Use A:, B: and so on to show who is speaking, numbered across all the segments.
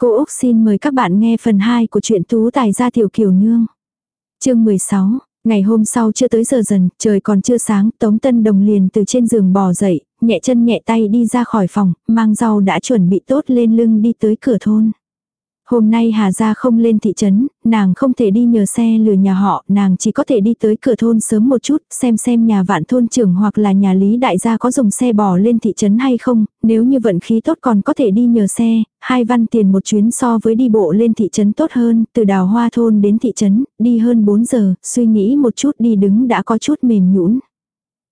A: Cô Úc xin mời các bạn nghe phần 2 của truyện Tú Tài gia Tiểu Kiều Nương. chương 16, ngày hôm sau chưa tới giờ dần, trời còn chưa sáng, Tống Tân Đồng liền từ trên giường bò dậy, nhẹ chân nhẹ tay đi ra khỏi phòng, mang rau đã chuẩn bị tốt lên lưng đi tới cửa thôn. Hôm nay Hà Gia không lên thị trấn, nàng không thể đi nhờ xe lừa nhà họ, nàng chỉ có thể đi tới cửa thôn sớm một chút, xem xem nhà vạn thôn trưởng hoặc là nhà lý đại gia có dùng xe bò lên thị trấn hay không, nếu như vận khí tốt còn có thể đi nhờ xe, hai văn tiền một chuyến so với đi bộ lên thị trấn tốt hơn, từ đào hoa thôn đến thị trấn, đi hơn 4 giờ, suy nghĩ một chút đi đứng đã có chút mềm nhũn.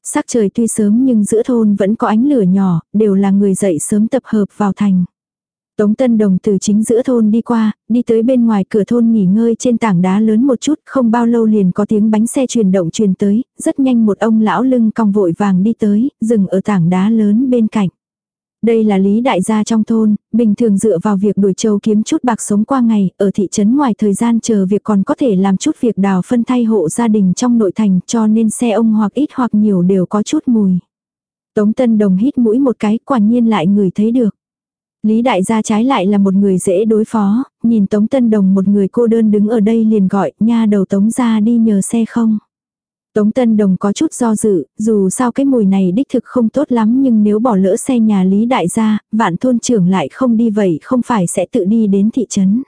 A: Sắc trời tuy sớm nhưng giữa thôn vẫn có ánh lửa nhỏ, đều là người dậy sớm tập hợp vào thành. Tống Tân Đồng từ chính giữa thôn đi qua, đi tới bên ngoài cửa thôn nghỉ ngơi trên tảng đá lớn một chút, không bao lâu liền có tiếng bánh xe truyền động truyền tới, rất nhanh một ông lão lưng cong vội vàng đi tới, dừng ở tảng đá lớn bên cạnh. Đây là lý đại gia trong thôn, bình thường dựa vào việc đuổi trâu kiếm chút bạc sống qua ngày, ở thị trấn ngoài thời gian chờ việc còn có thể làm chút việc đào phân thay hộ gia đình trong nội thành cho nên xe ông hoặc ít hoặc nhiều đều có chút mùi. Tống Tân Đồng hít mũi một cái quả nhiên lại người thấy được. Lý đại gia trái lại là một người dễ đối phó, nhìn Tống Tân Đồng một người cô đơn đứng ở đây liền gọi, nha đầu Tống ra đi nhờ xe không. Tống Tân Đồng có chút do dự, dù sao cái mùi này đích thực không tốt lắm nhưng nếu bỏ lỡ xe nhà Lý đại gia, vạn thôn trưởng lại không đi vậy không phải sẽ tự đi đến thị trấn.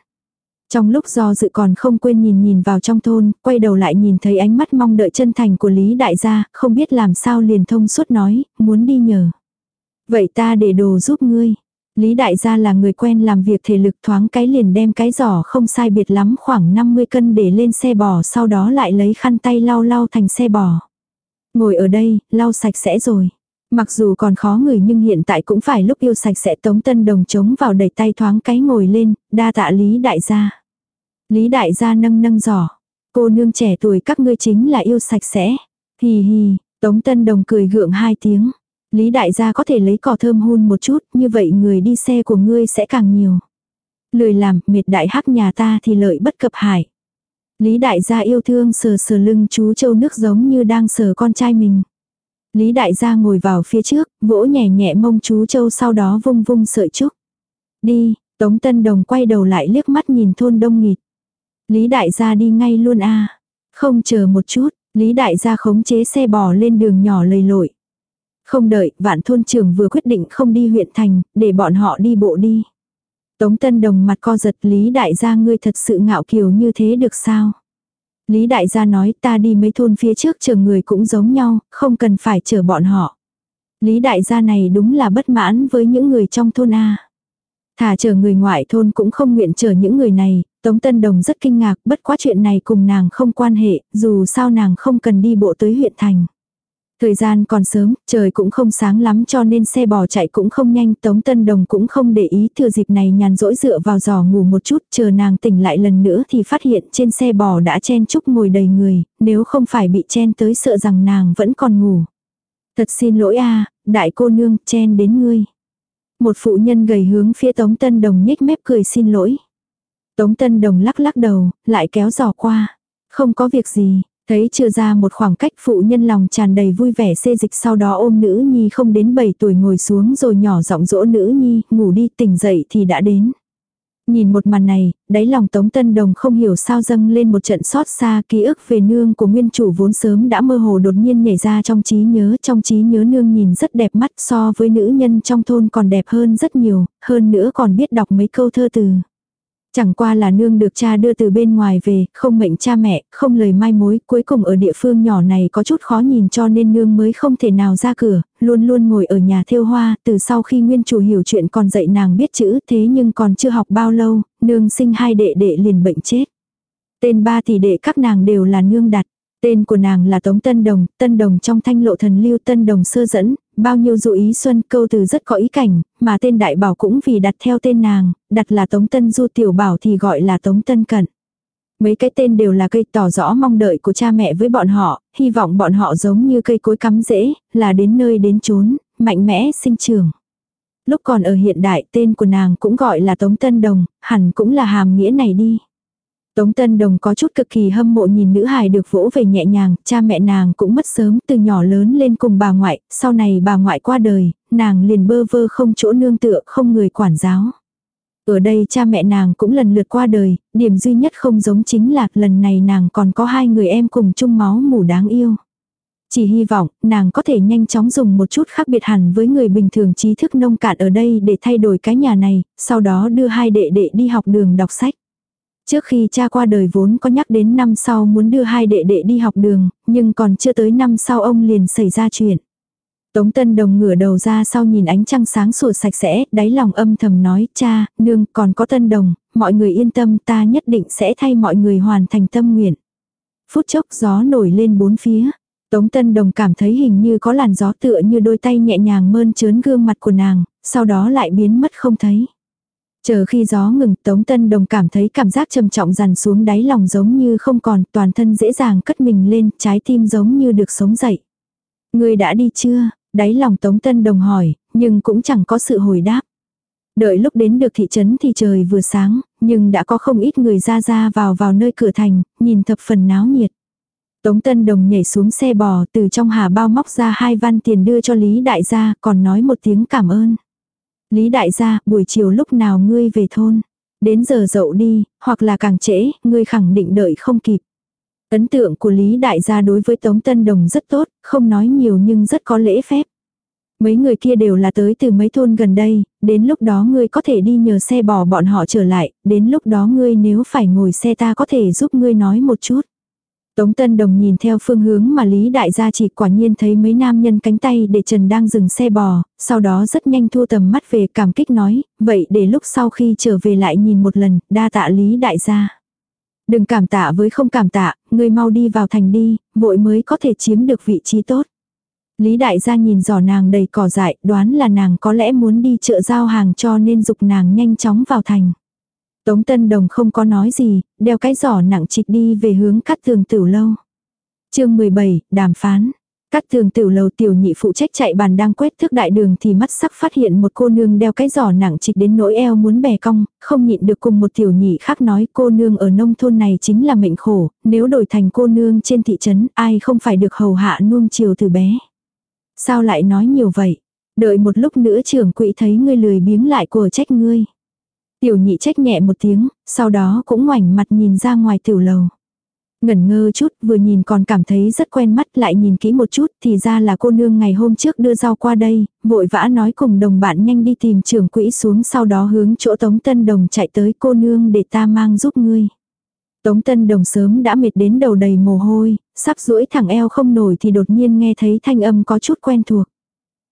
A: Trong lúc do dự còn không quên nhìn nhìn vào trong thôn, quay đầu lại nhìn thấy ánh mắt mong đợi chân thành của Lý đại gia, không biết làm sao liền thông suốt nói, muốn đi nhờ. Vậy ta để đồ giúp ngươi. Lý đại gia là người quen làm việc thể lực thoáng cái liền đem cái giỏ không sai biệt lắm khoảng 50 cân để lên xe bò sau đó lại lấy khăn tay lau lau thành xe bò. Ngồi ở đây, lau sạch sẽ rồi. Mặc dù còn khó người nhưng hiện tại cũng phải lúc yêu sạch sẽ tống tân đồng chống vào đẩy tay thoáng cái ngồi lên, đa tạ Lý đại gia. Lý đại gia nâng nâng giỏ. Cô nương trẻ tuổi các ngươi chính là yêu sạch sẽ. Hì hì, tống tân đồng cười gượng hai tiếng. Lý đại gia có thể lấy cỏ thơm hun một chút, như vậy người đi xe của ngươi sẽ càng nhiều. Lười làm, mệt đại hắc nhà ta thì lợi bất cập hại. Lý đại gia yêu thương sờ sờ lưng chú châu nước giống như đang sờ con trai mình. Lý đại gia ngồi vào phía trước, vỗ nhẹ nhẹ mông chú châu sau đó vung vung sợi trúc. Đi, Tống Tân Đồng quay đầu lại liếc mắt nhìn thôn đông nghịt. Lý đại gia đi ngay luôn a Không chờ một chút, Lý đại gia khống chế xe bò lên đường nhỏ lầy lội. Không đợi, vạn thôn trưởng vừa quyết định không đi huyện thành, để bọn họ đi bộ đi. Tống Tân Đồng mặt co giật Lý Đại gia ngươi thật sự ngạo kiều như thế được sao? Lý Đại gia nói ta đi mấy thôn phía trước chờ người cũng giống nhau, không cần phải chờ bọn họ. Lý Đại gia này đúng là bất mãn với những người trong thôn A. Thả chờ người ngoại thôn cũng không nguyện chờ những người này, Tống Tân Đồng rất kinh ngạc bất quá chuyện này cùng nàng không quan hệ, dù sao nàng không cần đi bộ tới huyện thành. Thời gian còn sớm, trời cũng không sáng lắm cho nên xe bò chạy cũng không nhanh, Tống Tân Đồng cũng không để ý thừa dịp này nhàn rỗi dựa vào giò ngủ một chút, chờ nàng tỉnh lại lần nữa thì phát hiện trên xe bò đã chen chúc ngồi đầy người, nếu không phải bị chen tới sợ rằng nàng vẫn còn ngủ. Thật xin lỗi a đại cô nương, chen đến ngươi. Một phụ nhân gầy hướng phía Tống Tân Đồng nhếch mép cười xin lỗi. Tống Tân Đồng lắc lắc đầu, lại kéo giò qua. Không có việc gì, Thấy chưa ra một khoảng cách phụ nhân lòng tràn đầy vui vẻ xê dịch sau đó ôm nữ nhi không đến 7 tuổi ngồi xuống rồi nhỏ giọng dỗ nữ nhi, ngủ đi tỉnh dậy thì đã đến. Nhìn một màn này, đáy lòng Tống Tân Đồng không hiểu sao dâng lên một trận xót xa ký ức về nương của nguyên chủ vốn sớm đã mơ hồ đột nhiên nhảy ra trong trí nhớ. Trong trí nhớ nương nhìn rất đẹp mắt so với nữ nhân trong thôn còn đẹp hơn rất nhiều, hơn nữa còn biết đọc mấy câu thơ từ. Chẳng qua là nương được cha đưa từ bên ngoài về, không mệnh cha mẹ, không lời mai mối, cuối cùng ở địa phương nhỏ này có chút khó nhìn cho nên nương mới không thể nào ra cửa, luôn luôn ngồi ở nhà thêu hoa, từ sau khi nguyên chủ hiểu chuyện còn dạy nàng biết chữ thế nhưng còn chưa học bao lâu, nương sinh hai đệ đệ liền bệnh chết. Tên ba thì đệ các nàng đều là nương đặt. Tên của nàng là Tống Tân Đồng, Tân Đồng trong thanh lộ thần lưu Tân Đồng sơ dẫn, bao nhiêu dụ ý xuân câu từ rất có ý cảnh, mà tên đại bảo cũng vì đặt theo tên nàng, đặt là Tống Tân Du tiểu bảo thì gọi là Tống Tân Cận. Mấy cái tên đều là cây tỏ rõ mong đợi của cha mẹ với bọn họ, hy vọng bọn họ giống như cây cối cắm rễ, là đến nơi đến chốn, mạnh mẽ sinh trưởng. Lúc còn ở hiện đại tên của nàng cũng gọi là Tống Tân Đồng, hẳn cũng là hàm nghĩa này đi. Tống Tân Đồng có chút cực kỳ hâm mộ nhìn nữ hài được vỗ về nhẹ nhàng, cha mẹ nàng cũng mất sớm từ nhỏ lớn lên cùng bà ngoại, sau này bà ngoại qua đời, nàng liền bơ vơ không chỗ nương tựa không người quản giáo. Ở đây cha mẹ nàng cũng lần lượt qua đời, điểm duy nhất không giống chính là lần này nàng còn có hai người em cùng chung máu mủ đáng yêu. Chỉ hy vọng, nàng có thể nhanh chóng dùng một chút khác biệt hẳn với người bình thường trí thức nông cạn ở đây để thay đổi cái nhà này, sau đó đưa hai đệ đệ đi học đường đọc sách. Trước khi cha qua đời vốn có nhắc đến năm sau muốn đưa hai đệ đệ đi học đường, nhưng còn chưa tới năm sau ông liền xảy ra chuyện. Tống Tân Đồng ngửa đầu ra sau nhìn ánh trăng sáng sủa sạch sẽ, đáy lòng âm thầm nói, cha, nương, còn có Tân Đồng, mọi người yên tâm ta nhất định sẽ thay mọi người hoàn thành tâm nguyện. Phút chốc gió nổi lên bốn phía. Tống Tân Đồng cảm thấy hình như có làn gió tựa như đôi tay nhẹ nhàng mơn trớn gương mặt của nàng, sau đó lại biến mất không thấy. Chờ khi gió ngừng Tống Tân Đồng cảm thấy cảm giác trầm trọng dằn xuống đáy lòng giống như không còn toàn thân dễ dàng cất mình lên trái tim giống như được sống dậy. Người đã đi chưa? Đáy lòng Tống Tân Đồng hỏi, nhưng cũng chẳng có sự hồi đáp. Đợi lúc đến được thị trấn thì trời vừa sáng, nhưng đã có không ít người ra ra vào vào nơi cửa thành, nhìn thập phần náo nhiệt. Tống Tân Đồng nhảy xuống xe bò từ trong hà bao móc ra hai văn tiền đưa cho Lý Đại gia còn nói một tiếng cảm ơn. Lý Đại gia, buổi chiều lúc nào ngươi về thôn? Đến giờ dậu đi, hoặc là càng trễ, ngươi khẳng định đợi không kịp. Ấn tượng của Lý Đại gia đối với Tống Tân Đồng rất tốt, không nói nhiều nhưng rất có lễ phép. Mấy người kia đều là tới từ mấy thôn gần đây, đến lúc đó ngươi có thể đi nhờ xe bỏ bọn họ trở lại, đến lúc đó ngươi nếu phải ngồi xe ta có thể giúp ngươi nói một chút. Tống Tân Đồng nhìn theo phương hướng mà Lý Đại gia chỉ quả nhiên thấy mấy nam nhân cánh tay để Trần đang dừng xe bò, sau đó rất nhanh thu tầm mắt về cảm kích nói, vậy để lúc sau khi trở về lại nhìn một lần, đa tạ Lý Đại gia. Đừng cảm tạ với không cảm tạ, ngươi mau đi vào thành đi, vội mới có thể chiếm được vị trí tốt. Lý đại gia nhìn giỏ nàng đầy cỏ dại, đoán là nàng có lẽ muốn đi chợ giao hàng cho nên dục nàng nhanh chóng vào thành. Tống Tân Đồng không có nói gì, đeo cái giỏ nặng trịch đi về hướng cắt tường tử lâu. chương 17, đàm phán. Cắt tường tiểu lầu tiểu nhị phụ trách chạy bàn đang quét thước đại đường thì mắt sắc phát hiện một cô nương đeo cái giỏ nặng trịch đến nỗi eo muốn bè cong, không nhịn được cùng một tiểu nhị khác nói cô nương ở nông thôn này chính là mệnh khổ, nếu đổi thành cô nương trên thị trấn ai không phải được hầu hạ nuông chiều từ bé. Sao lại nói nhiều vậy? Đợi một lúc nữa trưởng quỹ thấy ngươi lười biếng lại của trách ngươi. Tiểu nhị trách nhẹ một tiếng, sau đó cũng ngoảnh mặt nhìn ra ngoài tiểu lầu. Ngẩn ngơ chút, vừa nhìn còn cảm thấy rất quen mắt, lại nhìn kỹ một chút, thì ra là cô nương ngày hôm trước đưa rau qua đây, vội vã nói cùng đồng bạn nhanh đi tìm trưởng quỹ xuống sau đó hướng chỗ Tống Tân Đồng chạy tới cô nương để ta mang giúp ngươi. Tống Tân Đồng sớm đã mệt đến đầu đầy mồ hôi, sắp duỗi thẳng eo không nổi thì đột nhiên nghe thấy thanh âm có chút quen thuộc.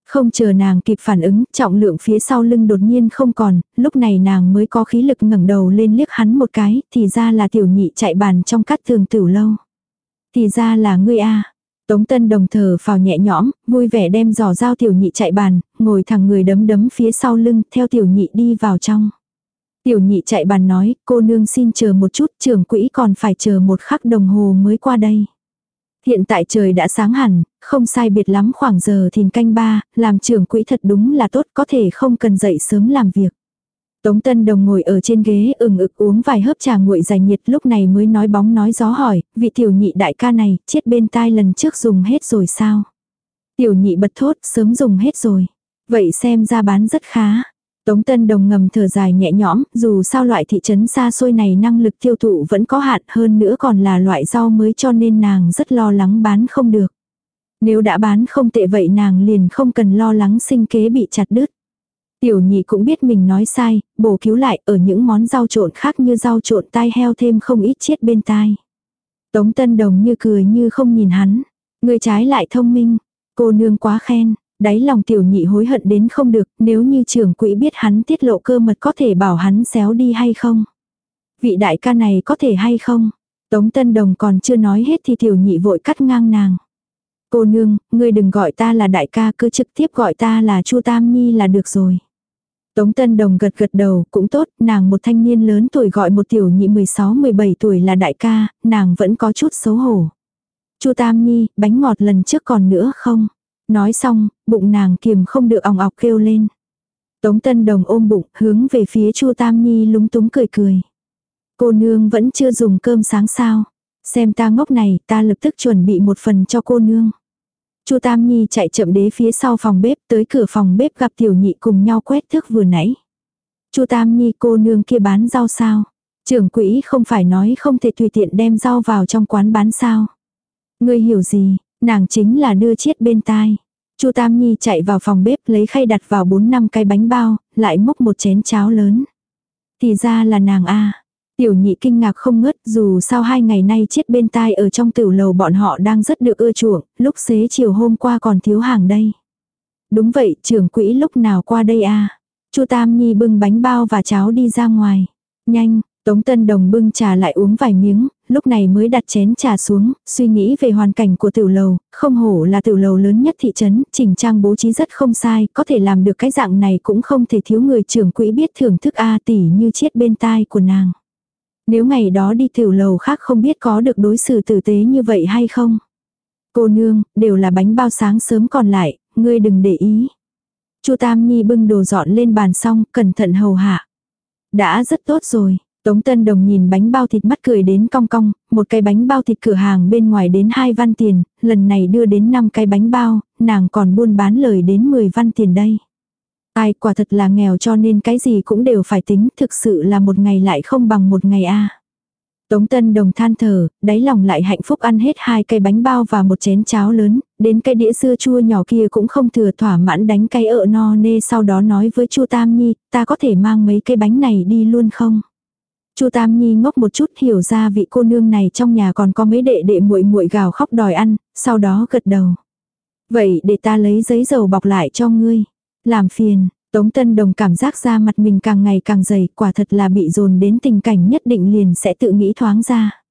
A: Không chờ nàng kịp phản ứng, trọng lượng phía sau lưng đột nhiên không còn, lúc này nàng mới có khí lực ngẩng đầu lên liếc hắn một cái, thì ra là tiểu nhị chạy bàn trong cắt tường tử lâu. Thì ra là ngươi a Tống Tân đồng thờ phào nhẹ nhõm, vui vẻ đem giỏ dao tiểu nhị chạy bàn, ngồi thẳng người đấm đấm phía sau lưng, theo tiểu nhị đi vào trong. Tiểu nhị chạy bàn nói, cô nương xin chờ một chút, trưởng quỹ còn phải chờ một khắc đồng hồ mới qua đây. Hiện tại trời đã sáng hẳn, không sai biệt lắm khoảng giờ thìn canh ba, làm trưởng quỹ thật đúng là tốt có thể không cần dậy sớm làm việc. Tống Tân Đồng ngồi ở trên ghế ừng ực uống vài hớp trà nguội dài nhiệt lúc này mới nói bóng nói gió hỏi, vị tiểu nhị đại ca này, chết bên tai lần trước dùng hết rồi sao? Tiểu nhị bật thốt, sớm dùng hết rồi. Vậy xem ra bán rất khá. Tống Tân Đồng ngầm thở dài nhẹ nhõm, dù sao loại thị trấn xa xôi này năng lực tiêu thụ vẫn có hạn hơn nữa còn là loại rau mới cho nên nàng rất lo lắng bán không được. Nếu đã bán không tệ vậy nàng liền không cần lo lắng sinh kế bị chặt đứt. Tiểu nhị cũng biết mình nói sai, bổ cứu lại ở những món rau trộn khác như rau trộn tai heo thêm không ít chiết bên tai. Tống Tân Đồng như cười như không nhìn hắn. Người trái lại thông minh. Cô nương quá khen. Đáy lòng tiểu nhị hối hận đến không được, nếu như trưởng quỹ biết hắn tiết lộ cơ mật có thể bảo hắn xéo đi hay không. Vị đại ca này có thể hay không. Tống Tân Đồng còn chưa nói hết thì tiểu nhị vội cắt ngang nàng. Cô nương, ngươi đừng gọi ta là đại ca cứ trực tiếp gọi ta là Chu Tam Nhi là được rồi. Tống Tân Đồng gật gật đầu, cũng tốt, nàng một thanh niên lớn tuổi gọi một tiểu nhị 16-17 tuổi là đại ca, nàng vẫn có chút xấu hổ. Chu Tam Nhi, bánh ngọt lần trước còn nữa không? Nói xong, bụng nàng kiềm không được ỏng ọc kêu lên. Tống Tân Đồng ôm bụng, hướng về phía Chu Tam Nhi lúng túng cười cười. Cô nương vẫn chưa dùng cơm sáng sao? Xem ta ngốc này, ta lập tức chuẩn bị một phần cho cô nương. Chu Tam Nhi chạy chậm đế phía sau phòng bếp tới cửa phòng bếp gặp tiểu nhị cùng nhau quét thước vừa nãy. Chu Tam Nhi cô nương kia bán rau sao? Trưởng quỹ không phải nói không thể tùy tiện đem rau vào trong quán bán sao? Ngươi hiểu gì, nàng chính là đưa chiết bên tai. Chu Tam Nhi chạy vào phòng bếp lấy khay đặt vào 4 năm cái bánh bao, lại múc một chén cháo lớn. Thì ra là nàng a. Tiểu nhị kinh ngạc không ngớt dù sao hai ngày nay chết bên tai ở trong tiểu lầu bọn họ đang rất được ưa chuộng, lúc xế chiều hôm qua còn thiếu hàng đây. Đúng vậy, trưởng quỹ lúc nào qua đây a Chu Tam Nhi bưng bánh bao và cháo đi ra ngoài. Nhanh, Tống Tân Đồng bưng trà lại uống vài miếng, lúc này mới đặt chén trà xuống, suy nghĩ về hoàn cảnh của tiểu lầu, không hổ là tiểu lầu lớn nhất thị trấn, chỉnh trang bố trí rất không sai, có thể làm được cái dạng này cũng không thể thiếu người trưởng quỹ biết thưởng thức A tỷ như chiết bên tai của nàng. Nếu ngày đó đi tiểu lầu khác không biết có được đối xử tử tế như vậy hay không. Cô nương, đều là bánh bao sáng sớm còn lại, ngươi đừng để ý. Chu Tam Nhi bưng đồ dọn lên bàn xong, cẩn thận hầu hạ. Đã rất tốt rồi. Tống Tân Đồng nhìn bánh bao thịt mắt cười đến cong cong, một cái bánh bao thịt cửa hàng bên ngoài đến 2 văn tiền, lần này đưa đến 5 cái bánh bao, nàng còn buôn bán lời đến 10 văn tiền đây. Ai quả thật là nghèo cho nên cái gì cũng đều phải tính, thực sự là một ngày lại không bằng một ngày a. Tống Tân Đồng than thở, đáy lòng lại hạnh phúc ăn hết hai cây bánh bao và một chén cháo lớn, đến cái đĩa dưa chua nhỏ kia cũng không thừa thỏa mãn đánh cây ợ no nê sau đó nói với Chu Tam Nhi, ta có thể mang mấy cây bánh này đi luôn không? Chu Tam Nhi ngốc một chút hiểu ra vị cô nương này trong nhà còn có mấy đệ đệ muội muội gào khóc đòi ăn, sau đó gật đầu. Vậy để ta lấy giấy dầu bọc lại cho ngươi. Làm phiền, Tống Tân Đồng cảm giác ra mặt mình càng ngày càng dày, quả thật là bị dồn đến tình cảnh nhất định liền sẽ tự nghĩ thoáng ra.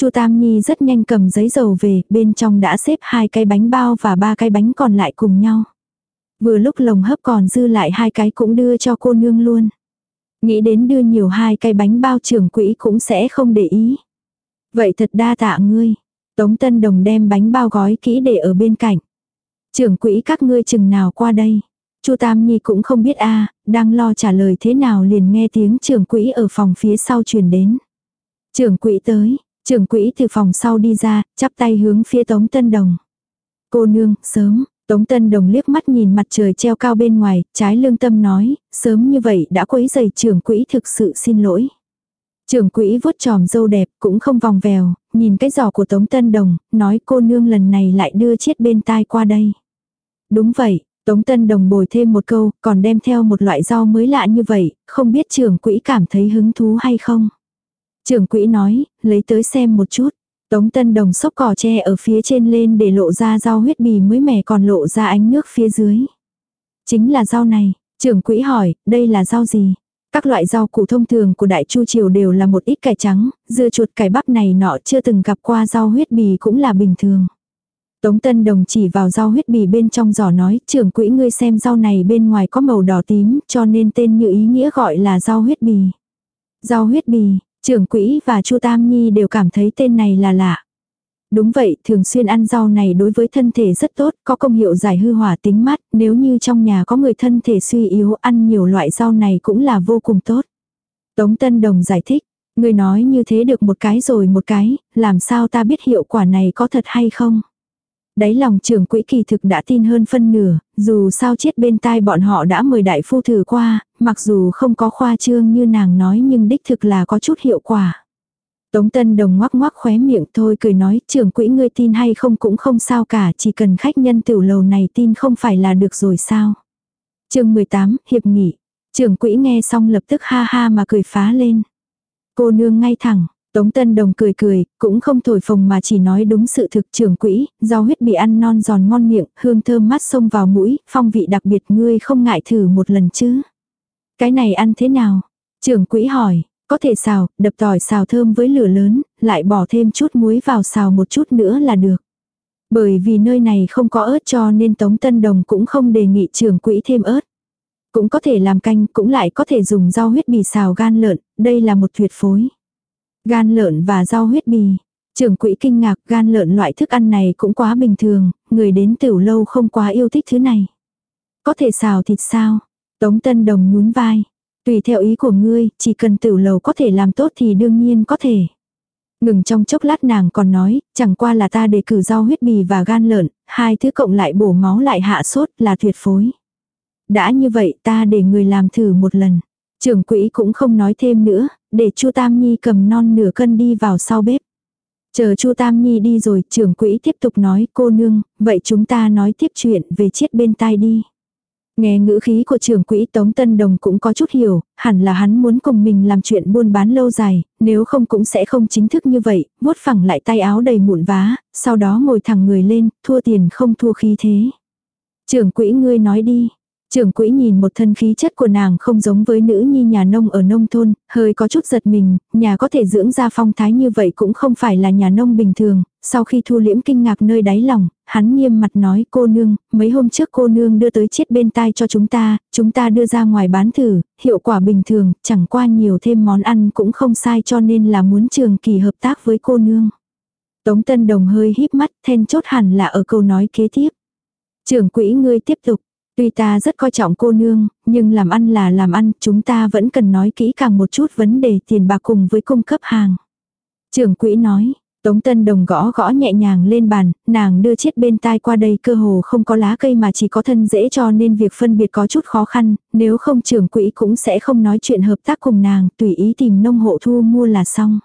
A: Chu Tam Nhi rất nhanh cầm giấy dầu về, bên trong đã xếp hai cái bánh bao và ba cái bánh còn lại cùng nhau. Vừa lúc lồng hấp còn dư lại hai cái cũng đưa cho cô nương luôn. Nghĩ đến đưa nhiều hai cái bánh bao trưởng quỹ cũng sẽ không để ý. Vậy thật đa tạ ngươi. Tống Tân Đồng đem bánh bao gói kỹ để ở bên cạnh. Trưởng quỹ các ngươi chừng nào qua đây. Chu Tam Nhi cũng không biết a, đang lo trả lời thế nào liền nghe tiếng trưởng quỹ ở phòng phía sau truyền đến. Trưởng quỹ tới, trưởng quỹ từ phòng sau đi ra, chắp tay hướng phía Tống Tân Đồng. Cô nương, sớm, Tống Tân Đồng liếc mắt nhìn mặt trời treo cao bên ngoài, trái lương tâm nói, sớm như vậy đã quấy giày trưởng quỹ thực sự xin lỗi. Trưởng quỹ vuốt tròm dâu đẹp cũng không vòng vèo, nhìn cái giỏ của Tống Tân Đồng, nói cô nương lần này lại đưa chiếc bên tai qua đây. Đúng vậy, Tống Tân Đồng bồi thêm một câu, còn đem theo một loại rau mới lạ như vậy, không biết trưởng quỹ cảm thấy hứng thú hay không. Trưởng quỹ nói, lấy tới xem một chút. Tống Tân Đồng xốc cỏ tre ở phía trên lên để lộ ra rau huyết bì mới mẻ còn lộ ra ánh nước phía dưới. Chính là rau này, trưởng quỹ hỏi, đây là rau gì? Các loại rau củ thông thường của Đại Chu Triều đều là một ít cải trắng, dưa chuột cải bắp này nọ chưa từng gặp qua rau huyết bì cũng là bình thường. Tống Tân Đồng chỉ vào rau huyết bì bên trong giỏ nói, trưởng quỹ ngươi xem rau này bên ngoài có màu đỏ tím, cho nên tên như ý nghĩa gọi là rau huyết bì. Rau huyết bì, trưởng quỹ và Chu Tam Nhi đều cảm thấy tên này là lạ. Đúng vậy, thường xuyên ăn rau này đối với thân thể rất tốt, có công hiệu giải hư hỏa tính mát, nếu như trong nhà có người thân thể suy yếu ăn nhiều loại rau này cũng là vô cùng tốt. Tống Tân Đồng giải thích, người nói như thế được một cái rồi một cái, làm sao ta biết hiệu quả này có thật hay không? Đáy lòng trưởng quỹ kỳ thực đã tin hơn phân nửa, dù sao chết bên tai bọn họ đã mời đại phu thử qua, mặc dù không có khoa trương như nàng nói nhưng đích thực là có chút hiệu quả. Tống Tân Đồng ngoắc ngoắc khóe miệng thôi cười nói trưởng quỹ ngươi tin hay không cũng không sao cả chỉ cần khách nhân tiểu lầu này tin không phải là được rồi sao. chương 18, Hiệp nghỉ. Trưởng quỹ nghe xong lập tức ha ha mà cười phá lên. Cô nương ngay thẳng, Tống Tân Đồng cười cười, cũng không thổi phồng mà chỉ nói đúng sự thực trưởng quỹ, rau huyết bị ăn non giòn ngon miệng, hương thơm mát xông vào mũi, phong vị đặc biệt ngươi không ngại thử một lần chứ. Cái này ăn thế nào? Trưởng quỹ hỏi, có thể xào, đập tỏi xào thơm với lửa lớn, lại bỏ thêm chút muối vào xào một chút nữa là được. Bởi vì nơi này không có ớt cho nên Tống Tân Đồng cũng không đề nghị trưởng quỹ thêm ớt. Cũng có thể làm canh, cũng lại có thể dùng rau huyết bì xào gan lợn, đây là một tuyệt phối. Gan lợn và rau huyết bì. Trưởng quỹ kinh ngạc gan lợn loại thức ăn này cũng quá bình thường, người đến tiểu lâu không quá yêu thích thứ này. Có thể xào thịt sao? Tống Tân Đồng nhún vai. Tùy theo ý của ngươi, chỉ cần tiểu lầu có thể làm tốt thì đương nhiên có thể. Ngừng trong chốc lát nàng còn nói, chẳng qua là ta đề cử rau huyết bì và gan lợn, hai thứ cộng lại bổ máu lại hạ sốt là tuyệt phối. Đã như vậy ta để người làm thử một lần. Trưởng quỹ cũng không nói thêm nữa, để Chu Tam Nhi cầm non nửa cân đi vào sau bếp. Chờ Chu Tam Nhi đi rồi, trưởng quỹ tiếp tục nói, cô nương, vậy chúng ta nói tiếp chuyện về chiếc bên tai đi. Nghe ngữ khí của trưởng quỹ Tống Tân Đồng cũng có chút hiểu, hẳn là hắn muốn cùng mình làm chuyện buôn bán lâu dài, nếu không cũng sẽ không chính thức như vậy, vuốt phẳng lại tay áo đầy mụn vá, sau đó ngồi thẳng người lên, thua tiền không thua khí thế. Trưởng quỹ ngươi nói đi, Trưởng quỹ nhìn một thân khí chất của nàng không giống với nữ nhi nhà nông ở nông thôn, hơi có chút giật mình, nhà có thể dưỡng ra phong thái như vậy cũng không phải là nhà nông bình thường. Sau khi thu liễm kinh ngạc nơi đáy lòng, hắn nghiêm mặt nói cô nương, mấy hôm trước cô nương đưa tới chiếc bên tai cho chúng ta, chúng ta đưa ra ngoài bán thử, hiệu quả bình thường, chẳng qua nhiều thêm món ăn cũng không sai cho nên là muốn trường kỳ hợp tác với cô nương. Tống Tân Đồng hơi híp mắt, then chốt hẳn là ở câu nói kế tiếp. Trưởng quỹ ngươi tiếp tục, Tuy ta rất coi trọng cô nương, nhưng làm ăn là làm ăn, chúng ta vẫn cần nói kỹ càng một chút vấn đề tiền bạc cùng với cung cấp hàng. Trưởng quỹ nói, Tống Tân Đồng gõ gõ nhẹ nhàng lên bàn, nàng đưa chiếc bên tai qua đây cơ hồ không có lá cây mà chỉ có thân dễ cho nên việc phân biệt có chút khó khăn, nếu không trưởng quỹ cũng sẽ không nói chuyện hợp tác cùng nàng, tùy ý tìm nông hộ thu mua là xong.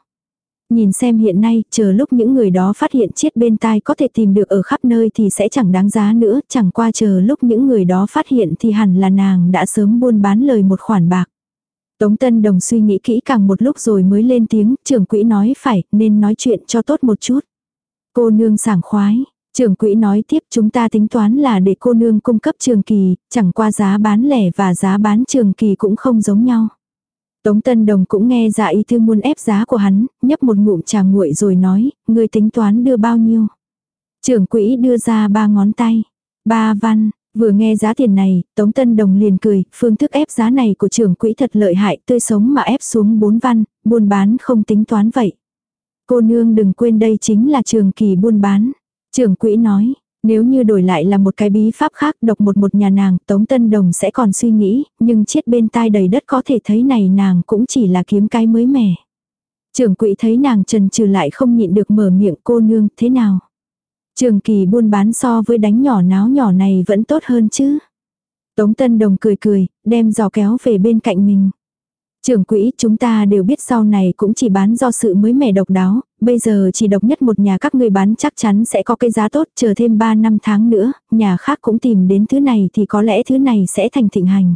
A: Nhìn xem hiện nay, chờ lúc những người đó phát hiện chiếc bên tai có thể tìm được ở khắp nơi thì sẽ chẳng đáng giá nữa, chẳng qua chờ lúc những người đó phát hiện thì hẳn là nàng đã sớm buôn bán lời một khoản bạc. Tống Tân Đồng suy nghĩ kỹ càng một lúc rồi mới lên tiếng, trưởng quỹ nói phải, nên nói chuyện cho tốt một chút. Cô nương sảng khoái, trưởng quỹ nói tiếp chúng ta tính toán là để cô nương cung cấp trường kỳ, chẳng qua giá bán lẻ và giá bán trường kỳ cũng không giống nhau. Tống Tân Đồng cũng nghe ra ý thư muốn ép giá của hắn, nhấp một ngụm trà nguội rồi nói, người tính toán đưa bao nhiêu. Trưởng quỹ đưa ra ba ngón tay. Ba văn, vừa nghe giá tiền này, Tống Tân Đồng liền cười, phương thức ép giá này của trưởng quỹ thật lợi hại, tươi sống mà ép xuống bốn văn, buôn bán không tính toán vậy. Cô nương đừng quên đây chính là trường kỳ buôn bán. Trưởng quỹ nói, nếu như đổi lại là một cái bí pháp khác độc một một nhà nàng, Tống Tân Đồng sẽ còn suy nghĩ, nhưng chết bên tai đầy đất có thể thấy này nàng cũng chỉ là kiếm cái mới mẻ. Trưởng quỹ thấy nàng trần trừ lại không nhịn được mở miệng cô nương thế nào. Trường kỳ buôn bán so với đánh nhỏ náo nhỏ này vẫn tốt hơn chứ. Tống Tân Đồng cười cười, đem giò kéo về bên cạnh mình. Trưởng quỹ chúng ta đều biết sau này cũng chỉ bán do sự mới mẻ độc đáo, bây giờ chỉ độc nhất một nhà các người bán chắc chắn sẽ có cái giá tốt, chờ thêm 3 năm tháng nữa, nhà khác cũng tìm đến thứ này thì có lẽ thứ này sẽ thành thịnh hành.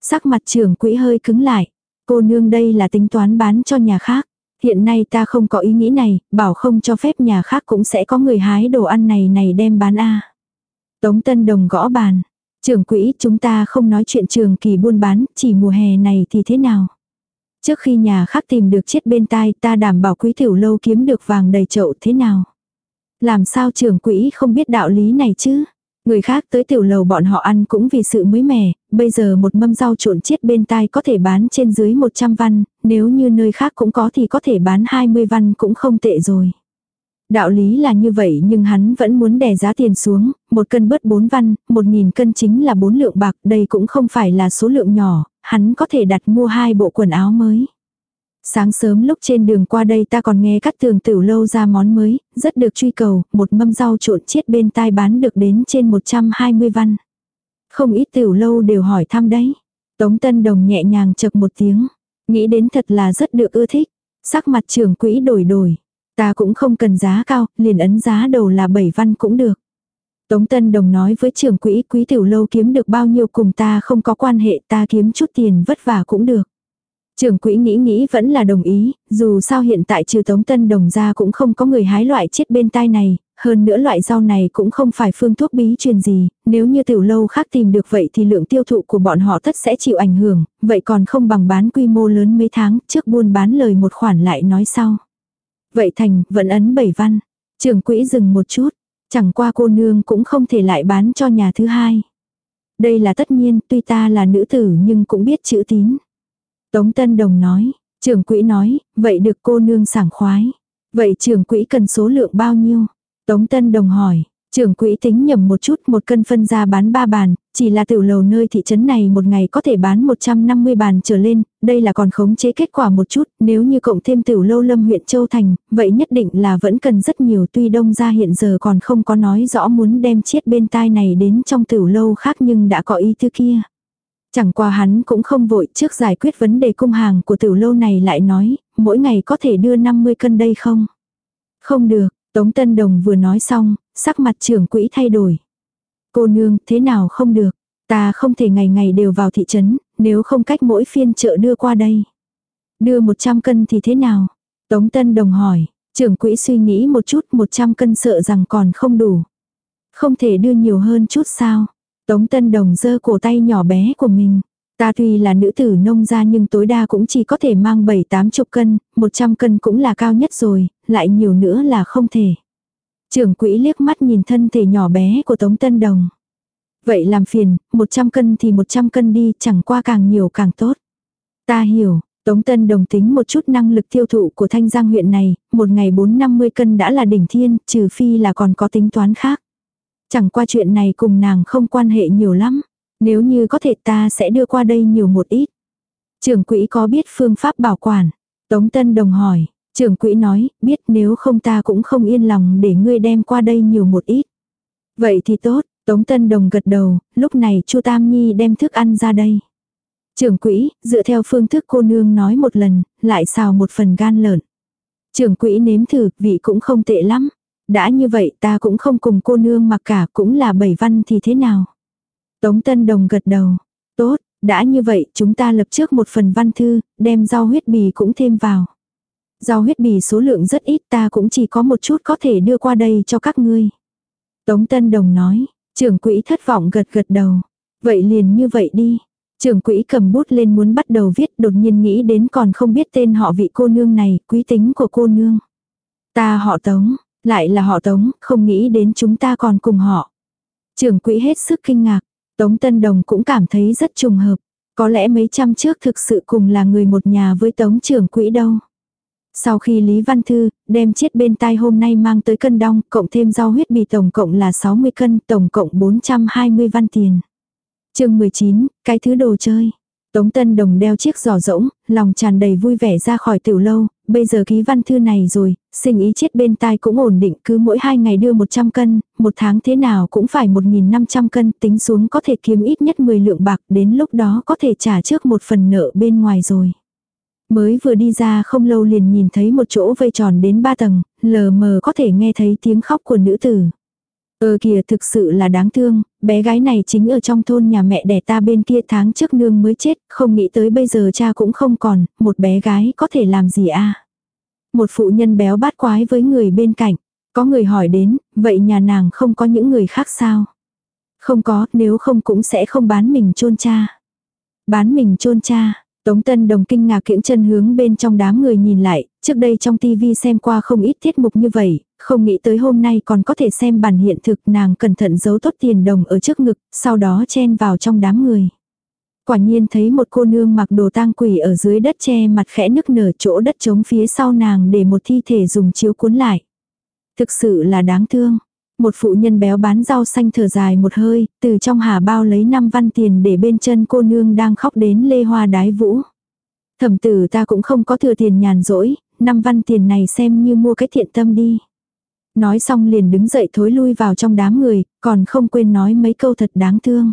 A: Sắc mặt trưởng quỹ hơi cứng lại, cô nương đây là tính toán bán cho nhà khác. Hiện nay ta không có ý nghĩ này, bảo không cho phép nhà khác cũng sẽ có người hái đồ ăn này này đem bán a. Tống Tân Đồng gõ bàn, Trưởng quỹ chúng ta không nói chuyện trường kỳ buôn bán, chỉ mùa hè này thì thế nào? Trước khi nhà khác tìm được chiếc bên tai ta đảm bảo quý tiểu lâu kiếm được vàng đầy chậu thế nào? Làm sao trưởng quỹ không biết đạo lý này chứ? Người khác tới tiểu lầu bọn họ ăn cũng vì sự mới mẻ, bây giờ một mâm rau trộn chiết bên tai có thể bán trên dưới 100 văn, nếu như nơi khác cũng có thì có thể bán 20 văn cũng không tệ rồi. Đạo lý là như vậy nhưng hắn vẫn muốn đè giá tiền xuống, một cân bớt 4 văn, một nghìn cân chính là 4 lượng bạc, đây cũng không phải là số lượng nhỏ, hắn có thể đặt mua hai bộ quần áo mới. Sáng sớm lúc trên đường qua đây ta còn nghe các tường tiểu lâu ra món mới, rất được truy cầu, một mâm rau trộn chiết bên tai bán được đến trên 120 văn. Không ít tiểu lâu đều hỏi thăm đấy. Tống Tân Đồng nhẹ nhàng chật một tiếng, nghĩ đến thật là rất được ưa thích. Sắc mặt trưởng quỹ đổi đổi. Ta cũng không cần giá cao, liền ấn giá đầu là 7 văn cũng được. Tống Tân Đồng nói với trưởng quỹ quý tiểu lâu kiếm được bao nhiêu cùng ta không có quan hệ ta kiếm chút tiền vất vả cũng được. Trưởng quỹ nghĩ nghĩ vẫn là đồng ý, dù sao hiện tại trừ Tống Tân Đồng ra cũng không có người hái loại chết bên tai này, hơn nữa loại rau này cũng không phải phương thuốc bí truyền gì, nếu như tiểu lâu khác tìm được vậy thì lượng tiêu thụ của bọn họ tất sẽ chịu ảnh hưởng, vậy còn không bằng bán quy mô lớn mấy tháng trước buôn bán lời một khoản lại nói sau. Vậy thành, vẫn ấn bảy văn. Trưởng quỹ dừng một chút. Chẳng qua cô nương cũng không thể lại bán cho nhà thứ hai. Đây là tất nhiên, tuy ta là nữ tử nhưng cũng biết chữ tín. Tống Tân Đồng nói, trưởng quỹ nói, vậy được cô nương sảng khoái. Vậy trưởng quỹ cần số lượng bao nhiêu? Tống Tân Đồng hỏi, Trưởng quỹ tính nhầm một chút một cân phân ra bán ba bàn, chỉ là tiểu lầu nơi thị trấn này một ngày có thể bán 150 bàn trở lên, đây là còn khống chế kết quả một chút, nếu như cộng thêm tiểu lâu lâm huyện Châu Thành, vậy nhất định là vẫn cần rất nhiều tuy đông ra hiện giờ còn không có nói rõ muốn đem chiết bên tai này đến trong tiểu lâu khác nhưng đã có ý tư kia. Chẳng qua hắn cũng không vội trước giải quyết vấn đề cung hàng của tiểu lâu này lại nói, mỗi ngày có thể đưa 50 cân đây không? Không được, Tống Tân Đồng vừa nói xong, sắc mặt trưởng quỹ thay đổi. Cô nương, thế nào không được? Ta không thể ngày ngày đều vào thị trấn, nếu không cách mỗi phiên chợ đưa qua đây. Đưa 100 cân thì thế nào? Tống Tân Đồng hỏi, trưởng quỹ suy nghĩ một chút 100 cân sợ rằng còn không đủ. Không thể đưa nhiều hơn chút sao? Tống Tân Đồng giơ cổ tay nhỏ bé của mình. Ta tuy là nữ tử nông gia nhưng tối đa cũng chỉ có thể mang 7-8 chục cân, 100 cân cũng là cao nhất rồi, lại nhiều nữa là không thể. Trưởng quỹ liếc mắt nhìn thân thể nhỏ bé của Tống Tân Đồng. Vậy làm phiền, 100 cân thì 100 cân đi, chẳng qua càng nhiều càng tốt. Ta hiểu, Tống Tân Đồng tính một chút năng lực tiêu thụ của Thanh Giang huyện này, một ngày 4-50 cân đã là đỉnh thiên, trừ phi là còn có tính toán khác. Chẳng qua chuyện này cùng nàng không quan hệ nhiều lắm. Nếu như có thể ta sẽ đưa qua đây nhiều một ít. Trưởng quỹ có biết phương pháp bảo quản. Tống Tân Đồng hỏi. Trưởng quỹ nói, biết nếu không ta cũng không yên lòng để ngươi đem qua đây nhiều một ít. Vậy thì tốt, Tống Tân Đồng gật đầu, lúc này Chu Tam Nhi đem thức ăn ra đây. Trưởng quỹ, dựa theo phương thức cô nương nói một lần, lại xào một phần gan lợn. Trưởng quỹ nếm thử, vị cũng không tệ lắm. Đã như vậy ta cũng không cùng cô nương mặc cả cũng là bảy văn thì thế nào. Tống Tân Đồng gật đầu. Tốt, đã như vậy chúng ta lập trước một phần văn thư, đem rau huyết bì cũng thêm vào. Rau huyết bì số lượng rất ít ta cũng chỉ có một chút có thể đưa qua đây cho các ngươi. Tống Tân Đồng nói, trưởng quỹ thất vọng gật gật đầu. Vậy liền như vậy đi. Trưởng quỹ cầm bút lên muốn bắt đầu viết đột nhiên nghĩ đến còn không biết tên họ vị cô nương này, quý tính của cô nương. Ta họ Tống, lại là họ Tống, không nghĩ đến chúng ta còn cùng họ. Trưởng quỹ hết sức kinh ngạc. Tống Tân Đồng cũng cảm thấy rất trùng hợp. Có lẽ mấy trăm trước thực sự cùng là người một nhà với Tống trưởng quỹ đâu. Sau khi Lý Văn Thư đem chiết bên tai hôm nay mang tới cân đong, cộng thêm rau huyết bì tổng cộng là 60 cân, tổng cộng 420 văn tiền. chương 19, cái thứ đồ chơi. Tống Tân Đồng đeo chiếc giỏ rỗng, lòng tràn đầy vui vẻ ra khỏi tiểu lâu, bây giờ ký văn thư này rồi, sinh ý chết bên tai cũng ổn định, cứ mỗi hai ngày đưa 100 cân, một tháng thế nào cũng phải 1.500 cân, tính xuống có thể kiếm ít nhất 10 lượng bạc, đến lúc đó có thể trả trước một phần nợ bên ngoài rồi. Mới vừa đi ra không lâu liền nhìn thấy một chỗ vây tròn đến ba tầng, lờ mờ có thể nghe thấy tiếng khóc của nữ tử. Ờ kìa thực sự là đáng thương, bé gái này chính ở trong thôn nhà mẹ đẻ ta bên kia tháng trước nương mới chết, không nghĩ tới bây giờ cha cũng không còn, một bé gái có thể làm gì a Một phụ nhân béo bát quái với người bên cạnh, có người hỏi đến, vậy nhà nàng không có những người khác sao? Không có, nếu không cũng sẽ không bán mình chôn cha. Bán mình chôn cha, Tống Tân Đồng kinh ngạc kiễng chân hướng bên trong đám người nhìn lại, trước đây trong tivi xem qua không ít tiết mục như vậy, không nghĩ tới hôm nay còn có thể xem bản hiện thực nàng cẩn thận giấu tốt tiền đồng ở trước ngực, sau đó chen vào trong đám người. Quả nhiên thấy một cô nương mặc đồ tang quỷ ở dưới đất che mặt khẽ nức nở chỗ đất trống phía sau nàng để một thi thể dùng chiếu cuốn lại. Thực sự là đáng thương. Một phụ nhân béo bán rau xanh thở dài một hơi, từ trong hà bao lấy năm văn tiền để bên chân cô nương đang khóc đến lê hoa đái vũ. Thẩm tử ta cũng không có thừa tiền nhàn rỗi, năm văn tiền này xem như mua cái thiện tâm đi. Nói xong liền đứng dậy thối lui vào trong đám người, còn không quên nói mấy câu thật đáng thương.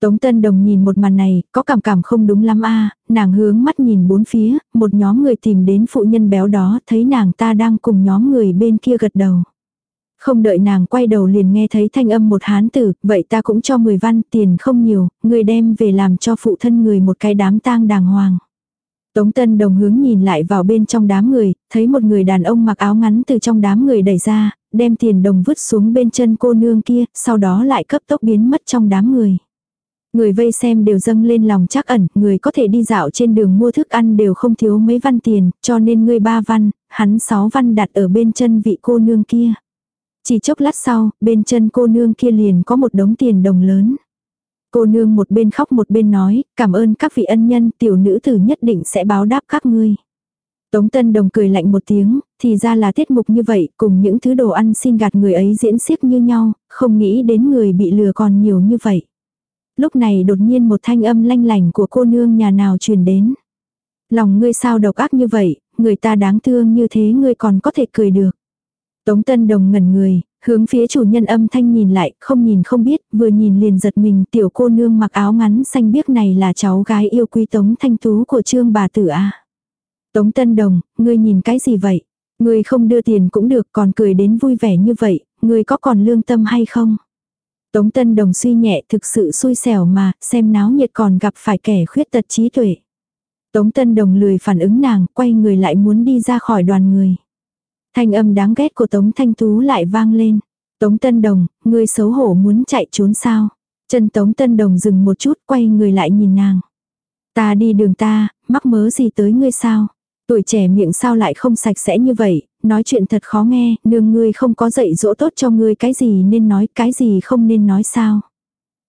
A: Tống Tân Đồng nhìn một màn này, có cảm cảm không đúng lắm a nàng hướng mắt nhìn bốn phía, một nhóm người tìm đến phụ nhân béo đó, thấy nàng ta đang cùng nhóm người bên kia gật đầu. Không đợi nàng quay đầu liền nghe thấy thanh âm một hán tử, vậy ta cũng cho 10 văn tiền không nhiều, người đem về làm cho phụ thân người một cái đám tang đàng hoàng. Tống Tân Đồng hướng nhìn lại vào bên trong đám người, thấy một người đàn ông mặc áo ngắn từ trong đám người đẩy ra, đem tiền đồng vứt xuống bên chân cô nương kia, sau đó lại cấp tốc biến mất trong đám người. Người vây xem đều dâng lên lòng chắc ẩn, người có thể đi dạo trên đường mua thức ăn đều không thiếu mấy văn tiền, cho nên người ba văn, hắn sáu văn đặt ở bên chân vị cô nương kia. Chỉ chốc lát sau, bên chân cô nương kia liền có một đống tiền đồng lớn. Cô nương một bên khóc một bên nói, cảm ơn các vị ân nhân, tiểu nữ tử nhất định sẽ báo đáp các ngươi. Tống Tân Đồng cười lạnh một tiếng, thì ra là tiết mục như vậy, cùng những thứ đồ ăn xin gạt người ấy diễn xiếc như nhau, không nghĩ đến người bị lừa còn nhiều như vậy. Lúc này đột nhiên một thanh âm lanh lành của cô nương nhà nào truyền đến. Lòng ngươi sao độc ác như vậy, người ta đáng thương như thế ngươi còn có thể cười được. Tống Tân Đồng ngẩn người, hướng phía chủ nhân âm thanh nhìn lại, không nhìn không biết, vừa nhìn liền giật mình tiểu cô nương mặc áo ngắn xanh biếc này là cháu gái yêu quý Tống Thanh Tú của trương bà tử a Tống Tân Đồng, ngươi nhìn cái gì vậy? Ngươi không đưa tiền cũng được còn cười đến vui vẻ như vậy, ngươi có còn lương tâm hay không? Tống Tân Đồng suy nhẹ thực sự xui xẻo mà, xem náo nhiệt còn gặp phải kẻ khuyết tật trí tuệ. Tống Tân Đồng lười phản ứng nàng, quay người lại muốn đi ra khỏi đoàn người. Thanh âm đáng ghét của Tống Thanh Tú lại vang lên. Tống Tân Đồng, ngươi xấu hổ muốn chạy trốn sao? Chân Tống Tân Đồng dừng một chút quay người lại nhìn nàng. Ta đi đường ta, mắc mớ gì tới ngươi sao? Tuổi trẻ miệng sao lại không sạch sẽ như vậy, nói chuyện thật khó nghe, nương ngươi không có dạy dỗ tốt cho ngươi cái gì nên nói, cái gì không nên nói sao.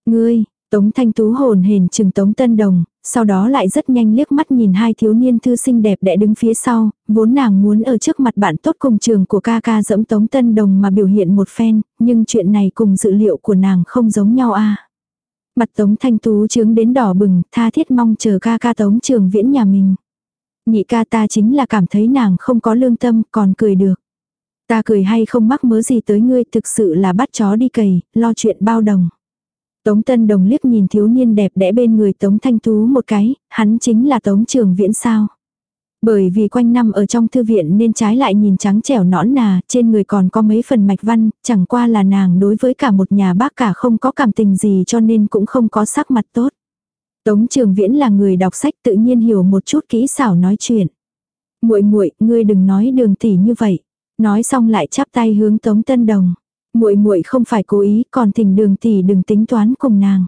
A: Ngươi, Tống Thanh Tú hồn hền chừng Tống Tân Đồng, sau đó lại rất nhanh liếc mắt nhìn hai thiếu niên thư sinh đẹp đẽ đứng phía sau, vốn nàng muốn ở trước mặt bạn tốt cùng trường của ca ca dẫm Tống Tân Đồng mà biểu hiện một phen, nhưng chuyện này cùng dự liệu của nàng không giống nhau a. Mặt Tống Thanh Tú trướng đến đỏ bừng, tha thiết mong chờ ca ca Tống Trường Viễn nhà mình. Nhị ca ta chính là cảm thấy nàng không có lương tâm còn cười được. Ta cười hay không mắc mớ gì tới ngươi thực sự là bắt chó đi cầy, lo chuyện bao đồng. Tống Tân Đồng liếc nhìn thiếu niên đẹp đẽ bên người Tống Thanh Tú một cái, hắn chính là Tống Trường Viễn sao. Bởi vì quanh năm ở trong thư viện nên trái lại nhìn trắng trẻo nõn nà, trên người còn có mấy phần mạch văn, chẳng qua là nàng đối với cả một nhà bác cả không có cảm tình gì cho nên cũng không có sắc mặt tốt. Tống Trường Viễn là người đọc sách tự nhiên hiểu một chút kỹ xảo nói chuyện. Muội muội, ngươi đừng nói đường tỷ như vậy. Nói xong lại chắp tay hướng Tống Tân Đồng. Muội muội không phải cố ý, còn thỉnh đường tỷ đừng tính toán cùng nàng.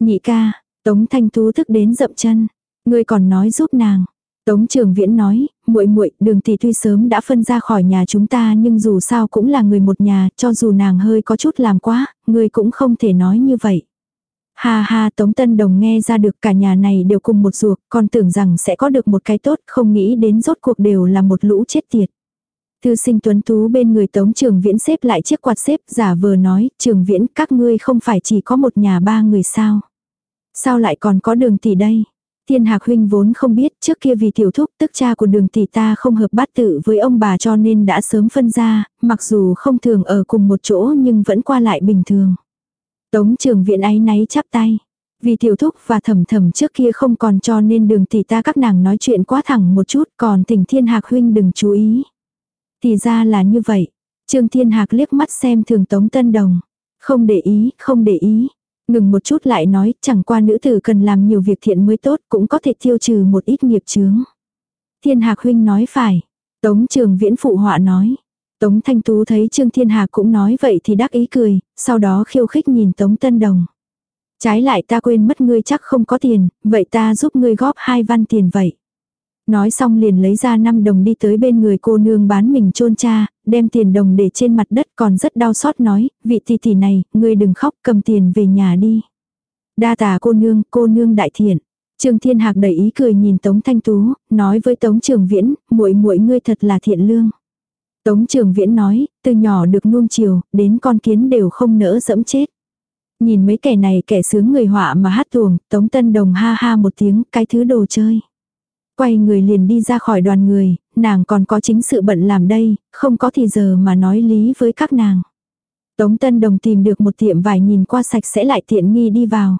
A: Nhị ca, Tống Thanh Tú thức đến dậm chân. Ngươi còn nói giúp nàng. Tống Trường Viễn nói, muội muội, Đường tỷ tuy sớm đã phân ra khỏi nhà chúng ta, nhưng dù sao cũng là người một nhà, cho dù nàng hơi có chút làm quá, ngươi cũng không thể nói như vậy. Ha ha Tống Tân Đồng nghe ra được cả nhà này đều cùng một ruột, còn tưởng rằng sẽ có được một cái tốt, không nghĩ đến rốt cuộc đều là một lũ chết tiệt. Thư sinh tuấn tú bên người Tống Trường Viễn xếp lại chiếc quạt xếp giả vờ nói, Trường Viễn các ngươi không phải chỉ có một nhà ba người sao. Sao lại còn có đường tỷ đây? Thiên Hạc huynh vốn không biết trước kia vì tiểu thúc tức cha của đường tỷ ta không hợp bát tự với ông bà cho nên đã sớm phân ra, mặc dù không thường ở cùng một chỗ nhưng vẫn qua lại bình thường. Tống trường viện ấy náy chắp tay. Vì tiểu thúc và thầm thầm trước kia không còn cho nên đường tỷ ta các nàng nói chuyện quá thẳng một chút còn thỉnh thiên hạc huynh đừng chú ý. Thì ra là như vậy. Trương Thiên Hạc liếc mắt xem thường Tống Tân Đồng. Không để ý, không để ý. Ngừng một chút lại nói, chẳng qua nữ tử cần làm nhiều việc thiện mới tốt, cũng có thể tiêu trừ một ít nghiệp chướng. Thiên Hạc huynh nói phải. Tống Trường Viễn phụ họa nói. Tống Thanh Tú thấy Trương Thiên Hạc cũng nói vậy thì đắc ý cười, sau đó khiêu khích nhìn Tống Tân Đồng. Trái lại ta quên mất ngươi chắc không có tiền, vậy ta giúp ngươi góp hai văn tiền vậy. Nói xong liền lấy ra 5 đồng đi tới bên người cô nương bán mình chôn cha, đem tiền đồng để trên mặt đất còn rất đau xót nói, vị tỷ tỷ này, ngươi đừng khóc cầm tiền về nhà đi. Đa tà cô nương, cô nương đại thiện. Trương Thiên Hạc đầy ý cười nhìn Tống Thanh Tú, nói với Tống Trường Viễn, muội muội ngươi thật là thiện lương. Tống Trường Viễn nói, từ nhỏ được nuông chiều, đến con kiến đều không nỡ dẫm chết. Nhìn mấy kẻ này kẻ sướng người họa mà hát tuồng, Tống Tân Đồng ha ha một tiếng, cái thứ đồ chơi. Quay người liền đi ra khỏi đoàn người, nàng còn có chính sự bận làm đây, không có thì giờ mà nói lý với các nàng. Tống Tân Đồng tìm được một tiệm vải nhìn qua sạch sẽ lại tiện nghi đi vào.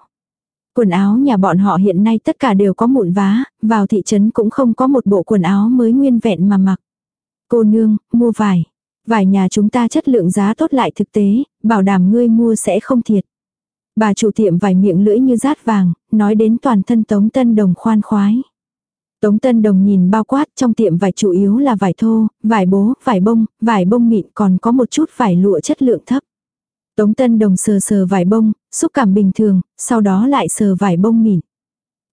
A: Quần áo nhà bọn họ hiện nay tất cả đều có mụn vá, vào thị trấn cũng không có một bộ quần áo mới nguyên vẹn mà mặc. Cô nương, mua vải. Vải nhà chúng ta chất lượng giá tốt lại thực tế, bảo đảm ngươi mua sẽ không thiệt. Bà chủ tiệm vải miệng lưỡi như rát vàng, nói đến toàn thân Tống Tân Đồng khoan khoái. Tống Tân Đồng nhìn bao quát trong tiệm vải chủ yếu là vải thô, vải bố, vải bông, vải bông mịn còn có một chút vải lụa chất lượng thấp. Tống Tân Đồng sờ sờ vải bông, xúc cảm bình thường, sau đó lại sờ vải bông mịn.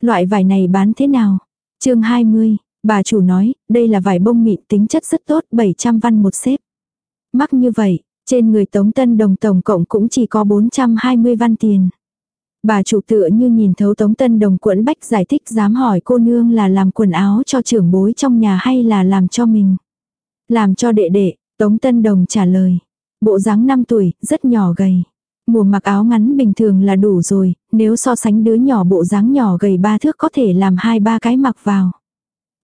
A: Loại vải này bán thế nào? chương 20, bà chủ nói, đây là vải bông mịn tính chất rất tốt, 700 văn một xếp. Mắc như vậy, trên người Tống Tân Đồng tổng cộng cũng chỉ có 420 văn tiền. Bà chủ tựa như nhìn thấu Tống Tân Đồng quẫn bách giải thích dám hỏi cô nương là làm quần áo cho trưởng bối trong nhà hay là làm cho mình. Làm cho đệ đệ, Tống Tân Đồng trả lời. Bộ dáng 5 tuổi, rất nhỏ gầy. Mùa mặc áo ngắn bình thường là đủ rồi, nếu so sánh đứa nhỏ bộ dáng nhỏ gầy ba thước có thể làm hai ba cái mặc vào.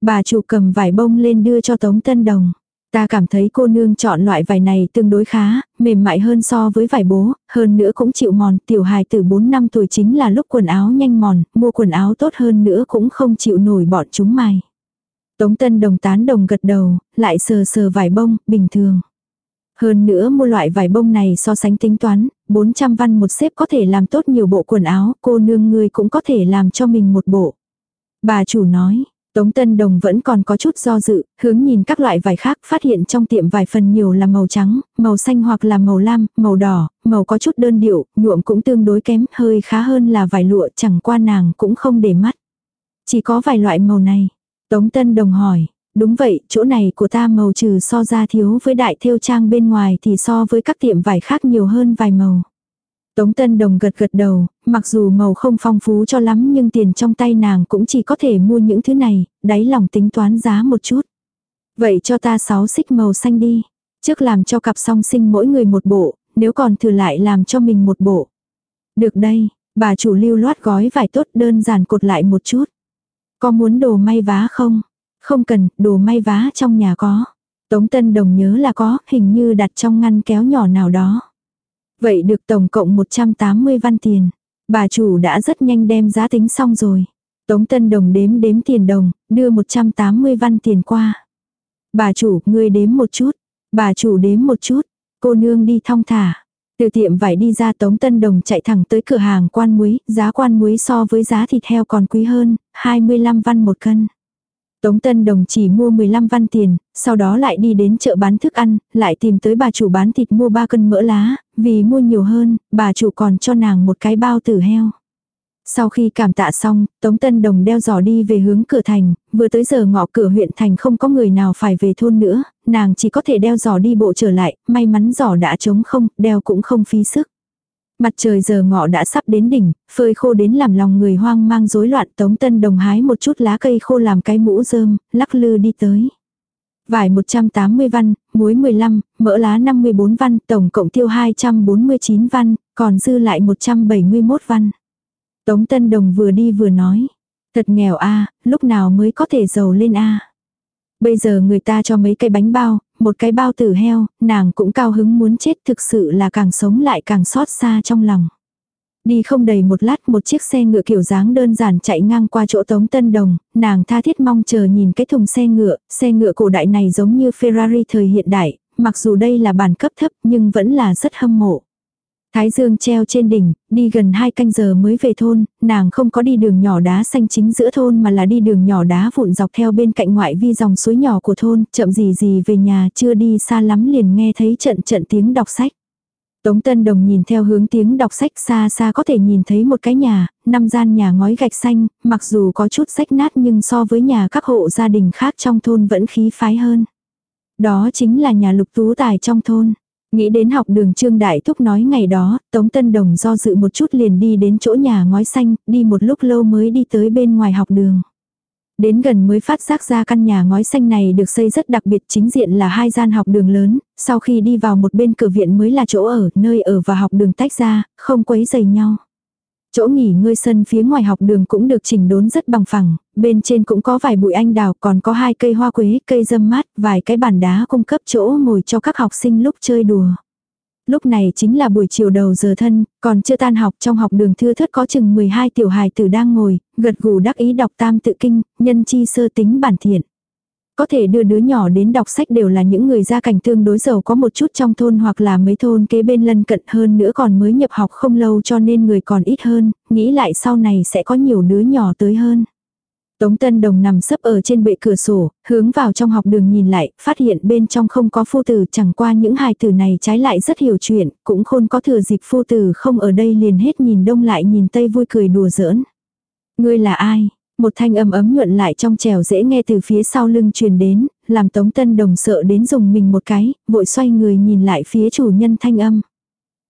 A: Bà chủ cầm vải bông lên đưa cho Tống Tân Đồng. Ta cảm thấy cô nương chọn loại vải này tương đối khá, mềm mại hơn so với vải bố, hơn nữa cũng chịu mòn, tiểu hài từ 4 năm tuổi chính là lúc quần áo nhanh mòn, mua quần áo tốt hơn nữa cũng không chịu nổi bọn chúng mài. Tống Tân Đồng tán đồng gật đầu, lại sờ sờ vải bông, bình thường. Hơn nữa mua loại vải bông này so sánh tính toán, 400 văn một xếp có thể làm tốt nhiều bộ quần áo, cô nương người cũng có thể làm cho mình một bộ. Bà chủ nói, Tống Tân Đồng vẫn còn có chút do dự, hướng nhìn các loại vải khác phát hiện trong tiệm vải phần nhiều là màu trắng, màu xanh hoặc là màu lam, màu đỏ, màu có chút đơn điệu, nhuộm cũng tương đối kém, hơi khá hơn là vải lụa chẳng qua nàng cũng không để mắt. Chỉ có vài loại màu này. Tống Tân Đồng hỏi, đúng vậy, chỗ này của ta màu trừ so ra thiếu với đại thêu trang bên ngoài thì so với các tiệm vải khác nhiều hơn vài màu. Tống Tân Đồng gật gật đầu, mặc dù màu không phong phú cho lắm nhưng tiền trong tay nàng cũng chỉ có thể mua những thứ này, đáy lòng tính toán giá một chút. Vậy cho ta sáu xích màu xanh đi. Trước làm cho cặp song sinh mỗi người một bộ, nếu còn thừa lại làm cho mình một bộ. Được đây, bà chủ lưu loát gói vải tốt đơn giản cột lại một chút. Có muốn đồ may vá không? Không cần, đồ may vá trong nhà có. Tống Tân Đồng nhớ là có, hình như đặt trong ngăn kéo nhỏ nào đó. Vậy được tổng cộng 180 văn tiền. Bà chủ đã rất nhanh đem giá tính xong rồi. Tống Tân Đồng đếm đếm tiền đồng, đưa 180 văn tiền qua. Bà chủ, ngươi đếm một chút. Bà chủ đếm một chút. Cô nương đi thong thả. Từ tiệm vải đi ra Tống Tân Đồng chạy thẳng tới cửa hàng quan muối, giá quan muối so với giá thịt heo còn quý hơn, 25 văn một cân. Tống Tân Đồng chỉ mua 15 văn tiền, sau đó lại đi đến chợ bán thức ăn, lại tìm tới bà chủ bán thịt mua 3 cân mỡ lá, vì mua nhiều hơn, bà chủ còn cho nàng một cái bao tử heo. Sau khi cảm tạ xong, Tống Tân Đồng đeo giỏ đi về hướng cửa thành, vừa tới giờ ngọ cửa huyện thành không có người nào phải về thôn nữa, nàng chỉ có thể đeo giỏ đi bộ trở lại, may mắn giỏ đã trống không, đeo cũng không phí sức. Mặt trời giờ ngọ đã sắp đến đỉnh, phơi khô đến làm lòng người hoang mang rối loạn Tống Tân Đồng hái một chút lá cây khô làm cái mũ rơm, lắc lư đi tới. Vải 180 văn, muối 15, mỡ lá 54 văn, tổng cộng tiêu 249 văn, còn dư lại 171 văn. Tống Tân Đồng vừa đi vừa nói. Thật nghèo a lúc nào mới có thể giàu lên a Bây giờ người ta cho mấy cái bánh bao, một cái bao tử heo, nàng cũng cao hứng muốn chết thực sự là càng sống lại càng xót xa trong lòng. Đi không đầy một lát một chiếc xe ngựa kiểu dáng đơn giản chạy ngang qua chỗ Tống Tân Đồng, nàng tha thiết mong chờ nhìn cái thùng xe ngựa, xe ngựa cổ đại này giống như Ferrari thời hiện đại, mặc dù đây là bản cấp thấp nhưng vẫn là rất hâm mộ. Thái dương treo trên đỉnh, đi gần hai canh giờ mới về thôn, nàng không có đi đường nhỏ đá xanh chính giữa thôn mà là đi đường nhỏ đá vụn dọc theo bên cạnh ngoại vi dòng suối nhỏ của thôn, chậm gì gì về nhà chưa đi xa lắm liền nghe thấy trận trận tiếng đọc sách. Tống Tân Đồng nhìn theo hướng tiếng đọc sách xa xa có thể nhìn thấy một cái nhà, năm gian nhà ngói gạch xanh, mặc dù có chút rách nát nhưng so với nhà các hộ gia đình khác trong thôn vẫn khí phái hơn. Đó chính là nhà lục tú tài trong thôn. Nghĩ đến học đường Trương Đại Thúc nói ngày đó, Tống Tân Đồng do dự một chút liền đi đến chỗ nhà ngói xanh, đi một lúc lâu mới đi tới bên ngoài học đường. Đến gần mới phát giác ra căn nhà ngói xanh này được xây rất đặc biệt chính diện là hai gian học đường lớn, sau khi đi vào một bên cửa viện mới là chỗ ở, nơi ở và học đường tách ra, không quấy dày nhau. Chỗ nghỉ ngơi sân phía ngoài học đường cũng được chỉnh đốn rất bằng phẳng, bên trên cũng có vài bụi anh đào, còn có hai cây hoa quế, cây dâm mát, vài cái bàn đá cung cấp chỗ ngồi cho các học sinh lúc chơi đùa. Lúc này chính là buổi chiều đầu giờ thân, còn chưa tan học trong học đường thưa thất có chừng 12 tiểu hài tử đang ngồi, gật gù đắc ý đọc tam tự kinh, nhân chi sơ tính bản thiện. Có thể đưa đứa nhỏ đến đọc sách đều là những người gia cảnh tương đối giàu có một chút trong thôn hoặc là mấy thôn kế bên lân cận hơn nữa còn mới nhập học không lâu cho nên người còn ít hơn, nghĩ lại sau này sẽ có nhiều đứa nhỏ tới hơn. Tống Tân Đồng nằm sấp ở trên bệ cửa sổ, hướng vào trong học đường nhìn lại, phát hiện bên trong không có phu tử chẳng qua những hài tử này trái lại rất hiểu chuyện, cũng khôn có thừa dịp phu tử không ở đây liền hết nhìn đông lại nhìn tây vui cười đùa giỡn. Ngươi là ai? Một thanh âm ấm nhuận lại trong trèo dễ nghe từ phía sau lưng truyền đến, làm Tống Tân Đồng sợ đến dùng mình một cái, vội xoay người nhìn lại phía chủ nhân thanh âm.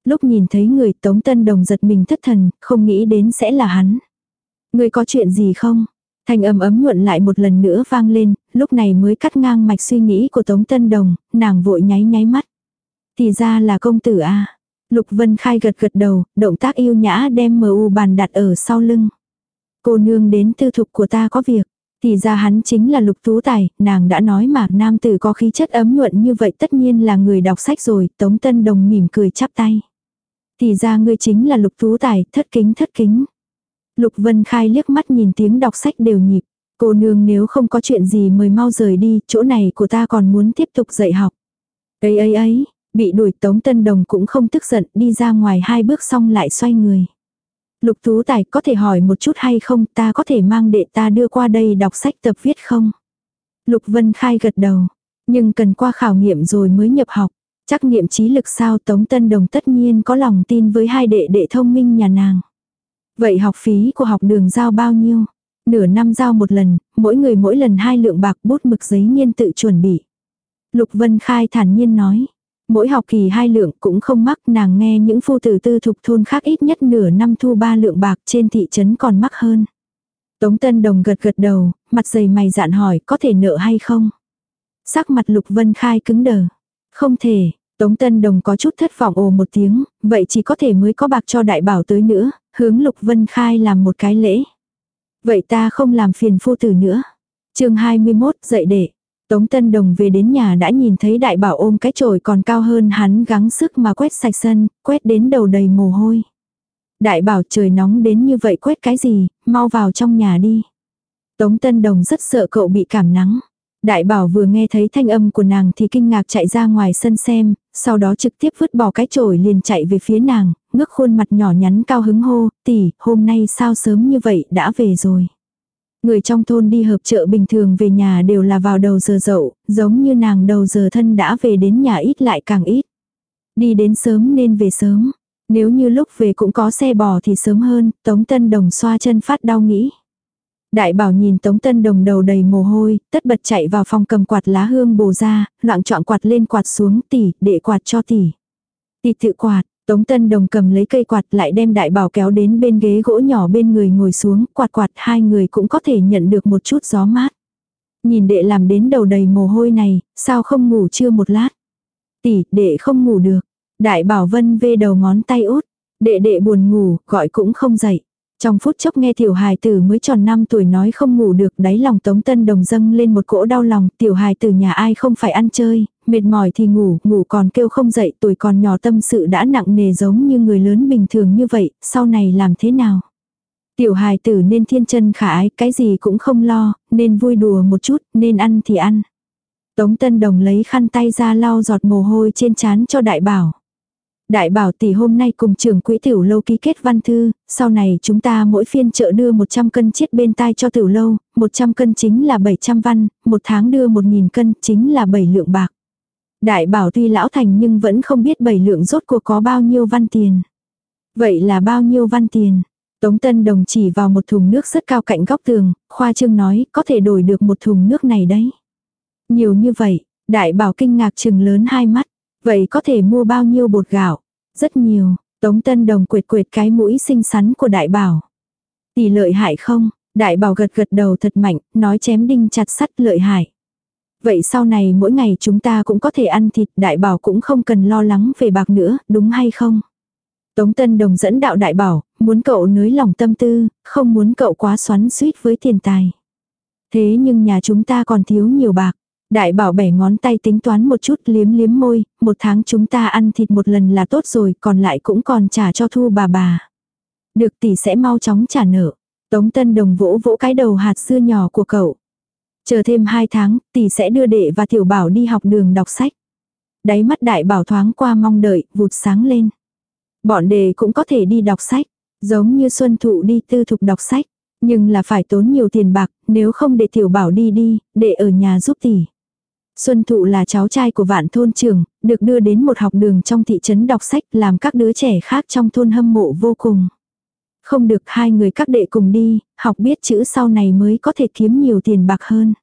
A: Lúc nhìn thấy người Tống Tân Đồng giật mình thất thần, không nghĩ đến sẽ là hắn. Người có chuyện gì không? Thanh âm ấm nhuận lại một lần nữa vang lên, lúc này mới cắt ngang mạch suy nghĩ của Tống Tân Đồng, nàng vội nháy nháy mắt. Thì ra là công tử a Lục Vân Khai gật gật đầu, động tác yêu nhã đem mờ u bàn đặt ở sau lưng. Cô nương đến tư thục của ta có việc. Thì ra hắn chính là lục tú tài, nàng đã nói mà nam tử có khí chất ấm nhuận như vậy tất nhiên là người đọc sách rồi, Tống Tân Đồng mỉm cười chắp tay. Thì ra ngươi chính là lục tú tài, thất kính thất kính. Lục Vân Khai liếc mắt nhìn tiếng đọc sách đều nhịp. Cô nương nếu không có chuyện gì mời mau rời đi, chỗ này của ta còn muốn tiếp tục dạy học. Ấy ấy ấy, bị đuổi Tống Tân Đồng cũng không tức giận, đi ra ngoài hai bước xong lại xoay người. Lục Tú Tài có thể hỏi một chút hay không, ta có thể mang đệ ta đưa qua đây đọc sách tập viết không? Lục Vân Khai gật đầu, nhưng cần qua khảo nghiệm rồi mới nhập học. Chắc nghiệm trí lực sao Tống Tân Đồng tất nhiên có lòng tin với hai đệ đệ thông minh nhà nàng. Vậy học phí của học đường giao bao nhiêu? Nửa năm giao một lần, mỗi người mỗi lần hai lượng bạc bút mực giấy nhiên tự chuẩn bị. Lục Vân Khai thản nhiên nói. Mỗi học kỳ hai lượng cũng không mắc nàng nghe những phu tử tư thục thôn khác ít nhất nửa năm thu ba lượng bạc trên thị trấn còn mắc hơn. Tống Tân Đồng gật gật đầu, mặt dày mày dạn hỏi có thể nợ hay không. Sắc mặt Lục Vân Khai cứng đờ. Không thể, Tống Tân Đồng có chút thất vọng ồ một tiếng, vậy chỉ có thể mới có bạc cho đại bảo tới nữa, hướng Lục Vân Khai làm một cái lễ. Vậy ta không làm phiền phu tử nữa. chương 21 dậy để. Tống Tân Đồng về đến nhà đã nhìn thấy đại bảo ôm cái chổi còn cao hơn hắn gắng sức mà quét sạch sân, quét đến đầu đầy mồ hôi. Đại bảo trời nóng đến như vậy quét cái gì, mau vào trong nhà đi. Tống Tân Đồng rất sợ cậu bị cảm nắng. Đại bảo vừa nghe thấy thanh âm của nàng thì kinh ngạc chạy ra ngoài sân xem, sau đó trực tiếp vứt bỏ cái chổi liền chạy về phía nàng, ngước khuôn mặt nhỏ nhắn cao hứng hô, tỷ, hôm nay sao sớm như vậy đã về rồi. Người trong thôn đi hợp chợ bình thường về nhà đều là vào đầu giờ dậu, giống như nàng đầu giờ thân đã về đến nhà ít lại càng ít. Đi đến sớm nên về sớm. Nếu như lúc về cũng có xe bò thì sớm hơn, Tống Tân Đồng xoa chân phát đau nghĩ. Đại bảo nhìn Tống Tân Đồng đầu đầy mồ hôi, tất bật chạy vào phòng cầm quạt lá hương bồ ra, loạn chọn quạt lên quạt xuống tỉ, để quạt cho tỉ. Tỉ tự quạt, Tống Tân Đồng cầm lấy cây quạt lại đem đại bảo kéo đến bên ghế gỗ nhỏ bên người ngồi xuống, quạt quạt hai người cũng có thể nhận được một chút gió mát. Nhìn đệ làm đến đầu đầy mồ hôi này, sao không ngủ chưa một lát. Tỷ, đệ không ngủ được. Đại bảo vân vê đầu ngón tay út. Đệ đệ buồn ngủ, gọi cũng không dậy. Trong phút chốc nghe tiểu hài tử mới tròn 5 tuổi nói không ngủ được đáy lòng tống tân đồng dâng lên một cỗ đau lòng tiểu hài tử nhà ai không phải ăn chơi, mệt mỏi thì ngủ, ngủ còn kêu không dậy tuổi còn nhỏ tâm sự đã nặng nề giống như người lớn bình thường như vậy, sau này làm thế nào? Tiểu hài tử nên thiên chân khả ái, cái gì cũng không lo, nên vui đùa một chút, nên ăn thì ăn. Tống Tân Đồng lấy khăn tay ra lau giọt mồ hôi trên trán cho đại bảo. Đại bảo tỷ hôm nay cùng trưởng quỹ tiểu lâu ký kết văn thư, sau này chúng ta mỗi phiên chợ đưa 100 cân chiết bên tai cho tiểu lâu, 100 cân chính là 700 văn, một tháng đưa 1.000 cân chính là 7 lượng bạc. Đại bảo tuy lão thành nhưng vẫn không biết 7 lượng rốt cuộc có bao nhiêu văn tiền. Vậy là bao nhiêu văn tiền? Tống Tân Đồng chỉ vào một thùng nước rất cao cạnh góc tường, khoa trương nói có thể đổi được một thùng nước này đấy. Nhiều như vậy, đại bảo kinh ngạc chừng lớn hai mắt. Vậy có thể mua bao nhiêu bột gạo? Rất nhiều, Tống Tân Đồng quệt quệt cái mũi xinh xắn của đại bảo. Tỷ lợi hại không? Đại bảo gật gật đầu thật mạnh, nói chém đinh chặt sắt lợi hại. Vậy sau này mỗi ngày chúng ta cũng có thể ăn thịt, đại bảo cũng không cần lo lắng về bạc nữa, đúng hay không? Tống Tân Đồng dẫn đạo đại bảo, muốn cậu nới lòng tâm tư, không muốn cậu quá xoắn suýt với tiền tài. Thế nhưng nhà chúng ta còn thiếu nhiều bạc. Đại bảo bẻ ngón tay tính toán một chút liếm liếm môi, một tháng chúng ta ăn thịt một lần là tốt rồi, còn lại cũng còn trả cho thu bà bà. Được tỷ sẽ mau chóng trả nợ. Tống Tân Đồng vỗ vỗ cái đầu hạt dưa nhỏ của cậu. Chờ thêm hai tháng, tỷ sẽ đưa đệ và tiểu bảo đi học đường đọc sách. Đáy mắt đại bảo thoáng qua mong đợi, vụt sáng lên. Bọn đệ cũng có thể đi đọc sách, giống như Xuân Thụ đi tư thục đọc sách. Nhưng là phải tốn nhiều tiền bạc, nếu không để tiểu bảo đi đi, để ở nhà giúp tỷ. Xuân Thụ là cháu trai của vạn thôn trưởng, được đưa đến một học đường trong thị trấn đọc sách làm các đứa trẻ khác trong thôn hâm mộ vô cùng. Không được hai người các đệ cùng đi, học biết chữ sau này mới có thể kiếm nhiều tiền bạc hơn.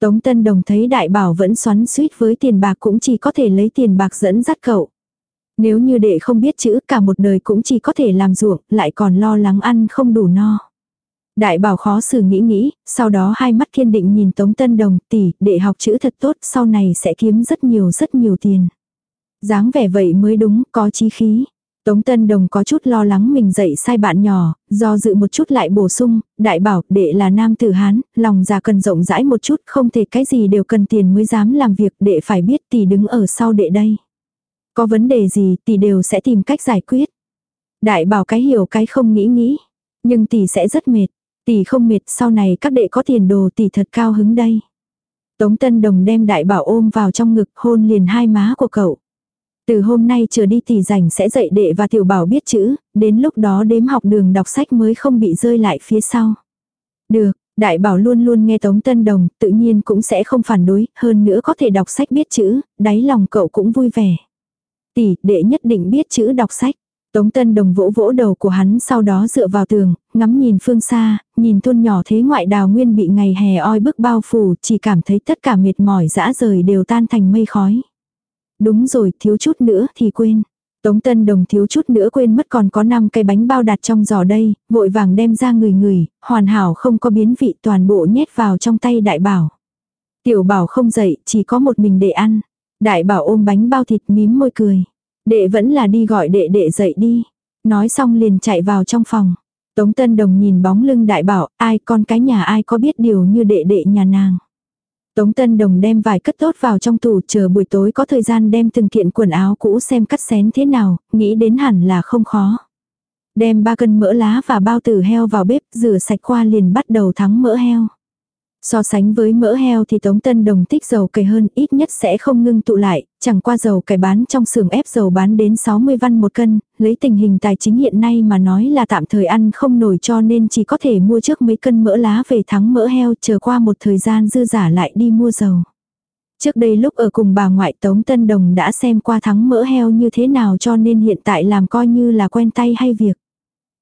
A: Tống Tân Đồng thấy đại bảo vẫn xoắn suýt với tiền bạc cũng chỉ có thể lấy tiền bạc dẫn dắt cậu. Nếu như đệ không biết chữ cả một đời cũng chỉ có thể làm ruộng, lại còn lo lắng ăn không đủ no. Đại bảo khó xử nghĩ nghĩ, sau đó hai mắt kiên định nhìn Tống Tân Đồng tỷ, để học chữ thật tốt sau này sẽ kiếm rất nhiều rất nhiều tiền. dáng vẻ vậy mới đúng, có chí khí. Tống Tân Đồng có chút lo lắng mình dạy sai bạn nhỏ, do dự một chút lại bổ sung, đại bảo đệ là nam tử Hán, lòng già cần rộng rãi một chút, không thể cái gì đều cần tiền mới dám làm việc, đệ phải biết tỷ đứng ở sau đệ đây. Có vấn đề gì tỷ đều sẽ tìm cách giải quyết. Đại bảo cái hiểu cái không nghĩ nghĩ, nhưng tỷ sẽ rất mệt, tỷ không mệt sau này các đệ có tiền đồ tỷ thật cao hứng đây. Tống Tân Đồng đem đại bảo ôm vào trong ngực hôn liền hai má của cậu. Từ hôm nay trở đi tỷ rảnh sẽ dạy đệ và tiểu bảo biết chữ, đến lúc đó đếm học đường đọc sách mới không bị rơi lại phía sau. Được, đại bảo luôn luôn nghe Tống Tân Đồng, tự nhiên cũng sẽ không phản đối, hơn nữa có thể đọc sách biết chữ, đáy lòng cậu cũng vui vẻ. Tỷ, đệ nhất định biết chữ đọc sách. Tống Tân Đồng vỗ vỗ đầu của hắn sau đó dựa vào tường, ngắm nhìn phương xa, nhìn thôn nhỏ thế ngoại đào nguyên bị ngày hè oi bức bao phủ, chỉ cảm thấy tất cả mệt mỏi dã rời đều tan thành mây khói. Đúng rồi, thiếu chút nữa thì quên. Tống Tân Đồng thiếu chút nữa quên mất còn có 5 cây bánh bao đặt trong giò đây, vội vàng đem ra người người, hoàn hảo không có biến vị toàn bộ nhét vào trong tay đại bảo. Tiểu bảo không dậy, chỉ có một mình để ăn. Đại bảo ôm bánh bao thịt mím môi cười. Đệ vẫn là đi gọi đệ đệ dậy đi. Nói xong liền chạy vào trong phòng. Tống Tân Đồng nhìn bóng lưng đại bảo, ai con cái nhà ai có biết điều như đệ đệ nhà nàng. Tống Tân Đồng đem vải cất tốt vào trong tủ chờ buổi tối có thời gian đem từng kiện quần áo cũ xem cắt xén thế nào, nghĩ đến hẳn là không khó. Đem ba cân mỡ lá và bao tử heo vào bếp rửa sạch qua liền bắt đầu thắng mỡ heo. So sánh với mỡ heo thì Tống Tân Đồng thích dầu cày hơn ít nhất sẽ không ngưng tụ lại, chẳng qua dầu cày bán trong xưởng ép dầu bán đến 60 văn một cân, lấy tình hình tài chính hiện nay mà nói là tạm thời ăn không nổi cho nên chỉ có thể mua trước mấy cân mỡ lá về thắng mỡ heo chờ qua một thời gian dư giả lại đi mua dầu. Trước đây lúc ở cùng bà ngoại Tống Tân Đồng đã xem qua thắng mỡ heo như thế nào cho nên hiện tại làm coi như là quen tay hay việc.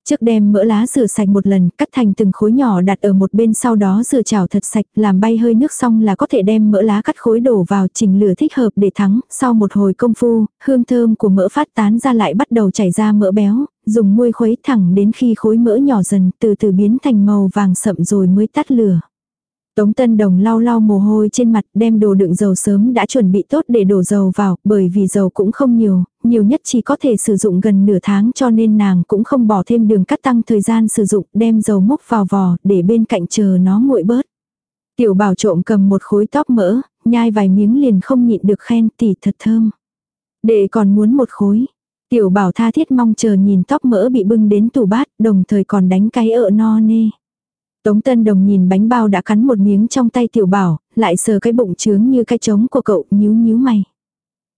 A: Trước đem mỡ lá rửa sạch một lần, cắt thành từng khối nhỏ đặt ở một bên sau đó rửa chảo thật sạch, làm bay hơi nước xong là có thể đem mỡ lá cắt khối đổ vào chỉnh lửa thích hợp để thắng. Sau một hồi công phu, hương thơm của mỡ phát tán ra lại bắt đầu chảy ra mỡ béo, dùng muôi khuấy thẳng đến khi khối mỡ nhỏ dần từ từ biến thành màu vàng sậm rồi mới tắt lửa. Tống Tân Đồng lau lau mồ hôi trên mặt đem đồ đựng dầu sớm đã chuẩn bị tốt để đổ dầu vào, bởi vì dầu cũng không nhiều, nhiều nhất chỉ có thể sử dụng gần nửa tháng cho nên nàng cũng không bỏ thêm đường cắt tăng thời gian sử dụng đem dầu múc vào vò để bên cạnh chờ nó nguội bớt. Tiểu bảo trộm cầm một khối tóc mỡ, nhai vài miếng liền không nhịn được khen tỉ thật thơm. Đệ còn muốn một khối. Tiểu bảo tha thiết mong chờ nhìn tóc mỡ bị bưng đến tủ bát đồng thời còn đánh cái ợ no nê. Tống Tân Đồng nhìn bánh bao đã cắn một miếng trong tay tiểu bảo, lại sờ cái bụng trướng như cái trống của cậu nhíu nhíu mày.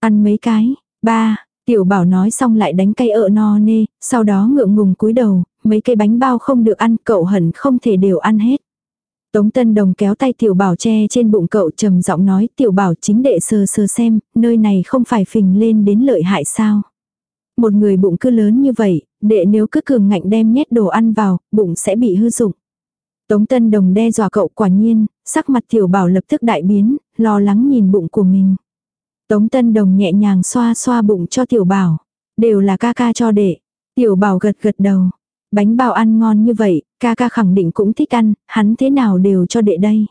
A: Ăn mấy cái, ba, tiểu bảo nói xong lại đánh cây ợ no nê, sau đó ngượng ngùng cúi đầu, mấy cây bánh bao không được ăn cậu hẳn không thể đều ăn hết. Tống Tân Đồng kéo tay tiểu bảo che trên bụng cậu trầm giọng nói tiểu bảo chính đệ sờ sờ xem, nơi này không phải phình lên đến lợi hại sao. Một người bụng cứ lớn như vậy, đệ nếu cứ cường ngạnh đem nhét đồ ăn vào, bụng sẽ bị hư dụng. Tống Tân Đồng đe dọa cậu quả nhiên, sắc mặt tiểu bảo lập tức đại biến, lo lắng nhìn bụng của mình. Tống Tân Đồng nhẹ nhàng xoa xoa bụng cho tiểu bảo. Đều là ca ca cho đệ. Tiểu bảo gật gật đầu. Bánh bao ăn ngon như vậy, ca ca khẳng định cũng thích ăn, hắn thế nào đều cho đệ đây.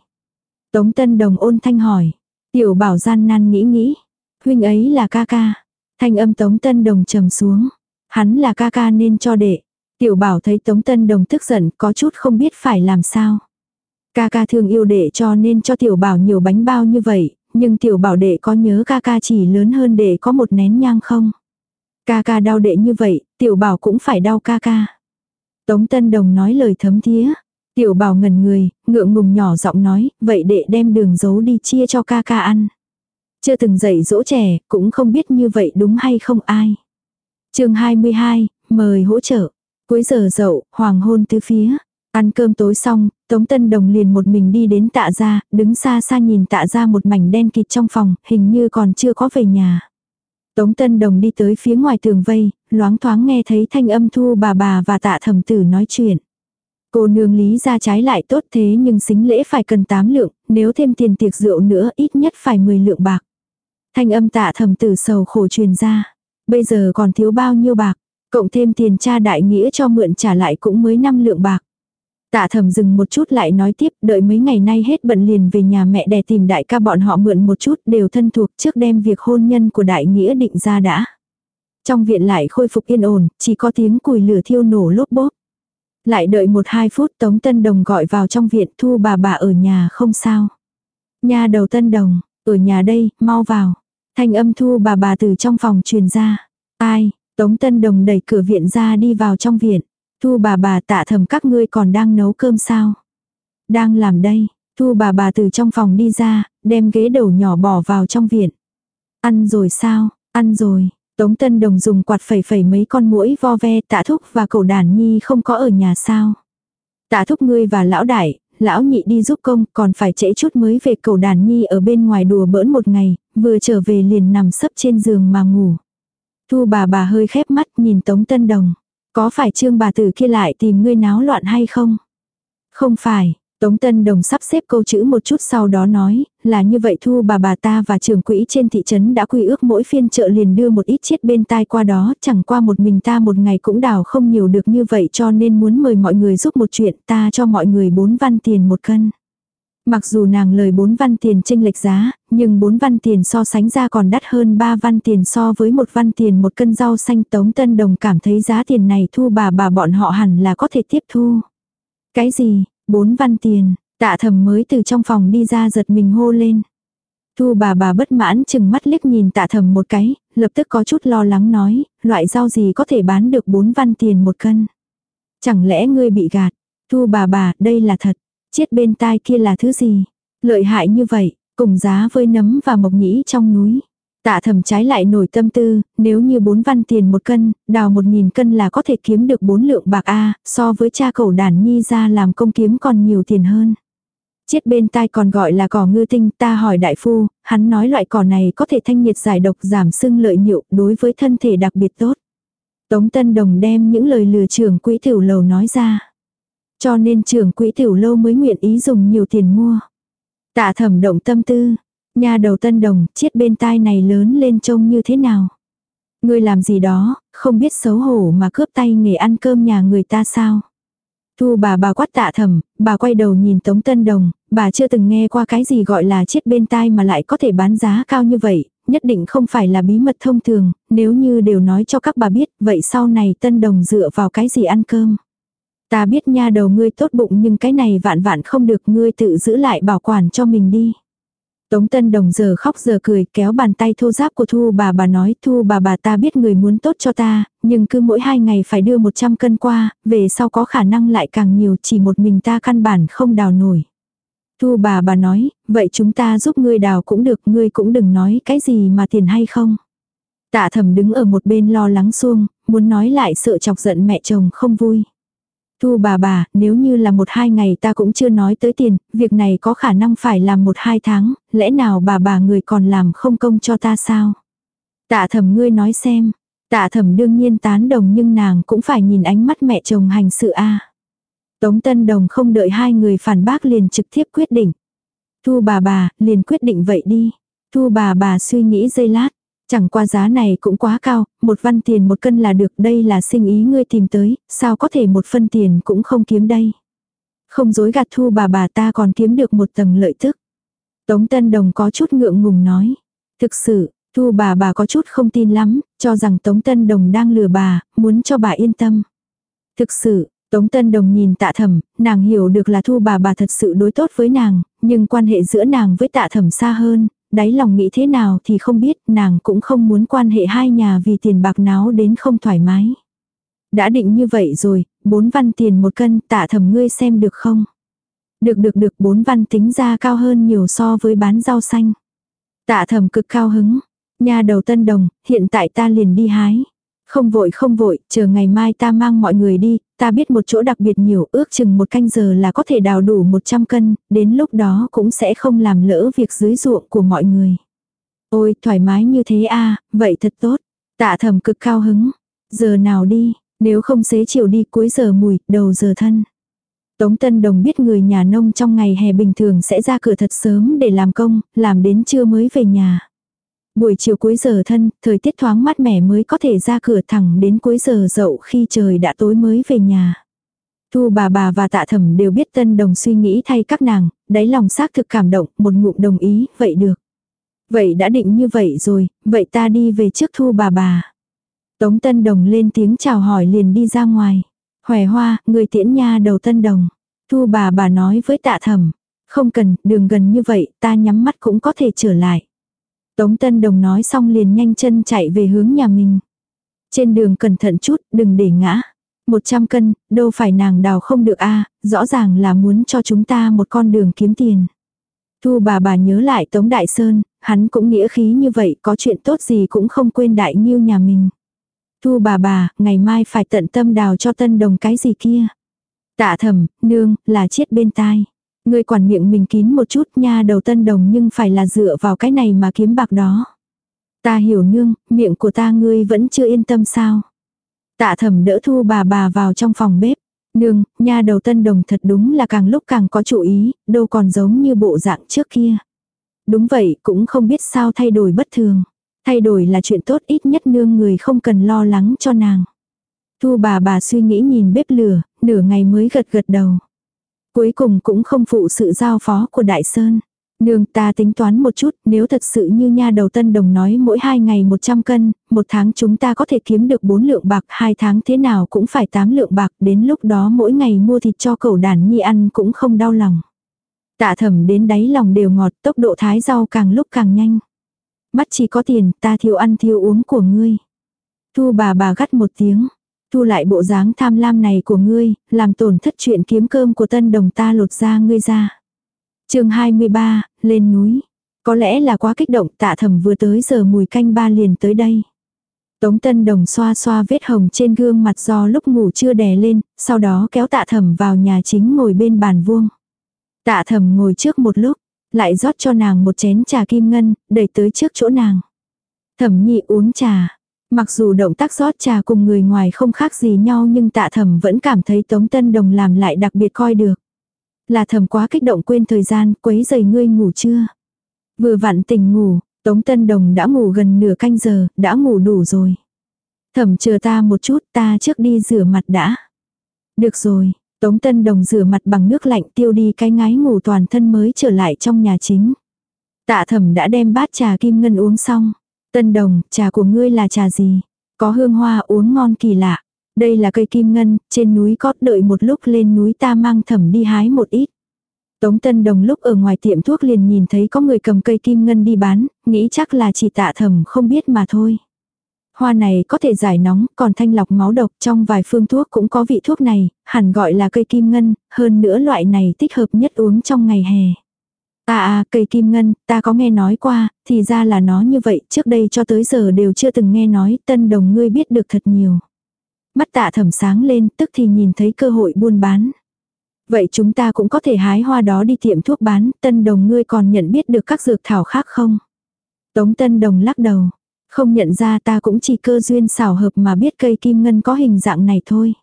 A: Tống Tân Đồng ôn thanh hỏi. Tiểu bảo gian nan nghĩ nghĩ. Huynh ấy là ca ca. Thanh âm Tống Tân Đồng trầm xuống. Hắn là ca ca nên cho đệ. Tiểu bảo thấy Tống Tân Đồng tức giận có chút không biết phải làm sao. Ca ca thương yêu đệ cho nên cho tiểu bảo nhiều bánh bao như vậy, nhưng tiểu bảo đệ có nhớ ca ca chỉ lớn hơn đệ có một nén nhang không? Ca ca đau đệ như vậy, tiểu bảo cũng phải đau ca ca. Tống Tân Đồng nói lời thấm thía. Tiểu bảo ngần người, ngượng ngùng nhỏ giọng nói, vậy đệ đem đường giấu đi chia cho ca ca ăn. Chưa từng dạy dỗ trẻ, cũng không biết như vậy đúng hay không ai. chương 22, mời hỗ trợ. Cuối giờ dậu, hoàng hôn tứ phía. Ăn cơm tối xong, Tống Tân Đồng liền một mình đi đến tạ ra, đứng xa xa nhìn tạ ra một mảnh đen kịt trong phòng, hình như còn chưa có về nhà. Tống Tân Đồng đi tới phía ngoài tường vây, loáng thoáng nghe thấy thanh âm thu bà bà và tạ thẩm tử nói chuyện. Cô nương lý ra trái lại tốt thế nhưng xính lễ phải cần 8 lượng, nếu thêm tiền tiệc rượu nữa ít nhất phải 10 lượng bạc. Thanh âm tạ thẩm tử sầu khổ truyền ra. Bây giờ còn thiếu bao nhiêu bạc, cộng thêm tiền cha đại nghĩa cho mượn trả lại cũng mới 5 lượng bạc. Tạ thầm dừng một chút lại nói tiếp, đợi mấy ngày nay hết bận liền về nhà mẹ đẻ tìm đại ca bọn họ mượn một chút đều thân thuộc trước đem việc hôn nhân của đại nghĩa định ra đã. Trong viện lại khôi phục yên ổn, chỉ có tiếng cùi lửa thiêu nổ lốp bốp. Lại đợi một hai phút Tống Tân Đồng gọi vào trong viện thu bà bà ở nhà không sao. Nhà đầu Tân Đồng, ở nhà đây, mau vào. Thanh âm thu bà bà từ trong phòng truyền ra. Ai, Tống Tân Đồng đẩy cửa viện ra đi vào trong viện. Thu bà bà tạ thầm các ngươi còn đang nấu cơm sao? Đang làm đây. Thu bà bà từ trong phòng đi ra, đem ghế đầu nhỏ bỏ vào trong viện. Ăn rồi sao? Ăn rồi. Tống Tân Đồng dùng quạt phẩy phẩy mấy con muỗi vo ve tạ thúc và cậu đàn nhi không có ở nhà sao. Tạ thúc ngươi và lão đại, lão nhị đi giúp công còn phải trễ chút mới về cậu đàn nhi ở bên ngoài đùa bỡn một ngày, vừa trở về liền nằm sấp trên giường mà ngủ. Thu bà bà hơi khép mắt nhìn Tống Tân Đồng. Có phải trương bà tử kia lại tìm ngươi náo loạn hay không? Không phải, Tống Tân Đồng sắp xếp câu chữ một chút sau đó nói, là như vậy thu bà bà ta và trưởng quỹ trên thị trấn đã quy ước mỗi phiên chợ liền đưa một ít chiết bên tai qua đó, chẳng qua một mình ta một ngày cũng đào không nhiều được như vậy cho nên muốn mời mọi người giúp một chuyện ta cho mọi người bốn văn tiền một cân. Mặc dù nàng lời bốn văn tiền tranh lệch giá, nhưng bốn văn tiền so sánh ra còn đắt hơn ba văn tiền so với một văn tiền một cân rau xanh Tống Tân Đồng cảm thấy giá tiền này thu bà bà bọn họ hẳn là có thể tiếp thu. Cái gì, bốn văn tiền, tạ thầm mới từ trong phòng đi ra giật mình hô lên. Thu bà bà bất mãn chừng mắt liếc nhìn tạ thầm một cái, lập tức có chút lo lắng nói, loại rau gì có thể bán được bốn văn tiền một cân. Chẳng lẽ ngươi bị gạt, thu bà bà, đây là thật, chết bên tai kia là thứ gì, lợi hại như vậy, cùng giá với nấm và mộc nhĩ trong núi. Tạ thầm trái lại nổi tâm tư, nếu như bốn văn tiền một cân, đào một nghìn cân là có thể kiếm được bốn lượng bạc A, so với cha cậu đàn nhi ra làm công kiếm còn nhiều tiền hơn. Chiết bên tai còn gọi là cỏ ngư tinh, ta hỏi đại phu, hắn nói loại cỏ này có thể thanh nhiệt giải độc giảm sưng lợi nhiệu đối với thân thể đặc biệt tốt. Tống Tân Đồng đem những lời lừa trưởng quỹ tiểu lầu nói ra. Cho nên trưởng quỹ tiểu lâu mới nguyện ý dùng nhiều tiền mua. Tạ thẩm động tâm tư, Nhà đầu tân đồng, chiết bên tai này lớn lên trông như thế nào? Ngươi làm gì đó, không biết xấu hổ mà cướp tay nghề ăn cơm nhà người ta sao? Thu bà bà quát tạ thầm, bà quay đầu nhìn Tống Tân Đồng, bà chưa từng nghe qua cái gì gọi là chiết bên tai mà lại có thể bán giá cao như vậy, nhất định không phải là bí mật thông thường, nếu như đều nói cho các bà biết, vậy sau này Tân Đồng dựa vào cái gì ăn cơm? Ta biết nha đầu ngươi tốt bụng nhưng cái này vạn vạn không được ngươi tự giữ lại bảo quản cho mình đi. Tống Tân Đồng giờ khóc giờ cười kéo bàn tay thô giáp của Thu bà bà nói Thu bà bà ta biết người muốn tốt cho ta, nhưng cứ mỗi hai ngày phải đưa 100 cân qua, về sau có khả năng lại càng nhiều chỉ một mình ta căn bản không đào nổi. Thu bà bà nói, vậy chúng ta giúp ngươi đào cũng được, ngươi cũng đừng nói cái gì mà tiền hay không. Tạ thẩm đứng ở một bên lo lắng xuông, muốn nói lại sợ chọc giận mẹ chồng không vui. Thu bà bà, nếu như là một hai ngày ta cũng chưa nói tới tiền, việc này có khả năng phải làm một hai tháng, lẽ nào bà bà người còn làm không công cho ta sao? Tạ thẩm ngươi nói xem, tạ thẩm đương nhiên tán đồng nhưng nàng cũng phải nhìn ánh mắt mẹ chồng hành sự a. Tống Tân Đồng không đợi hai người phản bác liền trực tiếp quyết định. Thu bà bà, liền quyết định vậy đi. Thu bà bà suy nghĩ giây lát. Chẳng qua giá này cũng quá cao, một văn tiền một cân là được đây là sinh ý ngươi tìm tới, sao có thể một phân tiền cũng không kiếm đây. Không dối gạt thu bà bà ta còn kiếm được một tầng lợi tức. Tống Tân Đồng có chút ngượng ngùng nói. Thực sự, thu bà bà có chút không tin lắm, cho rằng Tống Tân Đồng đang lừa bà, muốn cho bà yên tâm. Thực sự, Tống Tân Đồng nhìn tạ thẩm, nàng hiểu được là thu bà bà thật sự đối tốt với nàng, nhưng quan hệ giữa nàng với tạ thẩm xa hơn, đáy lòng nghĩ thế nào thì không biết, nàng cũng không muốn quan hệ hai nhà vì tiền bạc náo đến không thoải mái. Đã định như vậy rồi, bốn văn tiền một cân, tạ thầm ngươi xem được không? Được được được bốn văn tính ra cao hơn nhiều so với bán rau xanh. Tạ thầm cực cao hứng. Nhà đầu tân đồng, hiện tại ta liền đi hái. Không vội không vội, chờ ngày mai ta mang mọi người đi, ta biết một chỗ đặc biệt nhiều, ước chừng một canh giờ là có thể đào đủ 100 cân, đến lúc đó cũng sẽ không làm lỡ việc dưới ruộng của mọi người. Ôi, thoải mái như thế a à, vậy thật tốt. Tạ thầm cực cao hứng. Giờ nào đi, nếu không xế chiều đi cuối giờ mùi, đầu giờ thân. Tống Tân Đồng biết người nhà nông trong ngày hè bình thường sẽ ra cửa thật sớm để làm công, làm đến trưa mới về nhà. Buổi chiều cuối giờ thân, thời tiết thoáng mát mẻ mới có thể ra cửa thẳng đến cuối giờ dậu khi trời đã tối mới về nhà. Thu bà bà và tạ thẩm đều biết tân đồng suy nghĩ thay các nàng, đáy lòng xác thực cảm động, một ngụm đồng ý, vậy được. Vậy đã định như vậy rồi, vậy ta đi về trước thu bà bà. Tống Tân Đồng lên tiếng chào hỏi liền đi ra ngoài. Hòe hoa, người tiễn nha đầu Tân Đồng. Thu bà bà nói với tạ thẩm. Không cần, đường gần như vậy, ta nhắm mắt cũng có thể trở lại. Tống Tân Đồng nói xong liền nhanh chân chạy về hướng nhà mình. Trên đường cẩn thận chút, đừng để ngã. 100 cân, đâu phải nàng đào không được a rõ ràng là muốn cho chúng ta một con đường kiếm tiền. Thu bà bà nhớ lại Tống Đại Sơn, hắn cũng nghĩa khí như vậy, có chuyện tốt gì cũng không quên đại nghiêu nhà mình. Thu bà bà, ngày mai phải tận tâm đào cho tân đồng cái gì kia. Tạ thầm, nương, là chết bên tai. Ngươi quản miệng mình kín một chút nha đầu tân đồng nhưng phải là dựa vào cái này mà kiếm bạc đó. Ta hiểu nương, miệng của ta ngươi vẫn chưa yên tâm sao. Tạ thẩm đỡ thu bà bà vào trong phòng bếp. Nương, nha đầu tân đồng thật đúng là càng lúc càng có chủ ý, đâu còn giống như bộ dạng trước kia. Đúng vậy, cũng không biết sao thay đổi bất thường. Thay đổi là chuyện tốt ít nhất nương người không cần lo lắng cho nàng. Thu bà bà suy nghĩ nhìn bếp lửa, nửa ngày mới gật gật đầu. Cuối cùng cũng không phụ sự giao phó của Đại Sơn. Nương ta tính toán một chút, nếu thật sự như nha đầu tân đồng nói mỗi hai ngày 100 cân, một tháng chúng ta có thể kiếm được 4 lượng bạc, hai tháng thế nào cũng phải 8 lượng bạc, đến lúc đó mỗi ngày mua thịt cho cậu đàn nhi ăn cũng không đau lòng. Tạ thẩm đến đáy lòng đều ngọt, tốc độ thái rau càng lúc càng nhanh. Mắt chỉ có tiền, ta thiếu ăn thiếu uống của ngươi. Thu bà bà gắt một tiếng. Thu lại bộ dáng tham lam này của ngươi, làm tổn thất chuyện kiếm cơm của tân đồng ta lột ra ngươi ra. chương 23, lên núi. Có lẽ là quá kích động tạ thẩm vừa tới giờ mùi canh ba liền tới đây. Tống Tân Đồng xoa xoa vết hồng trên gương mặt do lúc ngủ chưa đè lên, sau đó kéo tạ thẩm vào nhà chính ngồi bên bàn vuông. Tạ thẩm ngồi trước một lúc, lại rót cho nàng một chén trà kim ngân, đẩy tới trước chỗ nàng. Thẩm nhị uống trà. Mặc dù động tác rót trà cùng người ngoài không khác gì nhau nhưng tạ thẩm vẫn cảm thấy Tống Tân Đồng làm lại đặc biệt coi được. Là thẩm quá kích động quên thời gian, quấy giày ngươi ngủ chưa? Vừa vặn tỉnh ngủ, Tống Tân Đồng đã ngủ gần nửa canh giờ, đã ngủ đủ rồi. Thẩm chờ ta một chút, ta trước đi rửa mặt đã. Được rồi, Tống Tân Đồng rửa mặt bằng nước lạnh tiêu đi cái ngái ngủ toàn thân mới trở lại trong nhà chính. Tạ thẩm đã đem bát trà kim ngân uống xong. Tân Đồng, trà của ngươi là trà gì? Có hương hoa uống ngon kỳ lạ. Đây là cây kim ngân, trên núi có đợi một lúc lên núi ta mang thẩm đi hái một ít. Tống Tân Đồng lúc ở ngoài tiệm thuốc liền nhìn thấy có người cầm cây kim ngân đi bán, nghĩ chắc là chỉ tạ thẩm không biết mà thôi. Hoa này có thể giải nóng, còn thanh lọc máu độc trong vài phương thuốc cũng có vị thuốc này, hẳn gọi là cây kim ngân, hơn nữa loại này thích hợp nhất uống trong ngày hè. À à, cây kim ngân, ta có nghe nói qua, thì ra là nó như vậy, trước đây cho tới giờ đều chưa từng nghe nói, tân đồng ngươi biết được thật nhiều. Mắt tạ thẩm sáng lên, tức thì nhìn thấy cơ hội buôn bán. Vậy chúng ta cũng có thể hái hoa đó đi tiệm thuốc bán, tân đồng ngươi còn nhận biết được các dược thảo khác không? Tống tân đồng lắc đầu, không nhận ra ta cũng chỉ cơ duyên xảo hợp mà biết cây kim ngân có hình dạng này thôi.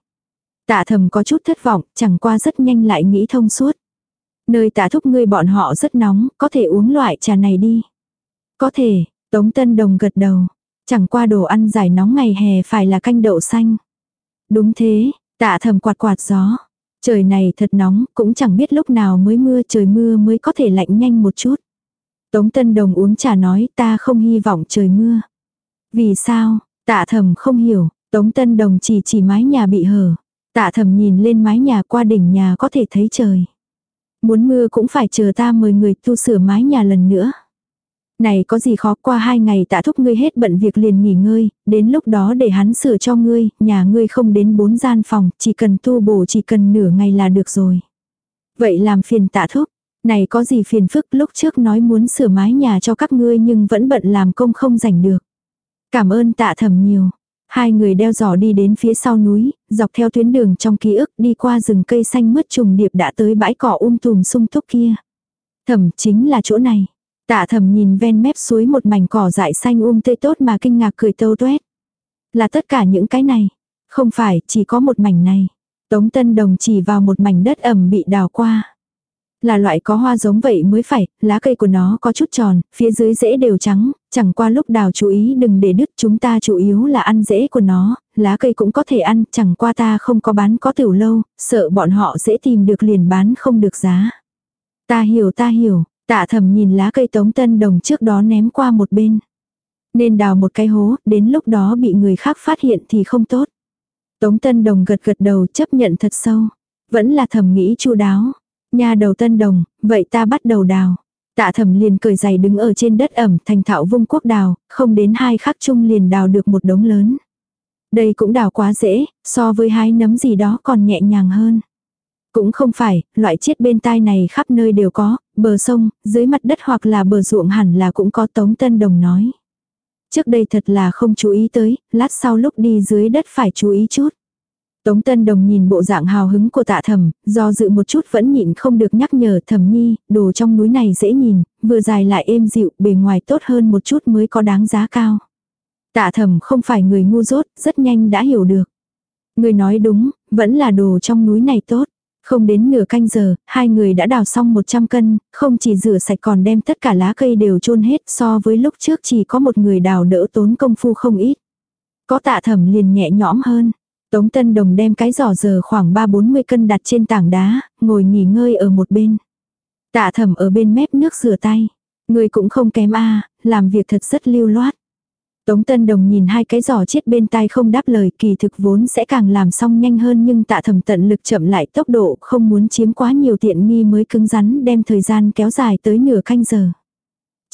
A: Tạ thầm có chút thất vọng, chẳng qua rất nhanh lại nghĩ thông suốt. Nơi tạ thúc ngươi bọn họ rất nóng, có thể uống loại trà này đi. Có thể, Tống Tân Đồng gật đầu. Chẳng qua đồ ăn giải nóng ngày hè phải là canh đậu xanh. Đúng thế, tạ thầm quạt quạt gió. Trời này thật nóng, cũng chẳng biết lúc nào mới mưa trời mưa mới có thể lạnh nhanh một chút. Tống Tân Đồng uống trà nói ta không hy vọng trời mưa. Vì sao, tạ thầm không hiểu, Tống Tân Đồng chỉ chỉ mái nhà bị hở. Tạ thầm nhìn lên mái nhà qua đỉnh nhà có thể thấy trời. Muốn mưa cũng phải chờ ta mời người tu sửa mái nhà lần nữa. Này có gì khó qua hai ngày tạ thúc ngươi hết bận việc liền nghỉ ngơi, đến lúc đó để hắn sửa cho ngươi, nhà ngươi không đến bốn gian phòng, chỉ cần tu bổ chỉ cần nửa ngày là được rồi. Vậy làm phiền tạ thúc, này có gì phiền phức lúc trước nói muốn sửa mái nhà cho các ngươi nhưng vẫn bận làm công không rảnh được. Cảm ơn tạ thẩm nhiều. Hai người đeo giỏ đi đến phía sau núi, dọc theo tuyến đường trong ký ức đi qua rừng cây xanh mướt trùng điệp đã tới bãi cỏ um tùm sung túc kia. Thẩm chính là chỗ này. Tạ thẩm nhìn ven mép suối một mảnh cỏ dại xanh um tươi tốt mà kinh ngạc cười tâu tuét. Là tất cả những cái này. Không phải, chỉ có một mảnh này. Tống Tân Đồng chỉ vào một mảnh đất ẩm bị đào qua. Là loại có hoa giống vậy mới phải, lá cây của nó có chút tròn, phía dưới rễ đều trắng, chẳng qua lúc đào chú ý đừng để đứt chúng ta chủ yếu là ăn rễ của nó, lá cây cũng có thể ăn, chẳng qua ta không có bán có tiểu lâu, sợ bọn họ dễ tìm được liền bán không được giá. Ta hiểu ta hiểu, tạ thầm nhìn lá cây tống tân đồng trước đó ném qua một bên. Nên đào một cái hố, đến lúc đó bị người khác phát hiện thì không tốt. Tống Tân Đồng gật gật đầu chấp nhận thật sâu. Vẫn là thầm nghĩ chu đáo. Nhà đầu Tân Đồng, vậy ta bắt đầu đào. Tạ thầm liền cởi giày đứng ở trên đất ẩm thành thạo vung quốc đào, không đến hai khắc chung liền đào được một đống lớn. Đây cũng đào quá dễ, so với hai nấm gì đó còn nhẹ nhàng hơn. Cũng không phải, loại chiết bên tai này khắp nơi đều có, bờ sông, dưới mặt đất hoặc là bờ ruộng hẳn là cũng có Tống Tân Đồng nói. Trước đây thật là không chú ý tới, lát sau lúc đi dưới đất phải chú ý chút. Tống Tân Đồng nhìn bộ dạng hào hứng của tạ thầm, do dự một chút vẫn nhịn không được nhắc nhở thầm nhi, đồ trong núi này dễ nhìn, vừa dài lại êm dịu, bề ngoài tốt hơn một chút mới có đáng giá cao. Tạ thầm không phải người ngu dốt, rất nhanh đã hiểu được. Người nói đúng, vẫn là đồ trong núi này tốt. Không đến nửa canh giờ, hai người đã đào xong 100 cân, không chỉ rửa sạch còn đem tất cả lá cây đều chôn hết so với lúc trước chỉ có một người đào đỡ tốn công phu không ít. Có tạ thẩm liền nhẹ nhõm hơn. Tống Tân Đồng đem cái giỏ giờ khoảng 3-40 cân đặt trên tảng đá, ngồi nghỉ ngơi ở một bên. Tạ thẩm ở bên mép nước rửa tay. Người cũng không kém a làm việc thật rất lưu loát. Tống Tân Đồng nhìn hai cái giỏ chết bên tai không đáp lời kỳ thực vốn sẽ càng làm xong nhanh hơn nhưng tạ thẩm tận lực chậm lại tốc độ không muốn chiếm quá nhiều tiện nghi mới cứng rắn đem thời gian kéo dài tới nửa canh giờ.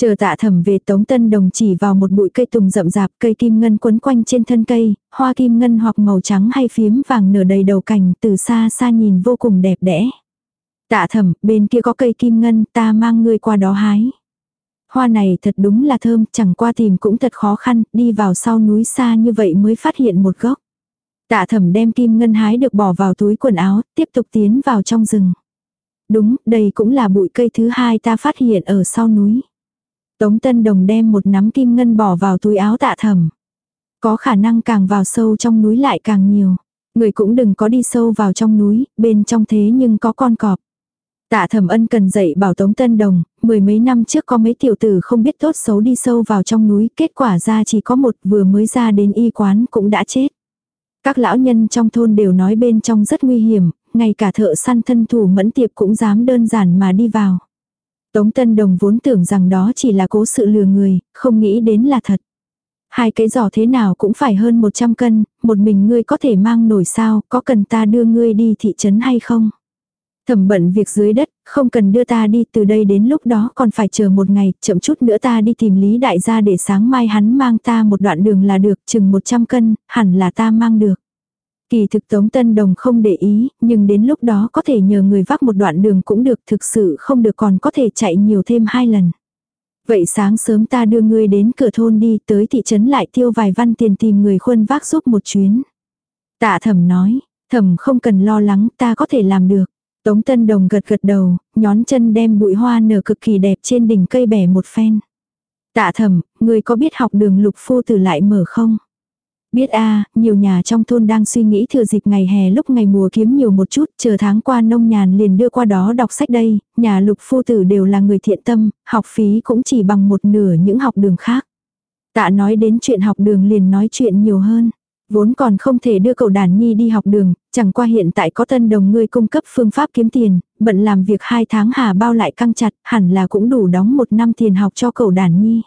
A: Chờ tạ thẩm về Tống Tân Đồng chỉ vào một bụi cây tùng rậm rạp cây kim ngân quấn quanh trên thân cây, hoa kim ngân hoặc màu trắng hay phiếm vàng nửa đầy đầu cành từ xa xa nhìn vô cùng đẹp đẽ. Tạ thẩm, bên kia có cây kim ngân ta mang ngươi qua đó hái. Hoa này thật đúng là thơm, chẳng qua tìm cũng thật khó khăn, đi vào sau núi xa như vậy mới phát hiện một gốc. Tạ thẩm đem kim ngân hái được bỏ vào túi quần áo, tiếp tục tiến vào trong rừng. Đúng, đây cũng là bụi cây thứ hai ta phát hiện ở sau núi. Tống Tân Đồng đem một nắm kim ngân bỏ vào túi áo tạ thẩm. Có khả năng càng vào sâu trong núi lại càng nhiều. Người cũng đừng có đi sâu vào trong núi, bên trong thế nhưng có con cọp. Tạ thẩm ân cần dạy bảo Tống Tân Đồng, mười mấy năm trước có mấy tiểu tử không biết tốt xấu đi sâu vào trong núi, kết quả ra chỉ có một vừa mới ra đến y quán cũng đã chết. Các lão nhân trong thôn đều nói bên trong rất nguy hiểm, ngay cả thợ săn thân thủ mẫn tiệp cũng dám đơn giản mà đi vào. Tống Tân Đồng vốn tưởng rằng đó chỉ là cố sự lừa người, không nghĩ đến là thật. Hai cái giỏ thế nào cũng phải hơn 100 cân, một mình ngươi có thể mang nổi sao, có cần ta đưa ngươi đi thị trấn hay không? Thẩm bận việc dưới đất, không cần đưa ta đi từ đây đến lúc đó còn phải chờ một ngày, chậm chút nữa ta đi tìm Lý Đại gia để sáng mai hắn mang ta một đoạn đường là được, chừng 100 cân, hẳn là ta mang được. Kỳ thực Tống Tân Đồng không để ý, nhưng đến lúc đó có thể nhờ người vác một đoạn đường cũng được, thực sự không được còn có thể chạy nhiều thêm hai lần. Vậy sáng sớm ta đưa ngươi đến cửa thôn đi, tới thị trấn lại tiêu vài văn tiền tìm người khuân vác giúp một chuyến. Tạ thẩm nói, thẩm không cần lo lắng, ta có thể làm được. Tống Tân Đồng gật gật đầu, nhón chân đem bụi hoa nở cực kỳ đẹp trên đỉnh cây bẻ một phen. Tạ thẩm, người có biết học đường lục phu tử lại mở không? Biết a nhiều nhà trong thôn đang suy nghĩ thừa dịp ngày hè lúc ngày mùa kiếm nhiều một chút, chờ tháng qua nông nhàn liền đưa qua đó đọc sách đây, nhà lục phu tử đều là người thiện tâm, học phí cũng chỉ bằng một nửa những học đường khác. Tạ nói đến chuyện học đường liền nói chuyện nhiều hơn. Vốn còn không thể đưa cậu đàn nhi đi học đường, chẳng qua hiện tại có tân đồng ngươi cung cấp phương pháp kiếm tiền, bận làm việc hai tháng hà bao lại căng chặt, hẳn là cũng đủ đóng một năm tiền học cho cậu đàn nhi.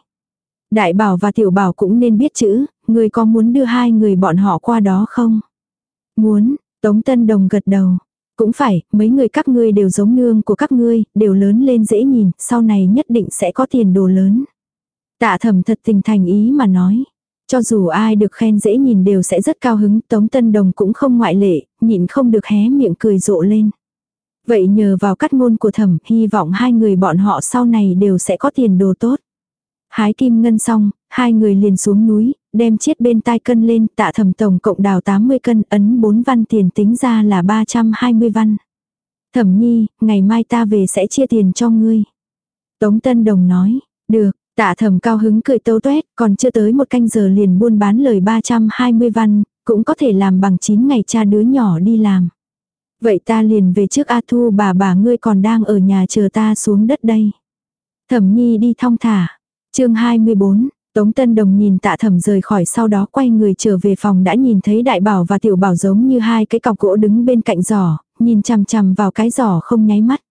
A: Đại bảo và tiểu bảo cũng nên biết chữ, ngươi có muốn đưa hai người bọn họ qua đó không? Muốn, Tống Tân Đồng gật đầu. Cũng phải, mấy người các ngươi đều giống nương của các ngươi, đều lớn lên dễ nhìn, sau này nhất định sẽ có tiền đồ lớn. Tạ thẩm thật tình thành ý mà nói. Cho dù ai được khen dễ nhìn đều sẽ rất cao hứng, Tống Tân Đồng cũng không ngoại lệ, nhịn không được hé miệng cười rộ lên. Vậy nhờ vào cắt ngôn của thẩm, hy vọng hai người bọn họ sau này đều sẽ có tiền đồ tốt. Hái kim ngân xong, hai người liền xuống núi, đem chiết bên tai cân lên, tạ thẩm tổng cộng đào 80 cân, ấn 4 văn tiền tính ra là 320 văn. Thẩm nhi, ngày mai ta về sẽ chia tiền cho ngươi. Tống Tân Đồng nói, được, Tạ thầm cao hứng cười tâu tuét, còn chưa tới một canh giờ liền buôn bán lời 320 văn, cũng có thể làm bằng 9 ngày cha đứa nhỏ đi làm. Vậy ta liền về trước A Thu bà bà ngươi còn đang ở nhà chờ ta xuống đất đây. Thẩm nhi đi thong thả. chương 24, Tống Tân Đồng nhìn tạ thẩm rời khỏi sau đó quay người trở về phòng đã nhìn thấy đại bảo và tiểu bảo giống như hai cái cọc gỗ đứng bên cạnh giỏ, nhìn chằm chằm vào cái giỏ không nháy mắt.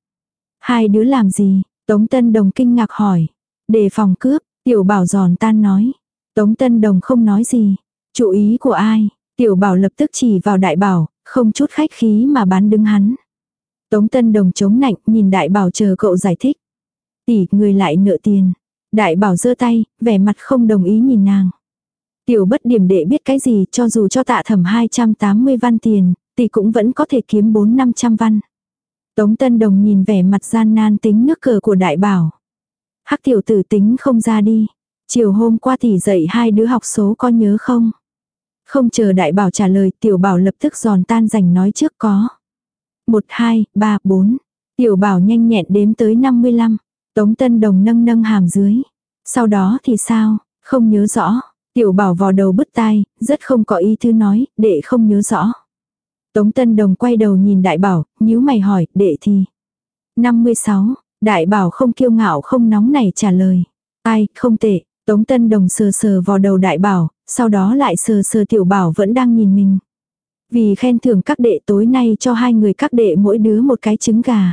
A: Hai đứa làm gì? Tống Tân Đồng kinh ngạc hỏi. Đề phòng cướp, tiểu bảo giòn tan nói. Tống Tân Đồng không nói gì. Chủ ý của ai? Tiểu bảo lập tức chỉ vào đại bảo, không chút khách khí mà bán đứng hắn. Tống Tân Đồng chống nạnh nhìn đại bảo chờ cậu giải thích. Tỷ, người lại nợ tiền. Đại bảo giơ tay, vẻ mặt không đồng ý nhìn nàng. Tiểu bất điểm đệ biết cái gì cho dù cho tạ thẩm 280 văn tiền, tỷ cũng vẫn có thể kiếm 4-500 văn. Tống Tân Đồng nhìn vẻ mặt gian nan tính nước cờ của đại bảo. Hắc tiểu tử tính không ra đi. Chiều hôm qua tỷ dạy hai đứa học số có nhớ không? Không chờ đại bảo trả lời tiểu bảo lập tức giòn tan rành nói trước có. 1, 2, 3, 4. Tiểu bảo nhanh nhẹn đếm tới 55. Tống Tân Đồng nâng nâng hàm dưới. Sau đó thì sao? Không nhớ rõ. Tiểu bảo vò đầu bứt tai, rất không có ý thứ nói, đệ không nhớ rõ. Tống Tân Đồng quay đầu nhìn đại bảo, nhíu mày hỏi, đệ thì. 56, đại bảo không kiêu ngạo không nóng này trả lời. Ai, không tệ, Tống Tân Đồng sờ sờ vào đầu đại bảo, sau đó lại sờ sờ tiểu bảo vẫn đang nhìn mình. Vì khen thưởng các đệ tối nay cho hai người các đệ mỗi đứa một cái trứng gà.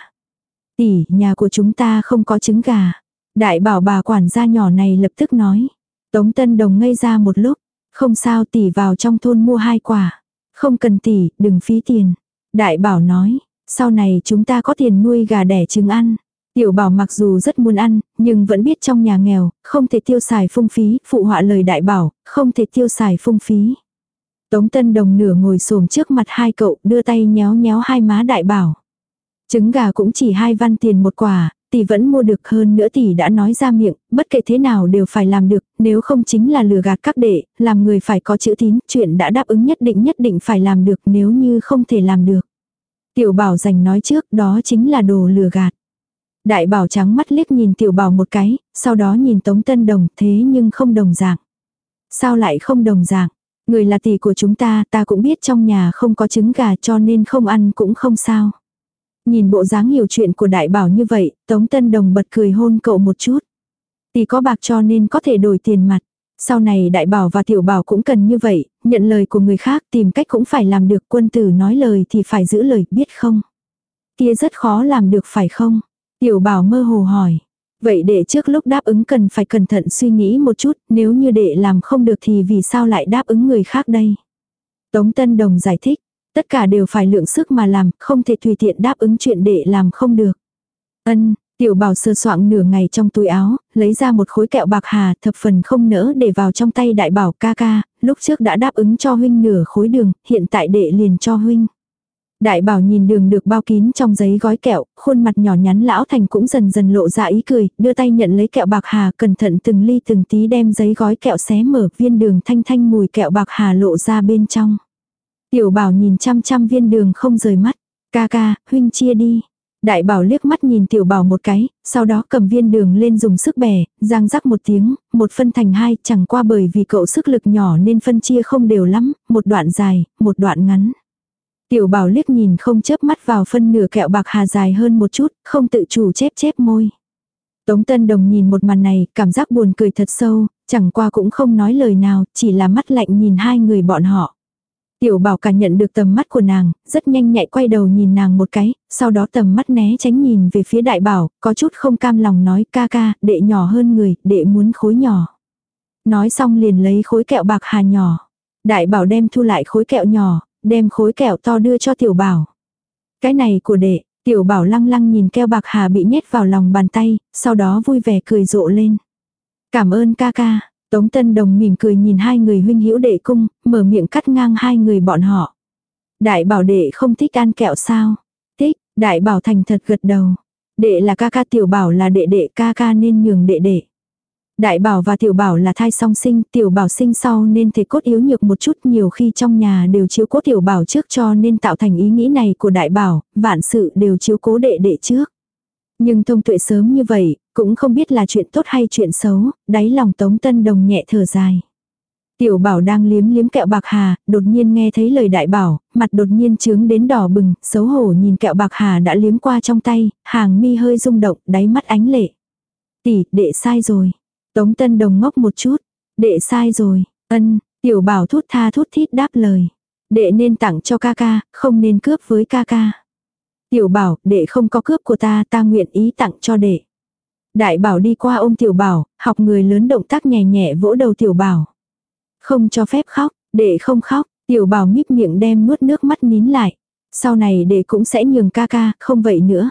A: Tỷ, nhà của chúng ta không có trứng gà. Đại bảo bà quản gia nhỏ này lập tức nói. Tống Tân Đồng ngây ra một lúc. Không sao tỷ vào trong thôn mua hai quả. Không cần tỷ, đừng phí tiền. Đại bảo nói, sau này chúng ta có tiền nuôi gà đẻ trứng ăn. Tiểu bảo mặc dù rất muốn ăn, nhưng vẫn biết trong nhà nghèo, không thể tiêu xài phung phí, phụ họa lời đại bảo, không thể tiêu xài phung phí. Tống Tân Đồng nửa ngồi xổm trước mặt hai cậu, đưa tay nhéo nhéo hai má đại bảo. Trứng gà cũng chỉ hai văn tiền một quả, tỷ vẫn mua được hơn nữa tỷ đã nói ra miệng, bất kể thế nào đều phải làm được, nếu không chính là lừa gạt các đệ, làm người phải có chữ tín, chuyện đã đáp ứng nhất định nhất định phải làm được nếu như không thể làm được. Tiểu bảo dành nói trước đó chính là đồ lừa gạt. Đại bảo trắng mắt liếc nhìn tiểu bảo một cái, sau đó nhìn Tống Tân Đồng thế nhưng không đồng dạng. Sao lại không đồng dạng? Người là tỷ của chúng ta, ta cũng biết trong nhà không có trứng gà cho nên không ăn cũng không sao. Nhìn bộ dáng hiểu chuyện của đại bảo như vậy, Tống Tân Đồng bật cười hôn cậu một chút. Tỷ có bạc cho nên có thể đổi tiền mặt. Sau này đại bảo và tiểu bảo cũng cần như vậy, nhận lời của người khác tìm cách cũng phải làm được quân tử nói lời thì phải giữ lời biết không. Kia rất khó làm được phải không? Tiểu bảo mơ hồ hỏi. Vậy để trước lúc đáp ứng cần phải cẩn thận suy nghĩ một chút, nếu như đệ làm không được thì vì sao lại đáp ứng người khác đây? Tống Tân Đồng giải thích, tất cả đều phải lượng sức mà làm, không thể tùy tiện đáp ứng chuyện đệ làm không được. Ân, tiểu bảo sơ soạn nửa ngày trong túi áo, lấy ra một khối kẹo bạc hà thập phần không nỡ để vào trong tay đại bảo ca ca, lúc trước đã đáp ứng cho huynh nửa khối đường, hiện tại đệ liền cho huynh. Đại bảo nhìn đường được bao kín trong giấy gói kẹo, khuôn mặt nhỏ nhắn lão thành cũng dần dần lộ ra ý cười, đưa tay nhận lấy kẹo bạc hà, cẩn thận từng ly từng tí đem giấy gói kẹo xé mở viên đường thanh thanh mùi kẹo bạc hà lộ ra bên trong. Tiểu bảo nhìn chăm chăm viên đường không rời mắt, ca ca, huynh chia đi. Đại bảo liếc mắt nhìn tiểu bảo một cái, sau đó cầm viên đường lên dùng sức bẻ, giang rắc một tiếng, một phân thành hai, chẳng qua bởi vì cậu sức lực nhỏ nên phân chia không đều lắm, một đoạn dài, một đoạn ngắn. Tiểu bảo liếc nhìn không chớp mắt vào phân nửa kẹo bạc hà dài hơn một chút, không tự chủ chép chép môi. Tống Tân Đồng nhìn một màn này, cảm giác buồn cười thật sâu, chẳng qua cũng không nói lời nào, chỉ là mắt lạnh nhìn hai người bọn họ. Tiểu bảo cảm nhận được tầm mắt của nàng, rất nhanh nhạy quay đầu nhìn nàng một cái, sau đó tầm mắt né tránh nhìn về phía đại bảo, có chút không cam lòng nói ca ca, đệ nhỏ hơn người, đệ muốn khối nhỏ. Nói xong liền lấy khối kẹo bạc hà nhỏ. Đại bảo đem thu lại khối kẹo nhỏ, đem khối kẹo to đưa cho tiểu bảo. Cái này của đệ, tiểu bảo lăng lăng nhìn keo bạc hà bị nhét vào lòng bàn tay, sau đó vui vẻ cười rộ lên. Cảm ơn ca ca, Tống Tân Đồng mỉm cười nhìn hai người huynh hữu đệ cung, mở miệng cắt ngang hai người bọn họ. Đại bảo đệ không thích ăn kẹo sao? Thích, đại bảo thành thật gật đầu. Đệ là ca ca tiểu bảo là đệ đệ ca ca nên nhường đệ đệ. Đại bảo và tiểu bảo là thai song sinh, tiểu bảo sinh sau nên thể cốt yếu nhược một chút nhiều khi trong nhà đều chiếu cố tiểu bảo trước cho nên tạo thành ý nghĩ này của đại bảo, vạn sự đều chiếu cố đệ đệ trước. Nhưng thông tuệ sớm như vậy, cũng không biết là chuyện tốt hay chuyện xấu, đáy lòng tống tân đồng nhẹ thở dài. Tiểu bảo đang liếm liếm kẹo bạc hà, đột nhiên nghe thấy lời đại bảo, mặt đột nhiên trướng đến đỏ bừng, xấu hổ nhìn kẹo bạc hà đã liếm qua trong tay, hàng mi hơi rung động, đáy mắt ánh lệ. Tỷ, đệ sai rồi. Tống Tân Đồng ngốc một chút. Đệ sai rồi. Ân, tiểu bảo thút tha thút thít đáp lời. Đệ nên tặng cho ca ca, không nên cướp với ca ca. Tiểu bảo, đệ không có cướp của ta, ta nguyện ý tặng cho đệ. Đại bảo đi qua ôm tiểu bảo, học người lớn động tác nhẹ nhẹ vỗ đầu tiểu bảo. Không cho phép khóc, đệ không khóc, tiểu bảo míp miệng đem nuốt nước mắt nín lại. Sau này đệ cũng sẽ nhường ca ca, không vậy nữa.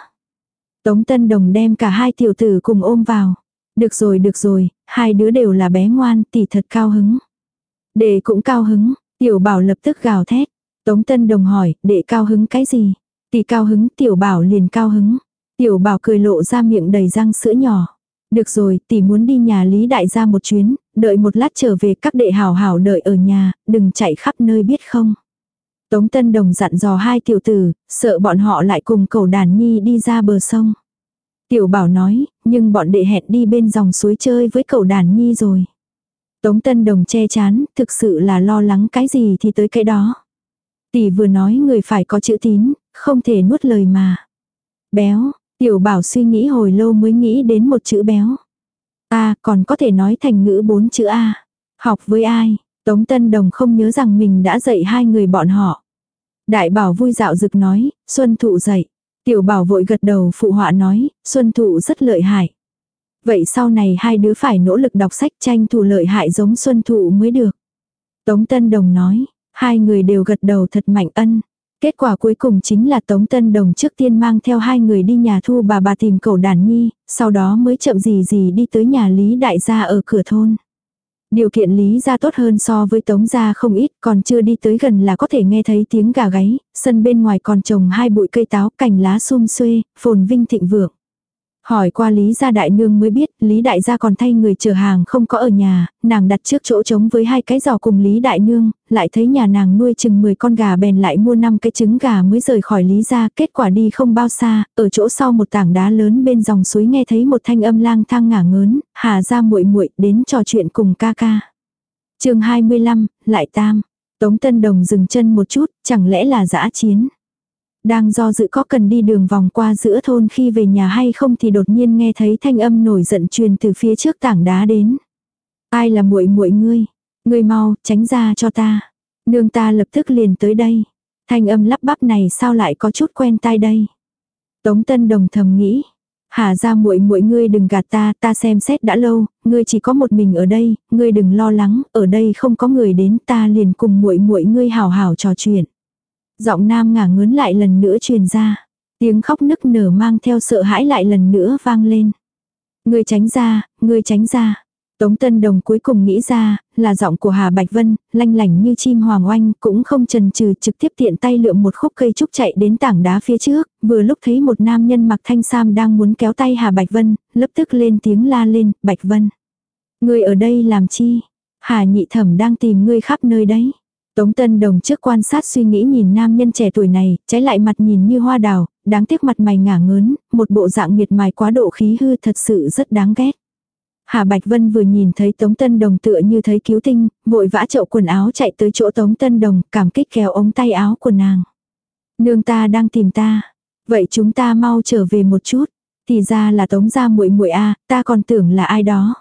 A: Tống Tân Đồng đem cả hai tiểu tử cùng ôm vào. Được rồi được rồi, hai đứa đều là bé ngoan, tỷ thật cao hứng. Đệ cũng cao hứng, tiểu bảo lập tức gào thét. Tống Tân Đồng hỏi, đệ cao hứng cái gì? Tỷ cao hứng, tiểu bảo liền cao hứng. Tiểu bảo cười lộ ra miệng đầy răng sữa nhỏ. Được rồi, tỷ muốn đi nhà Lý Đại gia một chuyến, đợi một lát trở về các đệ hảo hảo đợi ở nhà, đừng chạy khắp nơi biết không. Tống Tân Đồng dặn dò hai tiểu tử, sợ bọn họ lại cùng cầu đàn nhi đi ra bờ sông. Tiểu bảo nói, nhưng bọn đệ hẹn đi bên dòng suối chơi với cậu đàn nhi rồi. Tống Tân Đồng che chán, thực sự là lo lắng cái gì thì tới cái đó. Tỷ vừa nói người phải có chữ tín, không thể nuốt lời mà. Béo, tiểu bảo suy nghĩ hồi lâu mới nghĩ đến một chữ béo. A còn có thể nói thành ngữ bốn chữ A. Học với ai? Tống Tân Đồng không nhớ rằng mình đã dạy hai người bọn họ. Đại bảo vui dạo rực nói, Xuân Thụ dạy. Tiểu bảo vội gật đầu phụ họa nói, Xuân Thụ rất lợi hại. Vậy sau này hai đứa phải nỗ lực đọc sách tranh thủ lợi hại giống Xuân Thụ mới được. Tống Tân Đồng nói, hai người đều gật đầu thật mạnh ân. Kết quả cuối cùng chính là Tống Tân Đồng trước tiên mang theo hai người đi nhà thu bà bà tìm cậu đàn nhi, sau đó mới chậm gì gì đi tới nhà Lý Đại gia ở cửa thôn. Điều kiện lý ra tốt hơn so với tống gia không ít, còn chưa đi tới gần là có thể nghe thấy tiếng gà gáy, sân bên ngoài còn trồng hai bụi cây táo, cành lá sum xuê, phồn vinh thịnh vượng. Hỏi qua Lý gia đại nương mới biết, Lý đại gia còn thay người chờ hàng không có ở nhà, nàng đặt trước chỗ trống với hai cái giò cùng Lý đại nương, lại thấy nhà nàng nuôi chừng 10 con gà bèn lại mua 5 cái trứng gà mới rời khỏi Lý gia, kết quả đi không bao xa, ở chỗ sau một tảng đá lớn bên dòng suối nghe thấy một thanh âm lang thang ngả ngớn, hà ra muội muội đến trò chuyện cùng ca ca. chương 25, lại tam. Tống Tân Đồng dừng chân một chút, chẳng lẽ là dã chiến. Đang do dự có cần đi đường vòng qua giữa thôn khi về nhà hay không thì đột nhiên nghe thấy thanh âm nổi giận truyền từ phía trước tảng đá đến. Ai là muội muội ngươi? Ngươi mau, tránh ra cho ta. Nương ta lập tức liền tới đây. Thanh âm lắp bắp này sao lại có chút quen tai đây? Tống Tân Đồng thầm nghĩ. Hà ra muội muội ngươi đừng gạt ta, ta xem xét đã lâu, ngươi chỉ có một mình ở đây, ngươi đừng lo lắng, ở đây không có người đến, ta liền cùng muội muội ngươi hào hào trò chuyện. Giọng nam ngả ngớn lại lần nữa truyền ra. Tiếng khóc nức nở mang theo sợ hãi lại lần nữa vang lên. Người tránh ra, người tránh ra. Tống Tân Đồng cuối cùng nghĩ ra, là giọng của Hà Bạch Vân, lanh lảnh như chim hoàng oanh, cũng không chần chừ trực tiếp tiện tay lượm một khúc cây trúc chạy đến tảng đá phía trước, vừa lúc thấy một nam nhân mặc thanh sam đang muốn kéo tay Hà Bạch Vân, lập tức lên tiếng la lên, Bạch Vân. Người ở đây làm chi? Hà nhị thẩm đang tìm ngươi khắp nơi đấy. Tống Tân Đồng trước quan sát suy nghĩ nhìn nam nhân trẻ tuổi này, trái lại mặt nhìn như hoa đào, đáng tiếc mặt mày ngả ngớn, một bộ dạng miệt mài quá độ khí hư thật sự rất đáng ghét. Hà Bạch Vân vừa nhìn thấy Tống Tân Đồng tựa như thấy cứu tinh, vội vã chậu quần áo chạy tới chỗ Tống Tân Đồng, cảm kích kéo ống tay áo của nàng. Nương ta đang tìm ta. Vậy chúng ta mau trở về một chút. Thì ra là Tống gia muội muội a, ta còn tưởng là ai đó.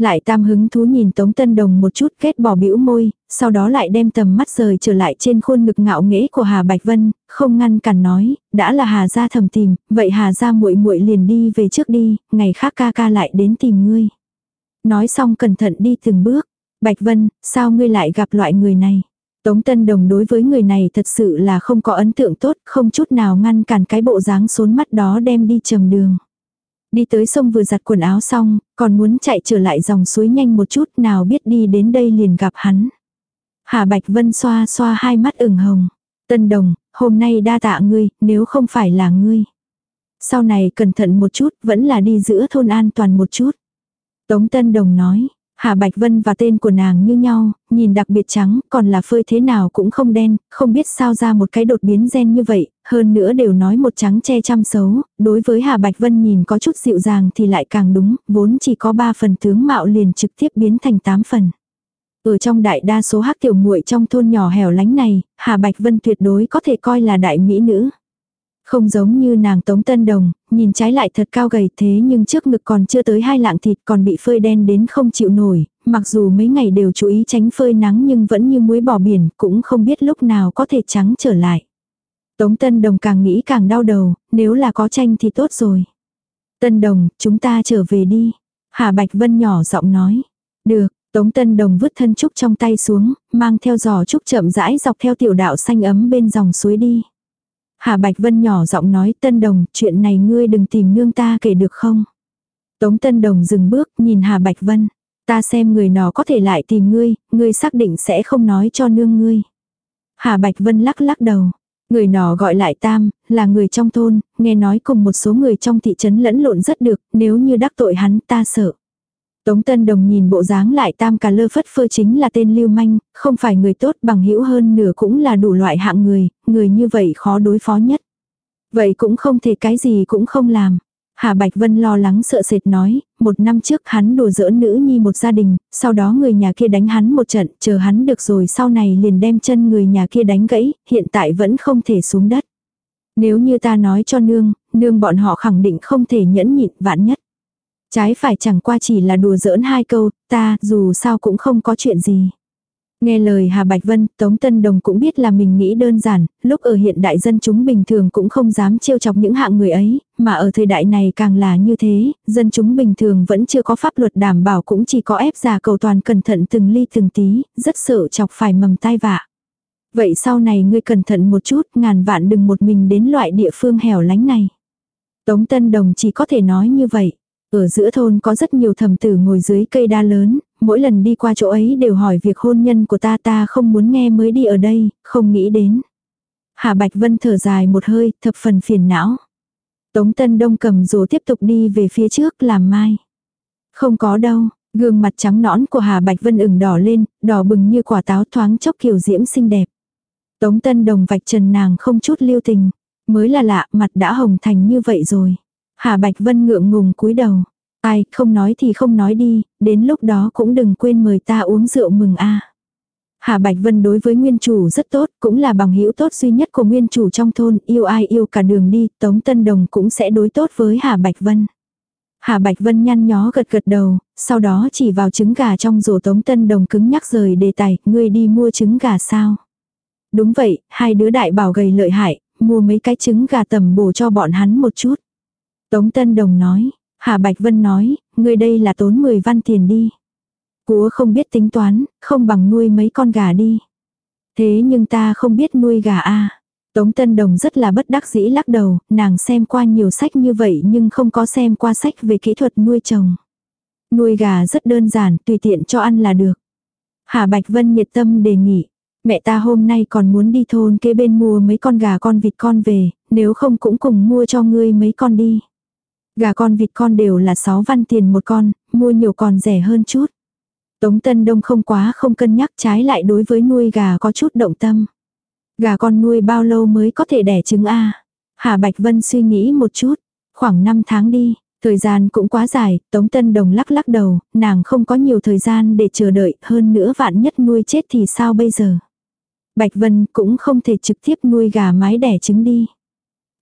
A: Lại tam hứng thú nhìn Tống Tân Đồng một chút kết bỏ bĩu môi, sau đó lại đem tầm mắt rời trở lại trên khuôn ngực ngạo nghễ của Hà Bạch Vân, không ngăn cản nói, đã là Hà gia thầm tìm, vậy Hà gia muội muội liền đi về trước đi, ngày khác ca ca lại đến tìm ngươi. Nói xong cẩn thận đi từng bước, Bạch Vân, sao ngươi lại gặp loại người này? Tống Tân Đồng đối với người này thật sự là không có ấn tượng tốt, không chút nào ngăn cản cái bộ dáng xốn mắt đó đem đi trầm đường. Đi tới sông vừa giặt quần áo xong, còn muốn chạy trở lại dòng suối nhanh một chút nào biết đi đến đây liền gặp hắn. Hà Bạch Vân xoa xoa hai mắt ửng hồng. Tân Đồng, hôm nay đa tạ ngươi, nếu không phải là ngươi. Sau này cẩn thận một chút, vẫn là đi giữa thôn an toàn một chút. Tống Tân Đồng nói, Hà Bạch Vân và tên của nàng như nhau, nhìn đặc biệt trắng, còn là phơi thế nào cũng không đen, không biết sao ra một cái đột biến gen như vậy, hơn nữa đều nói một trắng che chăm xấu, đối với Hà Bạch Vân nhìn có chút dịu dàng thì lại càng đúng, vốn chỉ có 3 phần tướng mạo liền trực tiếp biến thành 8 phần. Ở trong đại đa số hắc tiểu muội trong thôn nhỏ hẻo lánh này, Hà Bạch Vân tuyệt đối có thể coi là đại mỹ nữ. Không giống như nàng Tống Tân Đồng, nhìn trái lại thật cao gầy thế nhưng trước ngực còn chưa tới hai lạng thịt còn bị phơi đen đến không chịu nổi, mặc dù mấy ngày đều chú ý tránh phơi nắng nhưng vẫn như muối bỏ biển, cũng không biết lúc nào có thể trắng trở lại. Tống Tân Đồng càng nghĩ càng đau đầu, nếu là có tranh thì tốt rồi. Tân Đồng, chúng ta trở về đi. Hà Bạch Vân nhỏ giọng nói. Được, Tống Tân Đồng vứt thân trúc trong tay xuống, mang theo giò trúc chậm rãi dọc theo tiểu đạo xanh ấm bên dòng suối đi. Hà Bạch Vân nhỏ giọng nói Tân Đồng, chuyện này ngươi đừng tìm nương ta kể được không? Tống Tân Đồng dừng bước, nhìn Hà Bạch Vân. Ta xem người nó có thể lại tìm ngươi, ngươi xác định sẽ không nói cho nương ngươi. Hà Bạch Vân lắc lắc đầu. Người nọ gọi lại Tam, là người trong thôn, nghe nói cùng một số người trong thị trấn lẫn lộn rất được, nếu như đắc tội hắn ta sợ. Tống Tân Đồng nhìn bộ dáng lại Tam cà lơ phất phơ chính là tên lưu manh, không phải người tốt bằng hữu hơn nửa cũng là đủ loại hạng người, người như vậy khó đối phó nhất. Vậy cũng không thể cái gì cũng không làm. Hà Bạch Vân lo lắng sợ sệt nói, một năm trước hắn đùa giỡn nữ nhi một gia đình, sau đó người nhà kia đánh hắn một trận, chờ hắn được rồi sau này liền đem chân người nhà kia đánh gãy, hiện tại vẫn không thể xuống đất. Nếu như ta nói cho nương, nương bọn họ khẳng định không thể nhẫn nhịn vạn nhất. Trái phải chẳng qua chỉ là đùa giỡn hai câu, ta dù sao cũng không có chuyện gì. Nghe lời Hà Bạch Vân, Tống Tân Đồng cũng biết là mình nghĩ đơn giản, lúc ở hiện đại dân chúng bình thường cũng không dám trêu chọc những hạng người ấy, mà ở thời đại này càng là như thế, dân chúng bình thường vẫn chưa có pháp luật đảm bảo cũng chỉ có ép giả cầu toàn cẩn thận từng ly từng tí, rất sợ chọc phải mầm tai vạ. Vậy sau này ngươi cẩn thận một chút, ngàn vạn đừng một mình đến loại địa phương hẻo lánh này. Tống Tân Đồng chỉ có thể nói như vậy. Ở giữa thôn có rất nhiều thầm tử ngồi dưới cây đa lớn, mỗi lần đi qua chỗ ấy đều hỏi việc hôn nhân của ta ta không muốn nghe mới đi ở đây, không nghĩ đến. Hà Bạch Vân thở dài một hơi, thập phần phiền não. Tống Tân Đông cầm dù tiếp tục đi về phía trước làm mai. Không có đâu, gương mặt trắng nõn của Hà Bạch Vân ửng đỏ lên, đỏ bừng như quả táo thoáng chốc kiểu diễm xinh đẹp. Tống Tân Đồng vạch trần nàng không chút lưu tình. Mới là lạ, mặt đã hồng thành như vậy rồi. Hà Bạch Vân ngượng ngùng cúi đầu. Ai, không nói thì không nói đi, đến lúc đó cũng đừng quên mời ta uống rượu mừng a. Hà Bạch Vân đối với nguyên chủ rất tốt, cũng là bằng hữu tốt duy nhất của nguyên chủ trong thôn, yêu ai yêu cả đường đi, Tống Tân Đồng cũng sẽ đối tốt với Hà Bạch Vân. Hà Bạch Vân nhăn nhó gật gật đầu, sau đó chỉ vào trứng gà trong rổ Tống Tân Đồng cứng nhắc rời đề tài, ngươi đi mua trứng gà sao? Đúng vậy, hai đứa đại bảo gầy lợi hại, mua mấy cái trứng gà tầm bổ cho bọn hắn một chút. Tống Tân Đồng nói, Hà Bạch Vân nói, người đây là tốn 10 văn tiền đi. Cúa không biết tính toán, không bằng nuôi mấy con gà đi. Thế nhưng ta không biết nuôi gà a. Tống Tân Đồng rất là bất đắc dĩ lắc đầu, nàng xem qua nhiều sách như vậy nhưng không có xem qua sách về kỹ thuật nuôi trồng. Nuôi gà rất đơn giản, tùy tiện cho ăn là được. Hà Bạch Vân nhiệt tâm đề nghị. Mẹ ta hôm nay còn muốn đi thôn kế bên mua mấy con gà con vịt con về, nếu không cũng cùng mua cho ngươi mấy con đi. Gà con vịt con đều là 6 văn tiền một con, mua nhiều còn rẻ hơn chút. Tống Tân Đông không quá không cân nhắc trái lại đối với nuôi gà có chút động tâm. Gà con nuôi bao lâu mới có thể đẻ trứng A? Hà Bạch Vân suy nghĩ một chút. Khoảng 5 tháng đi, thời gian cũng quá dài, Tống Tân Đồng lắc lắc đầu, nàng không có nhiều thời gian để chờ đợi, hơn nữa vạn nhất nuôi chết thì sao bây giờ? Bạch Vân cũng không thể trực tiếp nuôi gà mái đẻ trứng đi.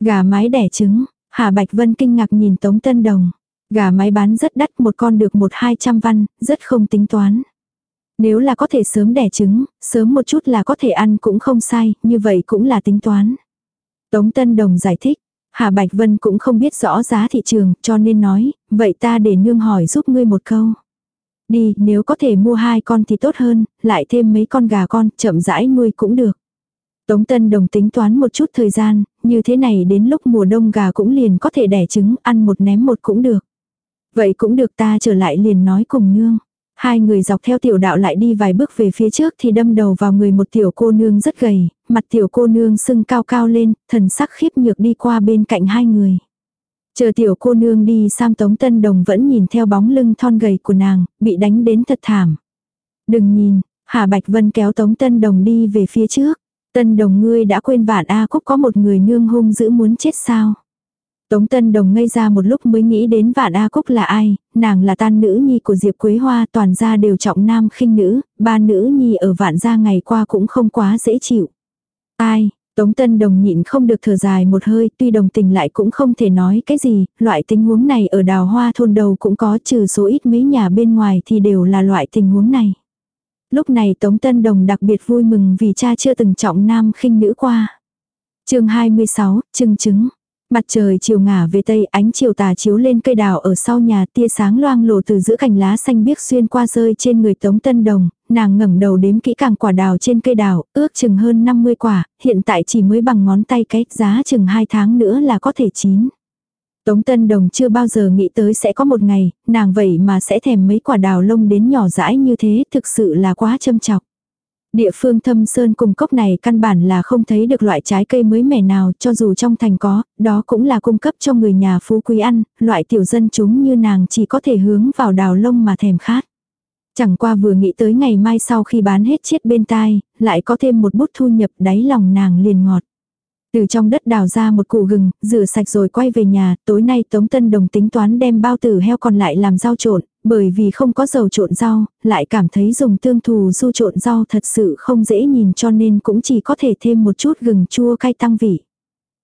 A: Gà mái đẻ trứng, Hà Bạch Vân kinh ngạc nhìn Tống Tân Đồng. Gà mái bán rất đắt một con được một hai trăm văn, rất không tính toán. Nếu là có thể sớm đẻ trứng, sớm một chút là có thể ăn cũng không sai, như vậy cũng là tính toán. Tống Tân Đồng giải thích, Hà Bạch Vân cũng không biết rõ giá thị trường, cho nên nói, vậy ta để nương hỏi giúp ngươi một câu. Đi, nếu có thể mua hai con thì tốt hơn, lại thêm mấy con gà con, chậm rãi nuôi cũng được. Tống Tân Đồng tính toán một chút thời gian, như thế này đến lúc mùa đông gà cũng liền có thể đẻ trứng, ăn một ném một cũng được. Vậy cũng được ta trở lại liền nói cùng nương. Hai người dọc theo tiểu đạo lại đi vài bước về phía trước thì đâm đầu vào người một tiểu cô nương rất gầy, mặt tiểu cô nương sưng cao cao lên, thần sắc khiếp nhược đi qua bên cạnh hai người. Chờ tiểu cô nương đi Sam Tống Tân Đồng vẫn nhìn theo bóng lưng thon gầy của nàng, bị đánh đến thật thảm. Đừng nhìn, Hà Bạch Vân kéo Tống Tân Đồng đi về phía trước. Tân Đồng ngươi đã quên vạn A Cúc có một người nương hung dữ muốn chết sao. Tống Tân Đồng ngây ra một lúc mới nghĩ đến Vạn A Cúc là ai, nàng là tan nữ nhi của Diệp Quế Hoa toàn gia đều trọng nam khinh nữ, ba nữ nhi ở Vạn gia ngày qua cũng không quá dễ chịu. Ai, Tống Tân Đồng nhịn không được thở dài một hơi, tuy đồng tình lại cũng không thể nói cái gì, loại tình huống này ở đào hoa thôn đầu cũng có trừ số ít mấy nhà bên ngoài thì đều là loại tình huống này. Lúc này Tống Tân Đồng đặc biệt vui mừng vì cha chưa từng trọng nam khinh nữ qua. chương 26, trưng chứng. Mặt trời chiều ngả về tây, ánh chiều tà chiếu lên cây đào ở sau nhà, tia sáng loang lổ từ giữa cành lá xanh biếc xuyên qua rơi trên người Tống Tân Đồng, nàng ngẩng đầu đếm kỹ càng quả đào trên cây đào, ước chừng hơn 50 quả, hiện tại chỉ mới bằng ngón tay cách giá chừng 2 tháng nữa là có thể chín. Tống Tân Đồng chưa bao giờ nghĩ tới sẽ có một ngày, nàng vậy mà sẽ thèm mấy quả đào lông đến nhỏ dãi như thế, thực sự là quá châm chọc. Địa phương thâm sơn cùng cốc này căn bản là không thấy được loại trái cây mới mẻ nào cho dù trong thành có, đó cũng là cung cấp cho người nhà phú quý ăn, loại tiểu dân chúng như nàng chỉ có thể hướng vào đào lông mà thèm khát. Chẳng qua vừa nghĩ tới ngày mai sau khi bán hết chiết bên tai, lại có thêm một bút thu nhập đáy lòng nàng liền ngọt. Từ trong đất đào ra một củ gừng, rửa sạch rồi quay về nhà, tối nay Tống Tân Đồng tính toán đem bao tử heo còn lại làm rau trộn, bởi vì không có dầu trộn rau, lại cảm thấy dùng tương thù du trộn rau thật sự không dễ nhìn cho nên cũng chỉ có thể thêm một chút gừng chua cay tăng vị.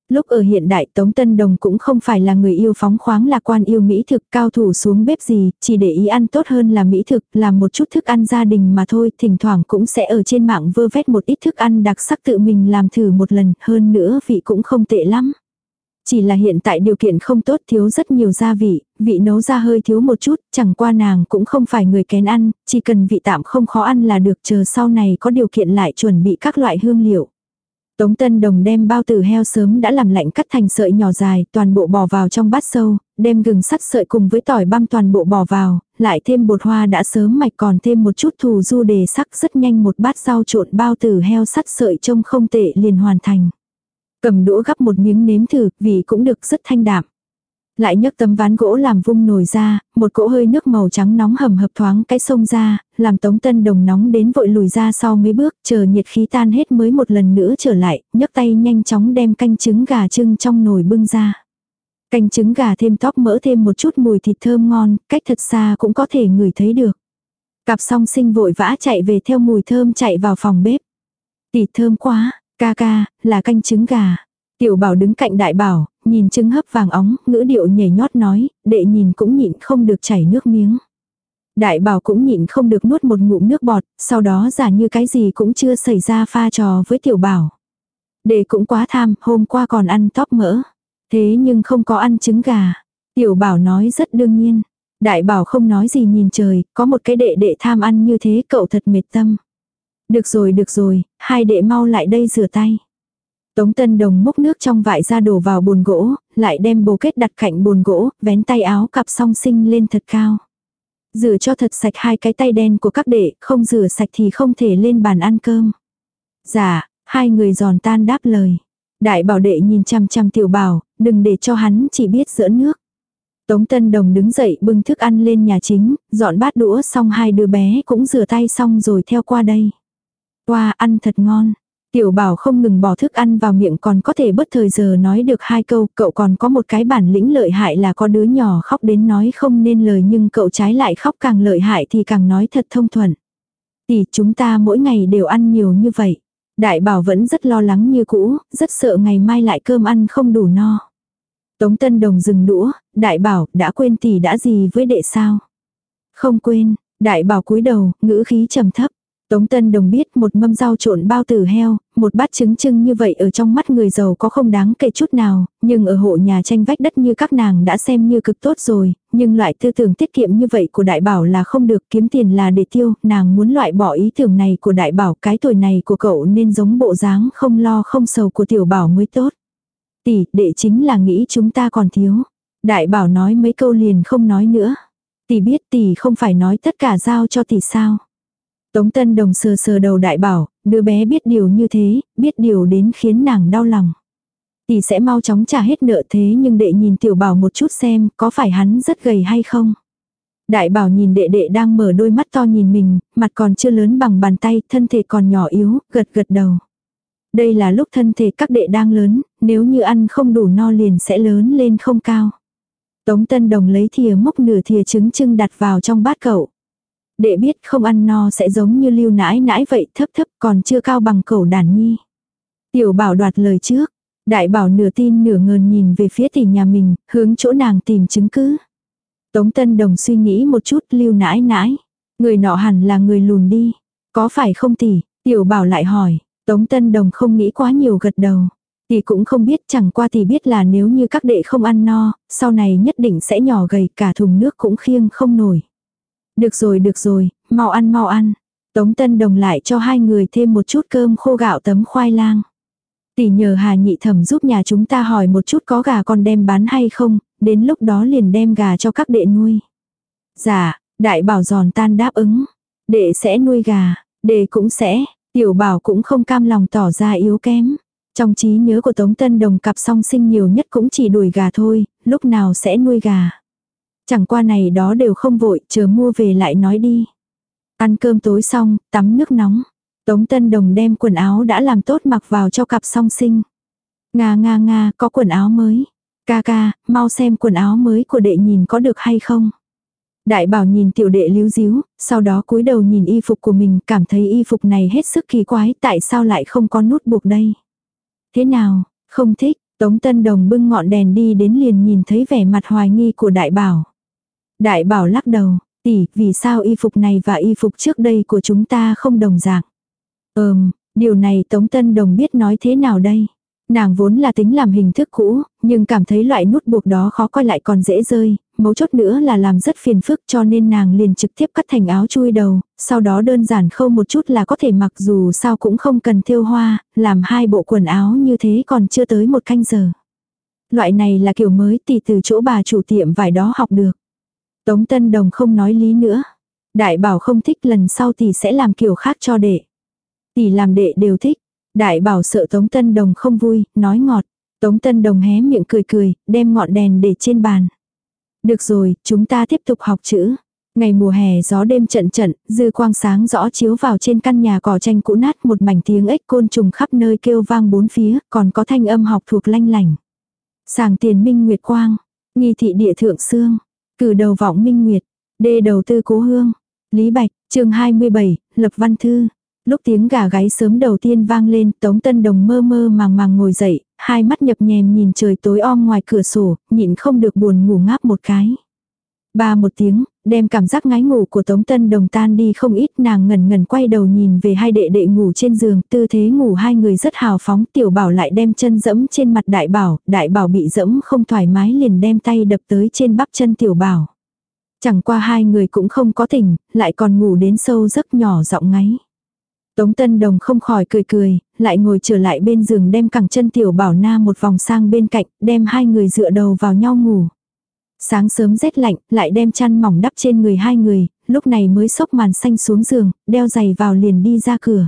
A: Lúc ở hiện đại Tống Tân Đồng cũng không phải là người yêu phóng khoáng lạc quan yêu mỹ thực cao thủ xuống bếp gì, chỉ để ý ăn tốt hơn là mỹ thực, làm một chút thức ăn gia đình mà thôi, thỉnh thoảng cũng sẽ ở trên mạng vơ vét một ít thức ăn đặc sắc tự mình làm thử một lần, hơn nữa vị cũng không tệ lắm. Chỉ là hiện tại điều kiện không tốt thiếu rất nhiều gia vị, vị nấu ra hơi thiếu một chút, chẳng qua nàng cũng không phải người kén ăn, chỉ cần vị tạm không khó ăn là được chờ sau này có điều kiện lại chuẩn bị các loại hương liệu. Tống Tân Đồng đem bao tử heo sớm đã làm lạnh cắt thành sợi nhỏ dài, toàn bộ bỏ vào trong bát sâu, đem gừng sắt sợi cùng với tỏi băm toàn bộ bỏ vào, lại thêm bột hoa đã sớm mạch còn thêm một chút thù du đề sắc rất nhanh một bát rau trộn bao tử heo sắt sợi trông không tệ liền hoàn thành. Cầm đũa gắp một miếng nếm thử, vì cũng được rất thanh đạm. Lại nhấc tấm ván gỗ làm vung nồi ra, một cỗ hơi nước màu trắng nóng hầm hập thoáng cái sông ra, làm tống tân đồng nóng đến vội lùi ra sau mấy bước, chờ nhiệt khí tan hết mới một lần nữa trở lại, nhấc tay nhanh chóng đem canh trứng gà trưng trong nồi bưng ra. Canh trứng gà thêm tóc mỡ thêm một chút mùi thịt thơm ngon, cách thật xa cũng có thể ngửi thấy được. Cặp song sinh vội vã chạy về theo mùi thơm chạy vào phòng bếp. tỷ thơm quá, ca ca, là canh trứng gà. Tiểu bảo đứng cạnh đại bảo, nhìn trứng hấp vàng óng, ngữ điệu nhảy nhót nói, đệ nhìn cũng nhịn không được chảy nước miếng. Đại bảo cũng nhịn không được nuốt một ngụm nước bọt, sau đó giả như cái gì cũng chưa xảy ra pha trò với tiểu bảo. Đệ cũng quá tham, hôm qua còn ăn tóp mỡ. Thế nhưng không có ăn trứng gà. Tiểu bảo nói rất đương nhiên. Đại bảo không nói gì nhìn trời, có một cái đệ đệ tham ăn như thế cậu thật mệt tâm. Được rồi được rồi, hai đệ mau lại đây rửa tay. Tống Tân Đồng múc nước trong vại ra đổ vào bồn gỗ, lại đem bồ kết đặt cạnh bồn gỗ, vén tay áo cặp song sinh lên thật cao. Rửa cho thật sạch hai cái tay đen của các đệ, không rửa sạch thì không thể lên bàn ăn cơm. Dạ, hai người giòn tan đáp lời. Đại bảo đệ nhìn chăm chăm tiểu bảo, đừng để cho hắn chỉ biết dỡ nước. Tống Tân Đồng đứng dậy bưng thức ăn lên nhà chính, dọn bát đũa xong hai đứa bé cũng rửa tay xong rồi theo qua đây. Qua ăn thật ngon. Tiểu bảo không ngừng bỏ thức ăn vào miệng còn có thể bất thời giờ nói được hai câu, cậu còn có một cái bản lĩnh lợi hại là có đứa nhỏ khóc đến nói không nên lời nhưng cậu trái lại khóc càng lợi hại thì càng nói thật thông thuận. Tỷ chúng ta mỗi ngày đều ăn nhiều như vậy. Đại bảo vẫn rất lo lắng như cũ, rất sợ ngày mai lại cơm ăn không đủ no. Tống Tân Đồng dừng đũa, đại bảo đã quên tỷ đã gì với đệ sao. Không quên, đại bảo cúi đầu, ngữ khí trầm thấp. Tống Tân Đồng biết một mâm rau trộn bao tử heo, một bát trứng trưng như vậy ở trong mắt người giàu có không đáng kể chút nào, nhưng ở hộ nhà tranh vách đất như các nàng đã xem như cực tốt rồi, nhưng loại tư tưởng tiết kiệm như vậy của đại bảo là không được kiếm tiền là để tiêu, nàng muốn loại bỏ ý tưởng này của đại bảo cái tuổi này của cậu nên giống bộ dáng không lo không sầu của tiểu bảo mới tốt. Tỷ, đệ chính là nghĩ chúng ta còn thiếu. Đại bảo nói mấy câu liền không nói nữa. Tỷ biết tỷ không phải nói tất cả giao cho tỷ sao. Tống Tân Đồng sờ sờ đầu đại bảo, đứa bé biết điều như thế, biết điều đến khiến nàng đau lòng. Tỷ sẽ mau chóng trả hết nợ thế nhưng đệ nhìn tiểu bảo một chút xem có phải hắn rất gầy hay không. Đại bảo nhìn đệ đệ đang mở đôi mắt to nhìn mình, mặt còn chưa lớn bằng bàn tay, thân thể còn nhỏ yếu, gật gật đầu. Đây là lúc thân thể các đệ đang lớn, nếu như ăn không đủ no liền sẽ lớn lên không cao. Tống Tân Đồng lấy thìa múc nửa thìa trứng trưng đặt vào trong bát cậu. Đệ biết không ăn no sẽ giống như lưu nãi nãi vậy thấp thấp còn chưa cao bằng cẩu đàn nhi. Tiểu bảo đoạt lời trước. Đại bảo nửa tin nửa ngờn nhìn về phía tỷ nhà mình, hướng chỗ nàng tìm chứng cứ. Tống Tân Đồng suy nghĩ một chút lưu nãi nãi. Người nọ hẳn là người lùn đi. Có phải không tỷ? Tiểu bảo lại hỏi. Tống Tân Đồng không nghĩ quá nhiều gật đầu. Tỷ cũng không biết chẳng qua tỷ biết là nếu như các đệ không ăn no, sau này nhất định sẽ nhỏ gầy cả thùng nước cũng khiêng không nổi. Được rồi được rồi, mau ăn mau ăn. Tống Tân Đồng lại cho hai người thêm một chút cơm khô gạo tấm khoai lang. Tỷ nhờ Hà Nhị Thẩm giúp nhà chúng ta hỏi một chút có gà con đem bán hay không, đến lúc đó liền đem gà cho các đệ nuôi. Dạ, đại bảo giòn tan đáp ứng. Đệ sẽ nuôi gà, đệ cũng sẽ, tiểu bảo cũng không cam lòng tỏ ra yếu kém. Trong trí nhớ của Tống Tân Đồng cặp song sinh nhiều nhất cũng chỉ đuổi gà thôi, lúc nào sẽ nuôi gà. Chẳng qua này đó đều không vội, chờ mua về lại nói đi. Ăn cơm tối xong, tắm nước nóng. Tống Tân Đồng đem quần áo đã làm tốt mặc vào cho cặp song sinh. Nga nga nga, có quần áo mới. Ca ca, mau xem quần áo mới của đệ nhìn có được hay không. Đại bảo nhìn tiểu đệ líu díu, sau đó cúi đầu nhìn y phục của mình, cảm thấy y phục này hết sức kỳ quái, tại sao lại không có nút buộc đây. Thế nào, không thích, Tống Tân Đồng bưng ngọn đèn đi đến liền nhìn thấy vẻ mặt hoài nghi của đại bảo. Đại bảo lắc đầu, tỷ, vì sao y phục này và y phục trước đây của chúng ta không đồng dạng. Ừm, điều này Tống Tân Đồng biết nói thế nào đây. Nàng vốn là tính làm hình thức cũ, nhưng cảm thấy loại nút buộc đó khó coi lại còn dễ rơi, mấu chốt nữa là làm rất phiền phức cho nên nàng liền trực tiếp cắt thành áo chui đầu, sau đó đơn giản khâu một chút là có thể mặc dù sao cũng không cần thêu hoa, làm hai bộ quần áo như thế còn chưa tới một canh giờ. Loại này là kiểu mới tỷ từ chỗ bà chủ tiệm vải đó học được. Tống Tân Đồng không nói lý nữa. Đại bảo không thích lần sau thì sẽ làm kiểu khác cho đệ. Tỷ làm đệ đều thích. Đại bảo sợ Tống Tân Đồng không vui, nói ngọt. Tống Tân Đồng hé miệng cười cười, đem ngọn đèn để trên bàn. Được rồi, chúng ta tiếp tục học chữ. Ngày mùa hè gió đêm trận trận, dư quang sáng rõ chiếu vào trên căn nhà cỏ tranh cũ nát một mảnh tiếng ếch côn trùng khắp nơi kêu vang bốn phía, còn có thanh âm học thuộc lanh lành. Sàng tiền minh nguyệt quang, nghi thị địa thượng xương, cử đầu vọng minh nguyệt, đê đầu tư cố hương. Lý Bạch, chương 27, Lập Văn Thư. Lúc tiếng gà gáy sớm đầu tiên vang lên, Tống Tân Đồng mơ mơ màng màng ngồi dậy, hai mắt nhập nhèm nhìn trời tối om ngoài cửa sổ, nhịn không được buồn ngủ ngáp một cái. Ba một tiếng, đem cảm giác ngái ngủ của Tống Tân Đồng tan đi không ít nàng ngần ngần quay đầu nhìn về hai đệ đệ ngủ trên giường, tư thế ngủ hai người rất hào phóng, tiểu bảo lại đem chân dẫm trên mặt đại bảo, đại bảo bị dẫm không thoải mái liền đem tay đập tới trên bắp chân tiểu bảo. Chẳng qua hai người cũng không có tỉnh, lại còn ngủ đến sâu giấc nhỏ giọng ngáy. Tống Tân Đồng không khỏi cười cười, lại ngồi trở lại bên giường đem cẳng chân tiểu bảo na một vòng sang bên cạnh, đem hai người dựa đầu vào nhau ngủ. Sáng sớm rét lạnh, lại đem chăn mỏng đắp trên người hai người, lúc này mới xốc màn xanh xuống giường, đeo giày vào liền đi ra cửa.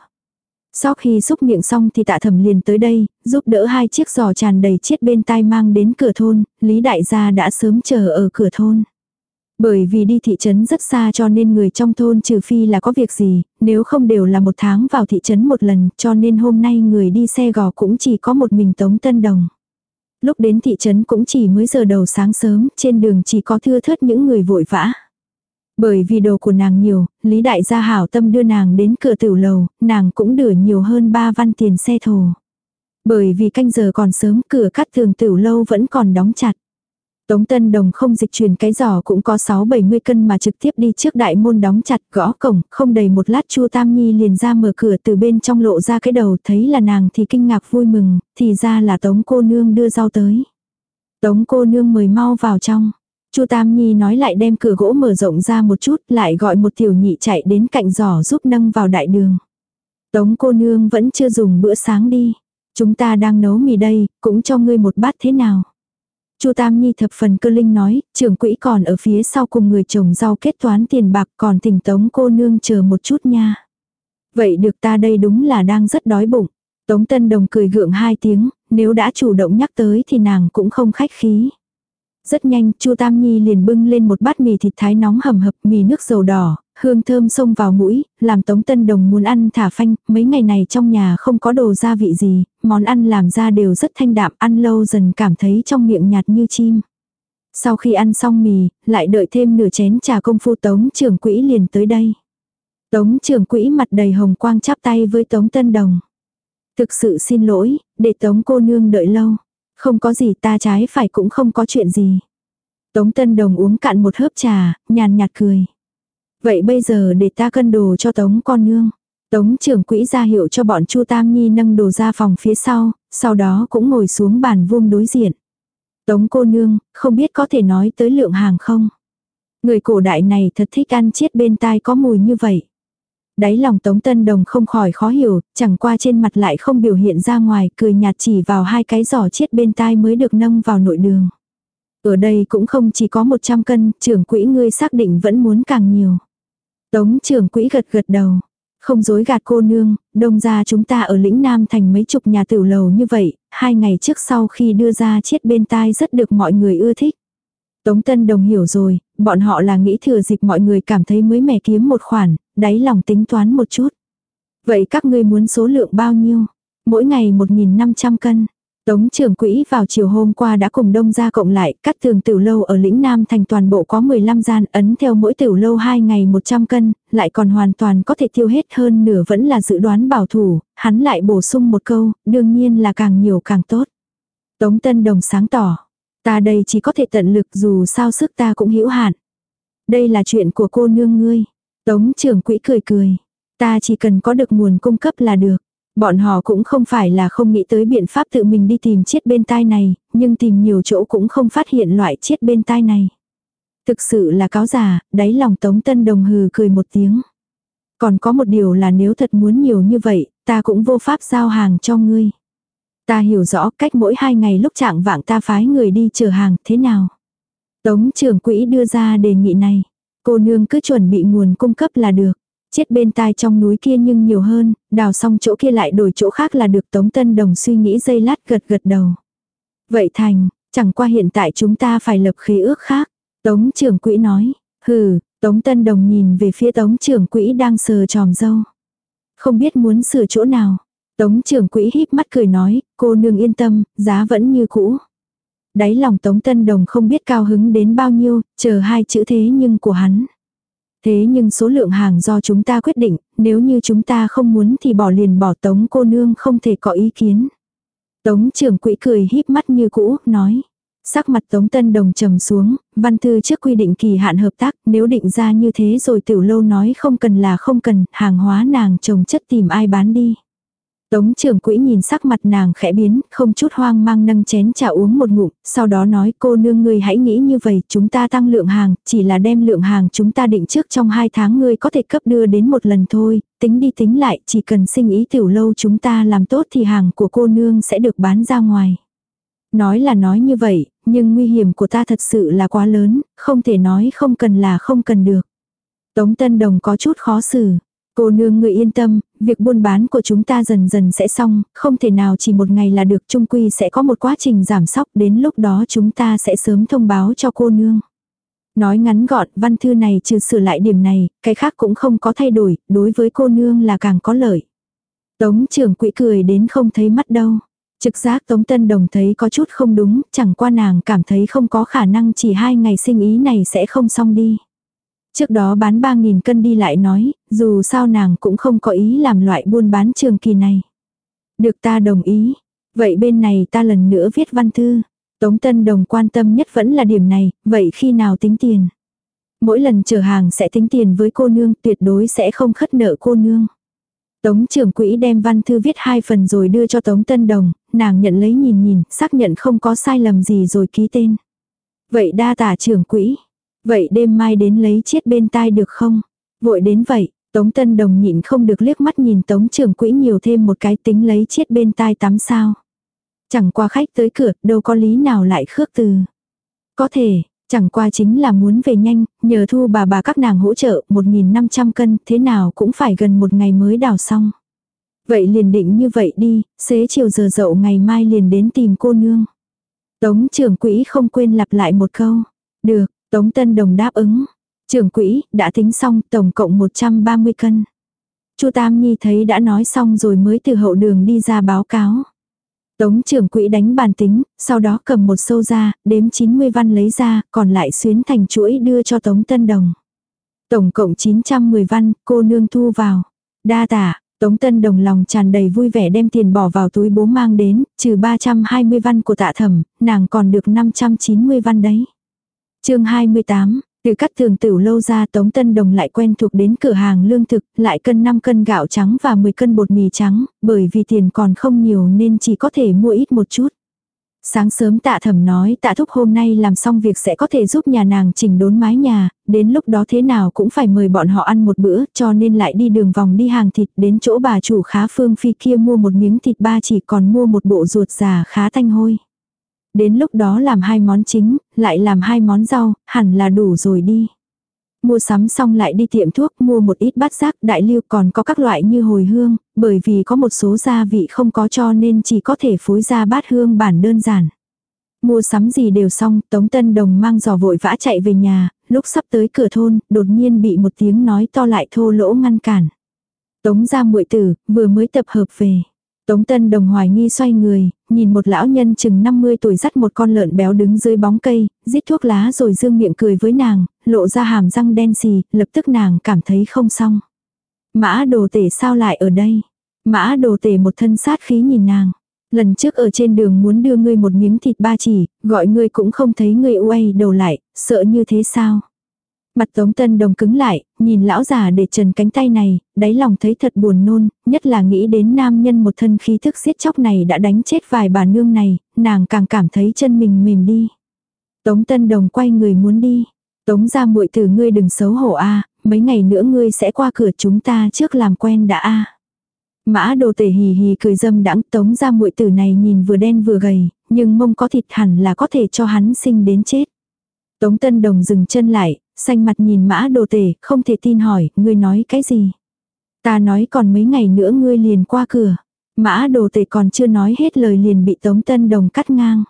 A: Sau khi xúc miệng xong thì tạ thẩm liền tới đây, giúp đỡ hai chiếc giò tràn đầy chiết bên tai mang đến cửa thôn, Lý Đại gia đã sớm chờ ở cửa thôn. Bởi vì đi thị trấn rất xa cho nên người trong thôn trừ phi là có việc gì, nếu không đều là một tháng vào thị trấn một lần cho nên hôm nay người đi xe gò cũng chỉ có một mình Tống Tân Đồng. Lúc đến thị trấn cũng chỉ mới giờ đầu sáng sớm, trên đường chỉ có thưa thớt những người vội vã. Bởi vì đồ của nàng nhiều, Lý Đại gia hảo tâm đưa nàng đến cửa tiểu lầu, nàng cũng đưa nhiều hơn ba văn tiền xe thồ. Bởi vì canh giờ còn sớm cửa cắt tường tiểu lâu vẫn còn đóng chặt. Tống Tân Đồng không dịch chuyển cái giỏ cũng có 6-70 cân mà trực tiếp đi trước đại môn đóng chặt gõ cổng, không đầy một lát Chu Tam Nhi liền ra mở cửa từ bên trong lộ ra cái đầu thấy là nàng thì kinh ngạc vui mừng, thì ra là Tống cô nương đưa rau tới. Tống cô nương mời mau vào trong. Chu Tam Nhi nói lại đem cửa gỗ mở rộng ra một chút lại gọi một tiểu nhị chạy đến cạnh giỏ giúp nâng vào đại đường. Tống cô nương vẫn chưa dùng bữa sáng đi. Chúng ta đang nấu mì đây, cũng cho ngươi một bát thế nào. Chu Tam Nhi thập phần cơ linh nói, trưởng quỹ còn ở phía sau cùng người chồng rau kết toán tiền bạc còn thỉnh tống cô nương chờ một chút nha. Vậy được ta đây đúng là đang rất đói bụng. Tống Tân Đồng cười gượng hai tiếng, nếu đã chủ động nhắc tới thì nàng cũng không khách khí. Rất nhanh, Chu Tam Nhi liền bưng lên một bát mì thịt thái nóng hầm hập, mì nước dầu đỏ, hương thơm xông vào mũi, làm Tống Tân Đồng muốn ăn thả phanh, mấy ngày này trong nhà không có đồ gia vị gì, món ăn làm ra đều rất thanh đạm, ăn lâu dần cảm thấy trong miệng nhạt như chim. Sau khi ăn xong mì, lại đợi thêm nửa chén trà công phu Tống trưởng quỹ liền tới đây. Tống trưởng quỹ mặt đầy hồng quang chắp tay với Tống Tân Đồng. Thực sự xin lỗi, để Tống cô nương đợi lâu. Không có gì ta trái phải cũng không có chuyện gì. Tống Tân Đồng uống cạn một hớp trà, nhàn nhạt cười. Vậy bây giờ để ta cân đồ cho Tống con nương. Tống trưởng quỹ ra hiệu cho bọn Chu Tam Nhi nâng đồ ra phòng phía sau, sau đó cũng ngồi xuống bàn vuông đối diện. Tống cô nương, không biết có thể nói tới lượng hàng không? Người cổ đại này thật thích ăn chiết bên tai có mùi như vậy. Đáy lòng Tống Tân Đồng không khỏi khó hiểu, chẳng qua trên mặt lại không biểu hiện ra ngoài, cười nhạt chỉ vào hai cái giỏ chiết bên tai mới được nâng vào nội đường. Ở đây cũng không chỉ có 100 cân, trưởng quỹ ngươi xác định vẫn muốn càng nhiều. Tống trưởng quỹ gật gật đầu. Không dối gạt cô nương, đông ra chúng ta ở lĩnh Nam thành mấy chục nhà tiểu lầu như vậy, hai ngày trước sau khi đưa ra chiết bên tai rất được mọi người ưa thích. Tống Tân Đồng hiểu rồi, bọn họ là nghĩ thừa dịp mọi người cảm thấy mới mẻ kiếm một khoản, đáy lòng tính toán một chút. Vậy các ngươi muốn số lượng bao nhiêu? Mỗi ngày 1.500 cân. Tống trưởng quỹ vào chiều hôm qua đã cùng đông gia cộng lại, cắt tường tiểu lâu ở lĩnh Nam thành toàn bộ có 15 gian, ấn theo mỗi tiểu lâu 2 ngày 100 cân, lại còn hoàn toàn có thể tiêu hết hơn nửa vẫn là dự đoán bảo thủ, hắn lại bổ sung một câu, đương nhiên là càng nhiều càng tốt. Tống Tân Đồng sáng tỏ, ta đây chỉ có thể tận lực dù sao sức ta cũng hữu hạn. Đây là chuyện của cô nương ngươi. Tống trưởng quỹ cười cười, ta chỉ cần có được nguồn cung cấp là được. Bọn họ cũng không phải là không nghĩ tới biện pháp tự mình đi tìm chiếc bên tai này, nhưng tìm nhiều chỗ cũng không phát hiện loại chiếc bên tai này. Thực sự là cáo già đáy lòng Tống Tân Đồng hừ cười một tiếng. Còn có một điều là nếu thật muốn nhiều như vậy, ta cũng vô pháp giao hàng cho ngươi. Ta hiểu rõ cách mỗi hai ngày lúc trạng vạng ta phái người đi chở hàng thế nào. Tống trưởng quỹ đưa ra đề nghị này. Cô nương cứ chuẩn bị nguồn cung cấp là được. Chết bên tai trong núi kia nhưng nhiều hơn, đào xong chỗ kia lại đổi chỗ khác là được Tống Tân Đồng suy nghĩ dây lát gật gật đầu. Vậy thành, chẳng qua hiện tại chúng ta phải lập khế ước khác. Tống trưởng quỹ nói, hừ, Tống Tân Đồng nhìn về phía Tống trưởng quỹ đang sờ tròm dâu. Không biết muốn sửa chỗ nào. Tống trưởng quỹ híp mắt cười nói, cô nương yên tâm, giá vẫn như cũ. Đáy lòng Tống Tân Đồng không biết cao hứng đến bao nhiêu, chờ hai chữ thế nhưng của hắn. Thế nhưng số lượng hàng do chúng ta quyết định, nếu như chúng ta không muốn thì bỏ liền bỏ tống cô nương không thể có ý kiến. Tống trưởng quỹ cười híp mắt như cũ, nói. Sắc mặt Tống Tân Đồng trầm xuống, văn thư trước quy định kỳ hạn hợp tác, nếu định ra như thế rồi tiểu lâu nói không cần là không cần, hàng hóa nàng trồng chất tìm ai bán đi. Tống trưởng quỹ nhìn sắc mặt nàng khẽ biến, không chút hoang mang nâng chén trà uống một ngụm, sau đó nói cô nương ngươi hãy nghĩ như vậy, chúng ta tăng lượng hàng, chỉ là đem lượng hàng chúng ta định trước trong hai tháng ngươi có thể cấp đưa đến một lần thôi, tính đi tính lại, chỉ cần sinh ý tiểu lâu chúng ta làm tốt thì hàng của cô nương sẽ được bán ra ngoài. Nói là nói như vậy, nhưng nguy hiểm của ta thật sự là quá lớn, không thể nói không cần là không cần được. Tống Tân Đồng có chút khó xử. Cô nương người yên tâm, việc buôn bán của chúng ta dần dần sẽ xong, không thể nào chỉ một ngày là được trung quy sẽ có một quá trình giảm sóc đến lúc đó chúng ta sẽ sớm thông báo cho cô nương. Nói ngắn gọn, văn thư này trừ sửa lại điểm này, cái khác cũng không có thay đổi, đối với cô nương là càng có lợi. Tống trưởng quỹ cười đến không thấy mắt đâu. Trực giác Tống Tân Đồng thấy có chút không đúng, chẳng qua nàng cảm thấy không có khả năng chỉ hai ngày sinh ý này sẽ không xong đi. Trước đó bán 3.000 cân đi lại nói, dù sao nàng cũng không có ý làm loại buôn bán trường kỳ này. Được ta đồng ý. Vậy bên này ta lần nữa viết văn thư. Tống Tân Đồng quan tâm nhất vẫn là điểm này, vậy khi nào tính tiền? Mỗi lần chở hàng sẽ tính tiền với cô nương, tuyệt đối sẽ không khất nợ cô nương. Tống trưởng quỹ đem văn thư viết hai phần rồi đưa cho Tống Tân Đồng, nàng nhận lấy nhìn nhìn, xác nhận không có sai lầm gì rồi ký tên. Vậy đa tả trưởng quỹ, Vậy đêm mai đến lấy chiết bên tai được không? Vội đến vậy, Tống Tân Đồng nhịn không được liếc mắt nhìn Tống trưởng quỹ nhiều thêm một cái tính lấy chiết bên tai tắm sao. Chẳng qua khách tới cửa, đâu có lý nào lại khước từ. Có thể, chẳng qua chính là muốn về nhanh, nhờ thu bà bà các nàng hỗ trợ 1.500 cân, thế nào cũng phải gần một ngày mới đào xong. Vậy liền định như vậy đi, xế chiều giờ dậu ngày mai liền đến tìm cô nương. Tống trưởng quỹ không quên lặp lại một câu. Được, Tống Tân Đồng đáp ứng. Trưởng quỹ, đã tính xong tổng cộng 130 cân. Chu Tam Nhi thấy đã nói xong rồi mới từ hậu đường đi ra báo cáo. Tống trưởng quỹ đánh bàn tính, sau đó cầm một sâu ra, đếm 90 văn lấy ra, còn lại xuyến thành chuỗi đưa cho Tống Tân Đồng. Tổng cộng 910 văn, cô nương thu vào. Đa tả, Tống Tân Đồng lòng tràn đầy vui vẻ đem tiền bỏ vào túi bố mang đến, trừ 320 văn của tạ thẩm, nàng còn được 590 văn đấy chương 28, Từ cắt tường tử lâu ra Tống Tân Đồng lại quen thuộc đến cửa hàng lương thực, lại cân 5 cân gạo trắng và 10 cân bột mì trắng, bởi vì tiền còn không nhiều nên chỉ có thể mua ít một chút. Sáng sớm tạ thẩm nói tạ thúc hôm nay làm xong việc sẽ có thể giúp nhà nàng chỉnh đốn mái nhà, đến lúc đó thế nào cũng phải mời bọn họ ăn một bữa cho nên lại đi đường vòng đi hàng thịt đến chỗ bà chủ khá phương phi kia mua một miếng thịt ba chỉ còn mua một bộ ruột già khá thanh hôi. Đến lúc đó làm hai món chính, lại làm hai món rau, hẳn là đủ rồi đi. Mua sắm xong lại đi tiệm thuốc mua một ít bát giác đại lưu còn có các loại như hồi hương, bởi vì có một số gia vị không có cho nên chỉ có thể phối ra bát hương bản đơn giản. Mua sắm gì đều xong, Tống Tân Đồng mang giò vội vã chạy về nhà, lúc sắp tới cửa thôn, đột nhiên bị một tiếng nói to lại thô lỗ ngăn cản. Tống ra muội tử, vừa mới tập hợp về. Tống Tân Đồng hoài nghi xoay người, nhìn một lão nhân chừng 50 tuổi dắt một con lợn béo đứng dưới bóng cây, rít thuốc lá rồi dương miệng cười với nàng, lộ ra hàm răng đen xì, lập tức nàng cảm thấy không xong. Mã đồ tể sao lại ở đây? Mã đồ tể một thân sát khí nhìn nàng. Lần trước ở trên đường muốn đưa ngươi một miếng thịt ba chỉ, gọi ngươi cũng không thấy ngươi uay đầu lại, sợ như thế sao? Mặt Tống Tân Đồng cứng lại, nhìn lão già để trần cánh tay này, đáy lòng thấy thật buồn nôn, nhất là nghĩ đến nam nhân một thân khí thức giết chóc này đã đánh chết vài bà nương này, nàng càng cảm thấy chân mình mềm đi. Tống Tân Đồng quay người muốn đi. Tống ra muội từ ngươi đừng xấu hổ a mấy ngày nữa ngươi sẽ qua cửa chúng ta trước làm quen đã a Mã đồ tể hì hì cười dâm đãng tống ra muội tử này nhìn vừa đen vừa gầy, nhưng mông có thịt hẳn là có thể cho hắn sinh đến chết. Tống Tân Đồng dừng chân lại, xanh mặt nhìn mã đồ tể, không thể tin hỏi, ngươi nói cái gì? Ta nói còn mấy ngày nữa ngươi liền qua cửa. Mã đồ tể còn chưa nói hết lời liền bị Tống Tân Đồng cắt ngang.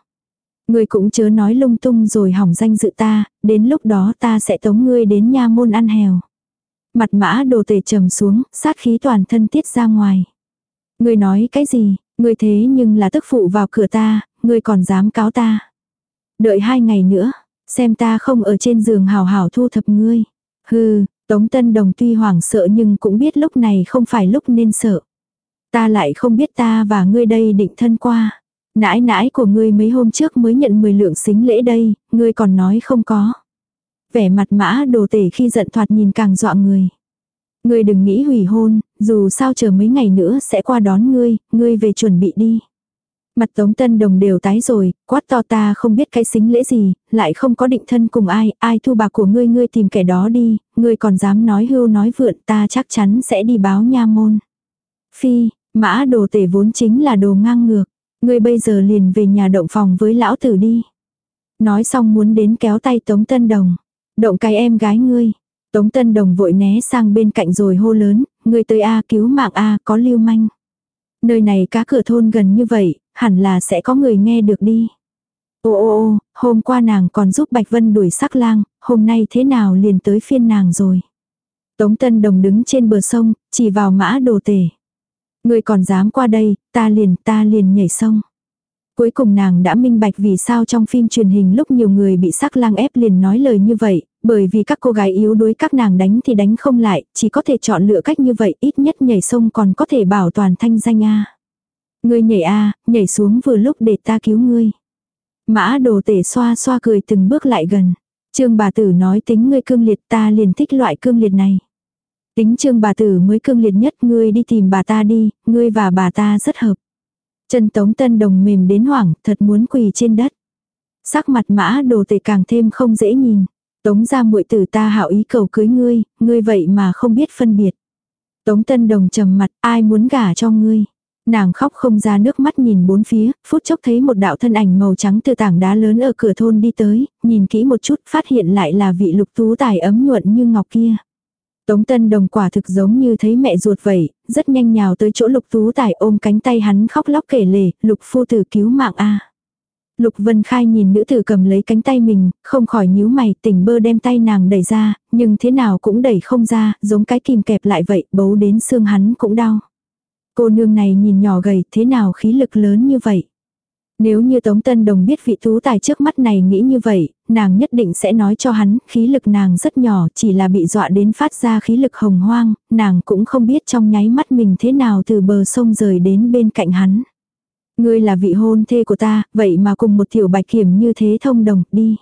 A: Ngươi cũng chớ nói lung tung rồi hỏng danh dự ta, đến lúc đó ta sẽ tống ngươi đến nha môn ăn hèo. Mặt mã đồ tể trầm xuống, sát khí toàn thân tiết ra ngoài. Ngươi nói cái gì, ngươi thế nhưng là tức phụ vào cửa ta, ngươi còn dám cáo ta. Đợi hai ngày nữa, xem ta không ở trên giường hào hào thu thập ngươi. Hừ, Tống Tân Đồng tuy hoảng sợ nhưng cũng biết lúc này không phải lúc nên sợ. Ta lại không biết ta và ngươi đây định thân qua. Nãi nãi của ngươi mấy hôm trước mới nhận 10 lượng xính lễ đây, ngươi còn nói không có. Vẻ mặt mã đồ tể khi giận thoạt nhìn càng dọa người. Ngươi đừng nghĩ hủy hôn, dù sao chờ mấy ngày nữa sẽ qua đón ngươi, ngươi về chuẩn bị đi. Mặt Tống Tân Đồng đều tái rồi, quát to ta không biết cái xính lễ gì, lại không có định thân cùng ai, ai thu bạc của ngươi ngươi tìm kẻ đó đi, ngươi còn dám nói hưu nói vượn ta chắc chắn sẽ đi báo nha môn. Phi, mã đồ tể vốn chính là đồ ngang ngược, ngươi bây giờ liền về nhà động phòng với lão tử đi. Nói xong muốn đến kéo tay Tống Tân Đồng, động cái em gái ngươi. Tống Tân Đồng vội né sang bên cạnh rồi hô lớn, ngươi tới A cứu mạng A có lưu manh. Nơi này cá cửa thôn gần như vậy, hẳn là sẽ có người nghe được đi. Ô ô ô, hôm qua nàng còn giúp Bạch Vân đuổi sắc lang, hôm nay thế nào liền tới phiên nàng rồi. Tống Tân Đồng đứng trên bờ sông, chỉ vào mã đồ tể. Người còn dám qua đây, ta liền, ta liền nhảy sông. Cuối cùng nàng đã minh bạch vì sao trong phim truyền hình lúc nhiều người bị sắc lang ép liền nói lời như vậy, bởi vì các cô gái yếu đuối các nàng đánh thì đánh không lại, chỉ có thể chọn lựa cách như vậy, ít nhất nhảy sông còn có thể bảo toàn thanh danh a. Ngươi nhảy a, nhảy xuống vừa lúc để ta cứu ngươi. Mã đồ tể xoa xoa cười từng bước lại gần. Trương bà tử nói tính ngươi cương liệt ta liền thích loại cương liệt này. Tính trương bà tử mới cương liệt nhất ngươi đi tìm bà ta đi, ngươi và bà ta rất hợp. Chân tống tân đồng mềm đến hoảng, thật muốn quỳ trên đất. Sắc mặt mã đồ tể càng thêm không dễ nhìn. Tống ra muội tử ta hảo ý cầu cưới ngươi, ngươi vậy mà không biết phân biệt. Tống tân đồng trầm mặt, ai muốn gả cho ngươi. Nàng khóc không ra nước mắt nhìn bốn phía, phút chốc thấy một đạo thân ảnh màu trắng từ tảng đá lớn ở cửa thôn đi tới, nhìn kỹ một chút phát hiện lại là vị lục tú tài ấm nhuận như ngọc kia. Tống Tân Đồng quả thực giống như thấy mẹ ruột vậy, rất nhanh nhào tới chỗ Lục Tú Tài ôm cánh tay hắn khóc lóc kể lể, Lục phu tử cứu mạng a. Lục Vân Khai nhìn nữ tử cầm lấy cánh tay mình, không khỏi nhíu mày, tỉnh bơ đem tay nàng đẩy ra, nhưng thế nào cũng đẩy không ra, giống cái kìm kẹp lại vậy, bấu đến xương hắn cũng đau. Cô nương này nhìn nhỏ gầy, thế nào khí lực lớn như vậy? Nếu như Tống Tân Đồng biết vị tú tài trước mắt này nghĩ như vậy, nàng nhất định sẽ nói cho hắn, khí lực nàng rất nhỏ, chỉ là bị dọa đến phát ra khí lực hồng hoang, nàng cũng không biết trong nháy mắt mình thế nào từ bờ sông rời đến bên cạnh hắn. Ngươi là vị hôn thê của ta, vậy mà cùng một tiểu bạch kiểm như thế thông đồng, đi.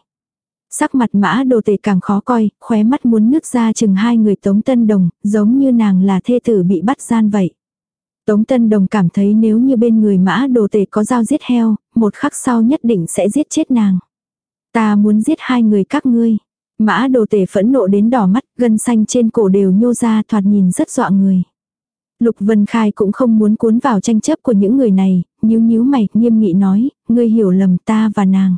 A: Sắc mặt mã đồ tể càng khó coi, khóe mắt muốn nước ra chừng hai người Tống Tân Đồng, giống như nàng là thê tử bị bắt gian vậy. Tống Tân Đồng cảm thấy nếu như bên người mã đồ tể có dao giết heo, một khắc sau nhất định sẽ giết chết nàng. Ta muốn giết hai người các ngươi. Mã đồ tể phẫn nộ đến đỏ mắt, gân xanh trên cổ đều nhô ra thoạt nhìn rất dọa người. Lục Vân Khai cũng không muốn cuốn vào tranh chấp của những người này, nhíu nhíu mày, nghiêm nghị nói, ngươi hiểu lầm ta và nàng.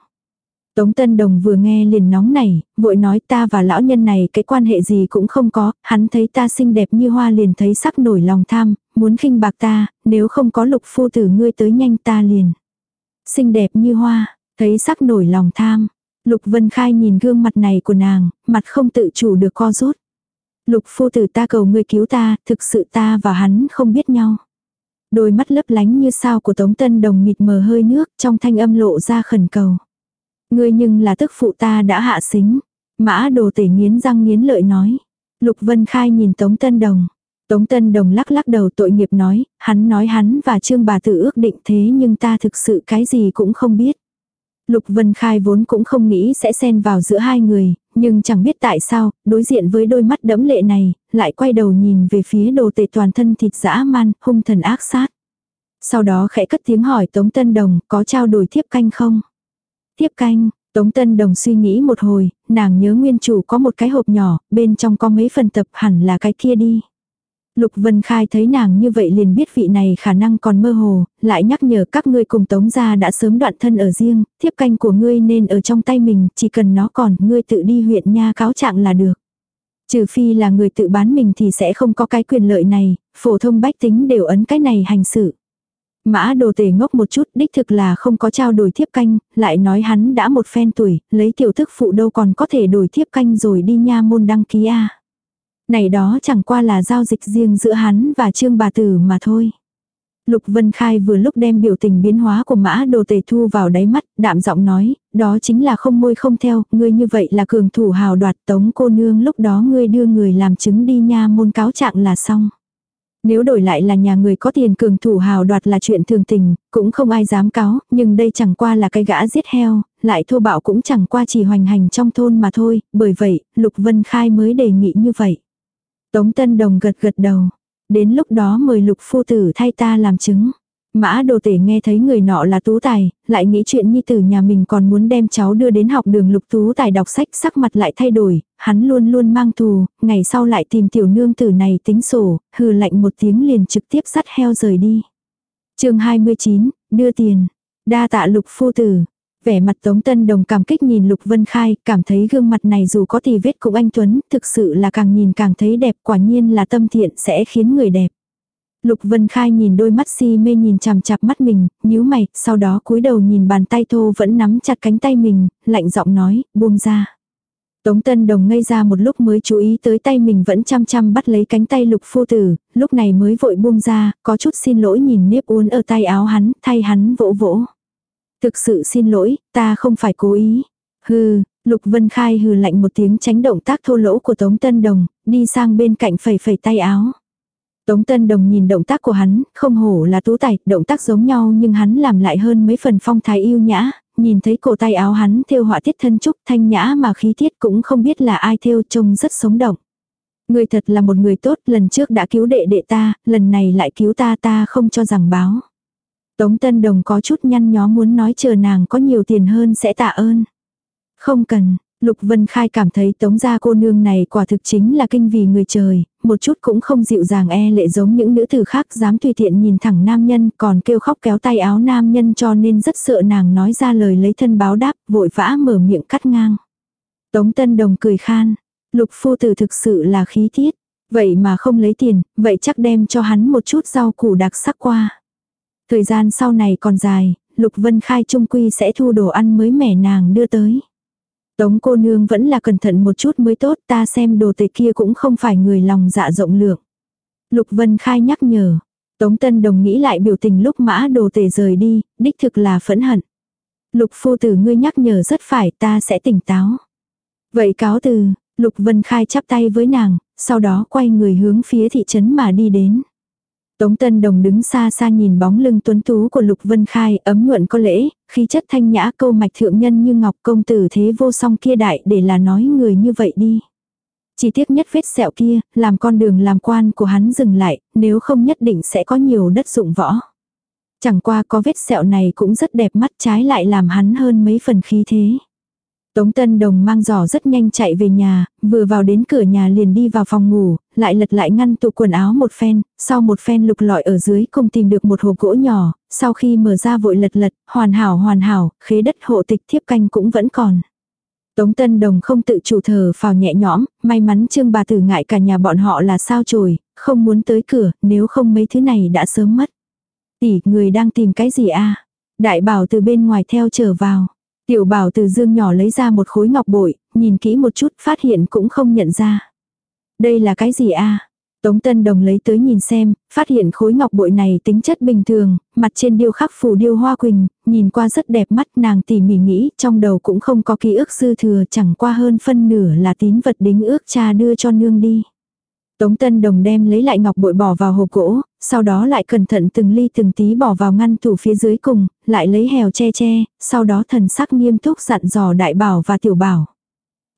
A: Tống Tân Đồng vừa nghe liền nóng này, vội nói ta và lão nhân này cái quan hệ gì cũng không có, hắn thấy ta xinh đẹp như hoa liền thấy sắc nổi lòng tham, muốn khinh bạc ta, nếu không có lục phu tử ngươi tới nhanh ta liền. Xinh đẹp như hoa, thấy sắc nổi lòng tham. Lục Vân Khai nhìn gương mặt này của nàng, mặt không tự chủ được co rút. Lục phu tử ta cầu ngươi cứu ta, thực sự ta và hắn không biết nhau. Đôi mắt lấp lánh như sao của Tống Tân Đồng mịt mờ hơi nước, trong thanh âm lộ ra khẩn cầu. Ngươi nhưng là tức phụ ta đã hạ xính. Mã đồ tể nghiến răng nghiến lợi nói. Lục Vân Khai nhìn Tống Tân Đồng. Tống Tân Đồng lắc lắc đầu tội nghiệp nói, hắn nói hắn và Trương bà tự ước định thế nhưng ta thực sự cái gì cũng không biết. Lục Vân Khai vốn cũng không nghĩ sẽ xen vào giữa hai người, nhưng chẳng biết tại sao, đối diện với đôi mắt đẫm lệ này, lại quay đầu nhìn về phía đồ tể toàn thân thịt dã man, hung thần ác sát. Sau đó khẽ cất tiếng hỏi Tống Tân Đồng có trao đổi thiếp canh không? Thiếp canh, Tống Tân Đồng suy nghĩ một hồi, nàng nhớ nguyên chủ có một cái hộp nhỏ, bên trong có mấy phần tập hẳn là cái kia đi. Lục Vân Khai thấy nàng như vậy liền biết vị này khả năng còn mơ hồ, lại nhắc nhở các ngươi cùng Tống gia đã sớm đoạn thân ở riêng, thiếp canh của ngươi nên ở trong tay mình, chỉ cần nó còn, ngươi tự đi huyện nha cáo trạng là được. Trừ phi là người tự bán mình thì sẽ không có cái quyền lợi này, phổ thông bách tính đều ấn cái này hành xử. Mã đồ tề ngốc một chút, đích thực là không có trao đổi thiếp canh, lại nói hắn đã một phen tuổi, lấy tiểu thức phụ đâu còn có thể đổi thiếp canh rồi đi nha môn đăng ký a này đó chẳng qua là giao dịch riêng giữa hắn và trương bà tử mà thôi. Lục Vân Khai vừa lúc đem biểu tình biến hóa của mã đồ tề thu vào đáy mắt, đạm giọng nói, đó chính là không môi không theo, ngươi như vậy là cường thủ hào đoạt tống cô nương lúc đó ngươi đưa người làm chứng đi nha môn cáo trạng là xong. Nếu đổi lại là nhà người có tiền cường thủ hào đoạt là chuyện thường tình, cũng không ai dám cáo, nhưng đây chẳng qua là cái gã giết heo, lại thô bạo cũng chẳng qua chỉ hoành hành trong thôn mà thôi, bởi vậy, Lục Vân Khai mới đề nghị như vậy. Tống Tân Đồng gật gật đầu, đến lúc đó mời Lục Phu Tử thay ta làm chứng. Mã đồ tể nghe thấy người nọ là tú tài, lại nghĩ chuyện nhi tử nhà mình còn muốn đem cháu đưa đến học đường lục tú tài đọc sách sắc mặt lại thay đổi, hắn luôn luôn mang thù, ngày sau lại tìm tiểu nương tử này tính sổ, hừ lạnh một tiếng liền trực tiếp sắt heo rời đi. chương 29, đưa tiền, đa tạ lục phu tử. Vẻ mặt Tống Tân Đồng cảm kích nhìn Lục Vân Khai, cảm thấy gương mặt này dù có tì vết cũng anh Tuấn, thực sự là càng nhìn càng thấy đẹp, quả nhiên là tâm thiện sẽ khiến người đẹp. Lục Vân Khai nhìn đôi mắt si mê nhìn chằm chặp mắt mình, nhíu mày, sau đó cúi đầu nhìn bàn tay thô vẫn nắm chặt cánh tay mình, lạnh giọng nói, buông ra. Tống Tân Đồng ngây ra một lúc mới chú ý tới tay mình vẫn chăm chăm bắt lấy cánh tay lục phu tử, lúc này mới vội buông ra, có chút xin lỗi nhìn nếp uốn ở tay áo hắn, thay hắn vỗ vỗ. Thực sự xin lỗi, ta không phải cố ý. Hừ, Lục Vân Khai hừ lạnh một tiếng tránh động tác thô lỗ của Tống Tân Đồng, đi sang bên cạnh phẩy phẩy tay áo. Tống Tân Đồng nhìn động tác của hắn, không hổ là tú tài, động tác giống nhau nhưng hắn làm lại hơn mấy phần phong thái yêu nhã, nhìn thấy cổ tay áo hắn thêu họa tiết thân trúc thanh nhã mà khí tiết cũng không biết là ai thêu trông rất sống động. Người thật là một người tốt, lần trước đã cứu đệ đệ ta, lần này lại cứu ta ta không cho rằng báo. Tống Tân Đồng có chút nhăn nhó muốn nói chờ nàng có nhiều tiền hơn sẽ tạ ơn. Không cần, Lục Vân Khai cảm thấy tống gia cô nương này quả thực chính là kinh vì người trời, một chút cũng không dịu dàng e lệ giống những nữ tử khác dám tùy tiện nhìn thẳng nam nhân còn kêu khóc kéo tay áo nam nhân cho nên rất sợ nàng nói ra lời lấy thân báo đáp, vội vã mở miệng cắt ngang. Tống Tân Đồng cười khan, lục phu tử thực sự là khí tiết, vậy mà không lấy tiền, vậy chắc đem cho hắn một chút rau củ đặc sắc qua. Thời gian sau này còn dài, Lục Vân Khai trung quy sẽ thu đồ ăn mới mẻ nàng đưa tới. Tống cô nương vẫn là cẩn thận một chút mới tốt ta xem đồ tệ kia cũng không phải người lòng dạ rộng lượng. Lục Vân Khai nhắc nhở. Tống Tân Đồng nghĩ lại biểu tình lúc mã đồ tể rời đi, đích thực là phẫn hận. Lục phu tử ngươi nhắc nhở rất phải ta sẽ tỉnh táo. Vậy cáo từ, Lục Vân Khai chắp tay với nàng, sau đó quay người hướng phía thị trấn mà đi đến. Tống Tân Đồng đứng xa xa nhìn bóng lưng tuấn tú của Lục Vân Khai ấm nhuận có lễ, khí chất thanh nhã câu mạch thượng nhân như ngọc công tử thế vô song kia đại để là nói người như vậy đi. Chỉ tiếc nhất vết sẹo kia, làm con đường làm quan của hắn dừng lại, nếu không nhất định sẽ có nhiều đất dụng võ. Chẳng qua có vết sẹo này cũng rất đẹp mắt trái lại làm hắn hơn mấy phần khí thế. Tống Tân Đồng mang giỏ rất nhanh chạy về nhà, vừa vào đến cửa nhà liền đi vào phòng ngủ, lại lật lại ngăn tủ quần áo một phen, sau một phen lục lọi ở dưới cùng tìm được một hộp gỗ nhỏ, sau khi mở ra vội lật lật, hoàn hảo hoàn hảo, khế đất hộ tịch thiếp canh cũng vẫn còn. Tống Tân Đồng không tự chủ thở phào nhẹ nhõm, may mắn Trương bà tử ngại cả nhà bọn họ là sao chổi, không muốn tới cửa, nếu không mấy thứ này đã sớm mất. Tỷ, người đang tìm cái gì a? Đại bảo từ bên ngoài theo trở vào. Tiểu bảo từ dương nhỏ lấy ra một khối ngọc bội, nhìn kỹ một chút phát hiện cũng không nhận ra. Đây là cái gì a? Tống Tân Đồng lấy tới nhìn xem, phát hiện khối ngọc bội này tính chất bình thường, mặt trên điêu khắc phù điêu hoa quỳnh, nhìn qua rất đẹp mắt nàng tỉ mỉ nghĩ, trong đầu cũng không có ký ức dư thừa chẳng qua hơn phân nửa là tín vật đính ước cha đưa cho nương đi. Tống Tân Đồng đem lấy lại ngọc bội bỏ vào hộp gỗ, sau đó lại cẩn thận từng ly từng tí bỏ vào ngăn tủ phía dưới cùng, lại lấy hèo che che, sau đó thần sắc nghiêm túc dặn dò đại bảo và tiểu bảo.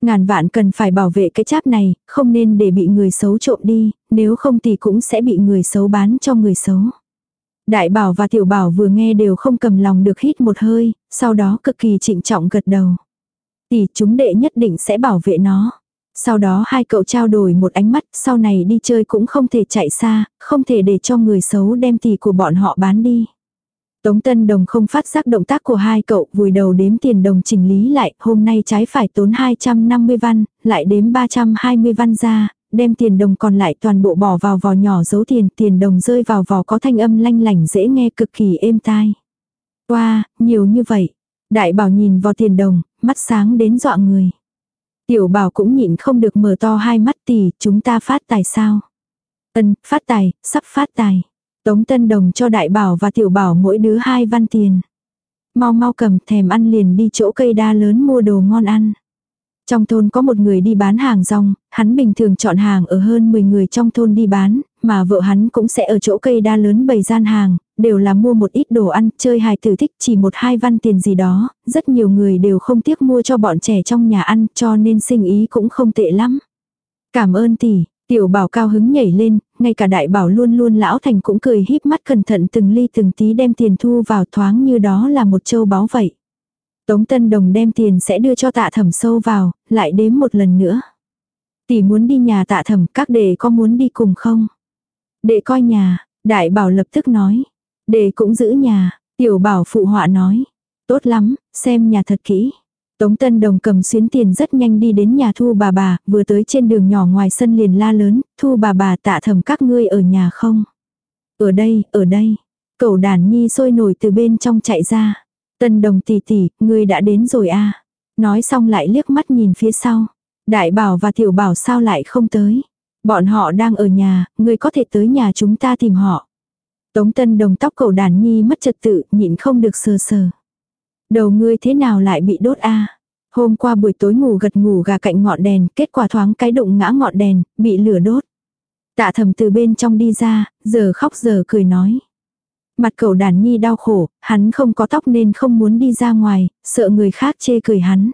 A: Ngàn vạn cần phải bảo vệ cái cháp này, không nên để bị người xấu trộm đi, nếu không thì cũng sẽ bị người xấu bán cho người xấu. Đại bảo và tiểu bảo vừa nghe đều không cầm lòng được hít một hơi, sau đó cực kỳ trịnh trọng gật đầu. Tỷ chúng đệ nhất định sẽ bảo vệ nó. Sau đó hai cậu trao đổi một ánh mắt, sau này đi chơi cũng không thể chạy xa, không thể để cho người xấu đem tỷ của bọn họ bán đi. Tống Tân Đồng không phát giác động tác của hai cậu, vùi đầu đếm tiền đồng chỉnh lý lại, hôm nay trái phải tốn 250 văn, lại đếm 320 văn ra, đem tiền đồng còn lại toàn bộ bỏ vào vò nhỏ giấu tiền, tiền đồng rơi vào vò có thanh âm lanh lảnh dễ nghe cực kỳ êm tai. Wow, nhiều như vậy. Đại bảo nhìn vào tiền đồng, mắt sáng đến dọa người. Tiểu bảo cũng nhịn không được mở to hai mắt tỷ, chúng ta phát tài sao? Ân, phát tài, sắp phát tài. Tống Tân Đồng cho đại bảo và tiểu bảo mỗi đứa hai văn tiền. Mau mau cầm thèm ăn liền đi chỗ cây đa lớn mua đồ ngon ăn. Trong thôn có một người đi bán hàng rong, hắn bình thường chọn hàng ở hơn 10 người trong thôn đi bán, mà vợ hắn cũng sẽ ở chỗ cây đa lớn bày gian hàng, đều là mua một ít đồ ăn, chơi hài tử thích chỉ một hai văn tiền gì đó, rất nhiều người đều không tiếc mua cho bọn trẻ trong nhà ăn, cho nên sinh ý cũng không tệ lắm. Cảm ơn tỷ, tiểu bảo cao hứng nhảy lên, ngay cả đại bảo luôn luôn lão thành cũng cười híp mắt cẩn thận từng ly từng tí đem tiền thu vào thoáng như đó là một châu báu vậy. Tống Tân Đồng đem tiền sẽ đưa cho tạ thẩm sâu vào, lại đếm một lần nữa. Tỷ muốn đi nhà tạ thẩm, các đệ có muốn đi cùng không? Đệ coi nhà, đại bảo lập tức nói. Đề cũng giữ nhà, tiểu bảo phụ họa nói. Tốt lắm, xem nhà thật kỹ. Tống Tân Đồng cầm xuyến tiền rất nhanh đi đến nhà thu bà bà, vừa tới trên đường nhỏ ngoài sân liền la lớn, thu bà bà tạ thầm các ngươi ở nhà không? Ở đây, ở đây. Cậu đàn nhi sôi nổi từ bên trong chạy ra. Tân Đồng tỷ tỷ, ngươi đã đến rồi à? Nói xong lại liếc mắt nhìn phía sau. Đại bảo và tiểu bảo sao lại không tới? Bọn họ đang ở nhà, ngươi có thể tới nhà chúng ta tìm họ. Tống Tân Đồng tóc cậu đàn nhi mất trật tự, nhịn không được sờ sờ. Đầu ngươi thế nào lại bị đốt a? Hôm qua buổi tối ngủ gật ngủ gà cạnh ngọn đèn, kết quả thoáng cái đụng ngã ngọn đèn, bị lửa đốt. Tạ thầm từ bên trong đi ra, giờ khóc giờ cười nói. Mặt cậu đàn nhi đau khổ, hắn không có tóc nên không muốn đi ra ngoài, sợ người khác chê cười hắn.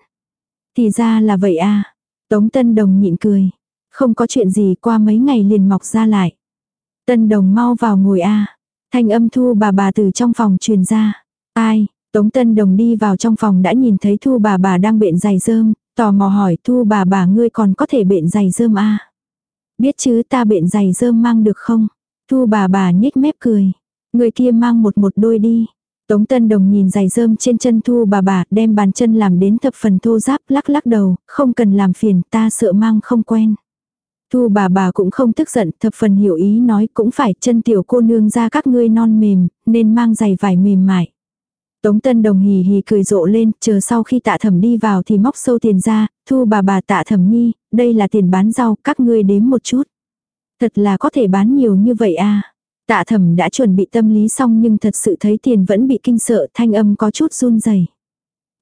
A: Thì ra là vậy a Tống Tân Đồng nhịn cười. Không có chuyện gì qua mấy ngày liền mọc ra lại. Tân Đồng mau vào ngồi a Thanh âm thu bà bà từ trong phòng truyền ra. Ai, Tống Tân Đồng đi vào trong phòng đã nhìn thấy Thu bà bà đang bện giày rơm, tò mò hỏi Thu bà bà ngươi còn có thể bện giày rơm à? Biết chứ ta bện giày rơm mang được không? Thu bà bà nhếch mép cười. Người kia mang một một đôi đi. Tống Tân Đồng nhìn giày rơm trên chân Thu bà bà đem bàn chân làm đến thập phần thô giáp lắc lắc đầu, không cần làm phiền ta sợ mang không quen. Thu bà bà cũng không tức giận, thập phần hiểu ý nói cũng phải chân tiểu cô nương ra các ngươi non mềm, nên mang giày vải mềm mại. Tống Tân Đồng hì hì cười rộ lên, chờ sau khi tạ thẩm đi vào thì móc sâu tiền ra, thu bà bà tạ thẩm nhi, đây là tiền bán rau, các ngươi đếm một chút. Thật là có thể bán nhiều như vậy à. Tạ thẩm đã chuẩn bị tâm lý xong nhưng thật sự thấy tiền vẫn bị kinh sợ, thanh âm có chút run rẩy.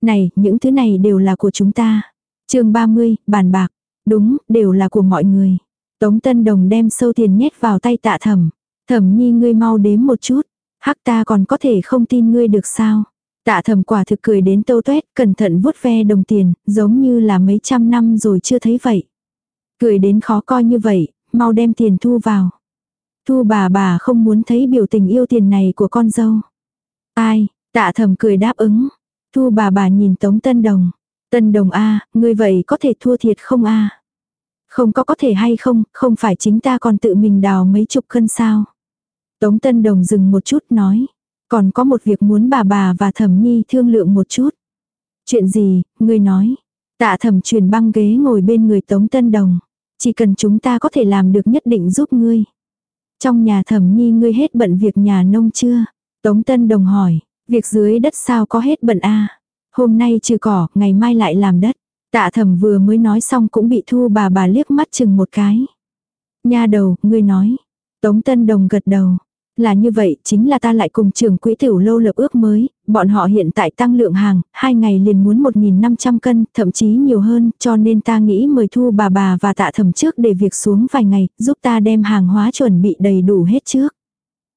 A: Này, những thứ này đều là của chúng ta. chương 30, bàn bạc. Đúng, đều là của mọi người. Tống Tân Đồng đem sâu tiền nhét vào tay tạ thẩm. Thẩm nhi ngươi mau đếm một chút. Hắc ta còn có thể không tin ngươi được sao. Tạ thẩm quả thực cười đến tâu tuét, cẩn thận vuốt ve đồng tiền, giống như là mấy trăm năm rồi chưa thấy vậy. Cười đến khó coi như vậy, mau đem tiền thu vào. Thu bà bà không muốn thấy biểu tình yêu tiền này của con dâu. Ai, tạ thẩm cười đáp ứng. Thu bà bà nhìn Tống Tân Đồng. Tân Đồng A, ngươi vậy có thể thua thiệt không A? Không có có thể hay không, không phải chính ta còn tự mình đào mấy chục cân sao. Tống Tân Đồng dừng một chút nói. Còn có một việc muốn bà bà và thẩm nhi thương lượng một chút. Chuyện gì, ngươi nói. Tạ thẩm truyền băng ghế ngồi bên người Tống Tân Đồng. Chỉ cần chúng ta có thể làm được nhất định giúp ngươi. Trong nhà thẩm nhi ngươi hết bận việc nhà nông chưa? Tống Tân Đồng hỏi, việc dưới đất sao có hết bận a Hôm nay trừ cỏ, ngày mai lại làm đất. Tạ thẩm vừa mới nói xong cũng bị thu bà bà liếc mắt chừng một cái. Nha đầu, ngươi nói. Tống Tân Đồng gật đầu. Là như vậy, chính là ta lại cùng trường quỹ tiểu lâu lập ước mới, bọn họ hiện tại tăng lượng hàng, hai ngày liền muốn 1.500 cân, thậm chí nhiều hơn, cho nên ta nghĩ mời thu bà bà và tạ thẩm trước để việc xuống vài ngày, giúp ta đem hàng hóa chuẩn bị đầy đủ hết trước.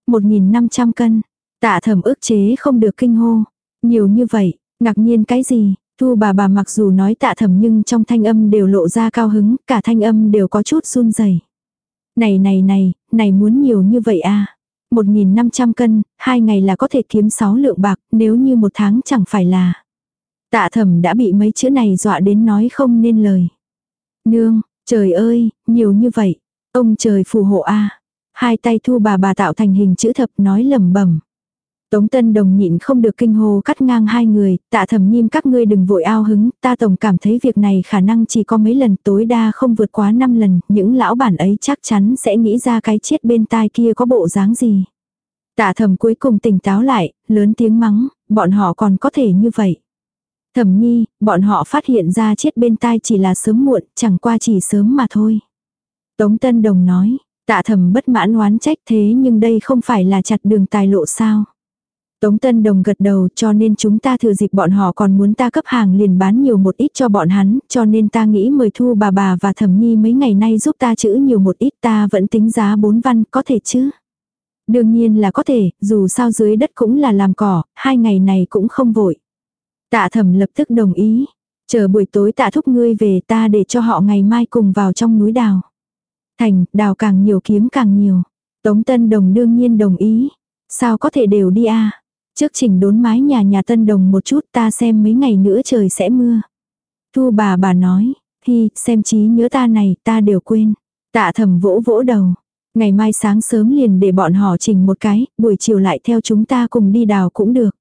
A: 1.500 cân, tạ thẩm ước chế không được kinh hô. Nhiều như vậy, ngạc nhiên cái gì, Thu bà bà mặc dù nói tạ thẩm nhưng trong thanh âm đều lộ ra cao hứng, cả thanh âm đều có chút run rẩy. Này này này, này muốn nhiều như vậy à? 1.500 cân, hai ngày là có thể kiếm 6 lượng bạc, nếu như một tháng chẳng phải là. Tạ thẩm đã bị mấy chữ này dọa đến nói không nên lời. Nương, trời ơi, nhiều như vậy. Ông trời phù hộ a Hai tay thu bà bà tạo thành hình chữ thập nói lầm bẩm Tống Tân Đồng nhịn không được kinh hô cắt ngang hai người, tạ thẩm nhim các ngươi đừng vội ao hứng, ta tổng cảm thấy việc này khả năng chỉ có mấy lần tối đa không vượt quá năm lần, những lão bản ấy chắc chắn sẽ nghĩ ra cái chết bên tai kia có bộ dáng gì. Tạ thẩm cuối cùng tỉnh táo lại, lớn tiếng mắng, bọn họ còn có thể như vậy. Thẩm nhi, bọn họ phát hiện ra chết bên tai chỉ là sớm muộn, chẳng qua chỉ sớm mà thôi. Tống Tân Đồng nói, tạ thẩm bất mãn oán trách thế nhưng đây không phải là chặt đường tài lộ sao. Tống Tân Đồng gật đầu cho nên chúng ta thừa dịp bọn họ còn muốn ta cấp hàng liền bán nhiều một ít cho bọn hắn, cho nên ta nghĩ mời thu bà bà và thẩm nhi mấy ngày nay giúp ta chữ nhiều một ít ta vẫn tính giá bốn văn có thể chứ. Đương nhiên là có thể, dù sao dưới đất cũng là làm cỏ, hai ngày này cũng không vội. Tạ thẩm lập tức đồng ý. Chờ buổi tối tạ thúc ngươi về ta để cho họ ngày mai cùng vào trong núi đào. Thành, đào càng nhiều kiếm càng nhiều. Tống Tân Đồng đương nhiên đồng ý. Sao có thể đều đi a Trước chỉnh đốn mái nhà nhà Tân Đồng một chút ta xem mấy ngày nữa trời sẽ mưa. Thu bà bà nói, hi, xem trí nhớ ta này ta đều quên. Tạ thẩm vỗ vỗ đầu. Ngày mai sáng sớm liền để bọn họ chỉnh một cái, buổi chiều lại theo chúng ta cùng đi đào cũng được.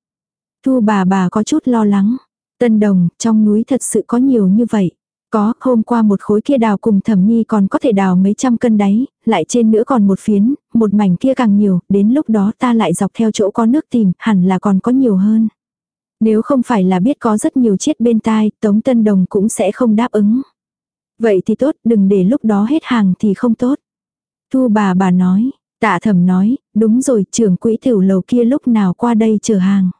A: Thu bà bà có chút lo lắng. Tân đồng, trong núi thật sự có nhiều như vậy. Có, hôm qua một khối kia đào cùng thẩm nhi còn có thể đào mấy trăm cân đáy, lại trên nữa còn một phiến, một mảnh kia càng nhiều, đến lúc đó ta lại dọc theo chỗ có nước tìm, hẳn là còn có nhiều hơn. Nếu không phải là biết có rất nhiều chiết bên tai, Tống Tân Đồng cũng sẽ không đáp ứng. Vậy thì tốt, đừng để lúc đó hết hàng thì không tốt. Thu bà bà nói, tạ thẩm nói, đúng rồi, trưởng quỹ tiểu lầu kia lúc nào qua đây chở hàng.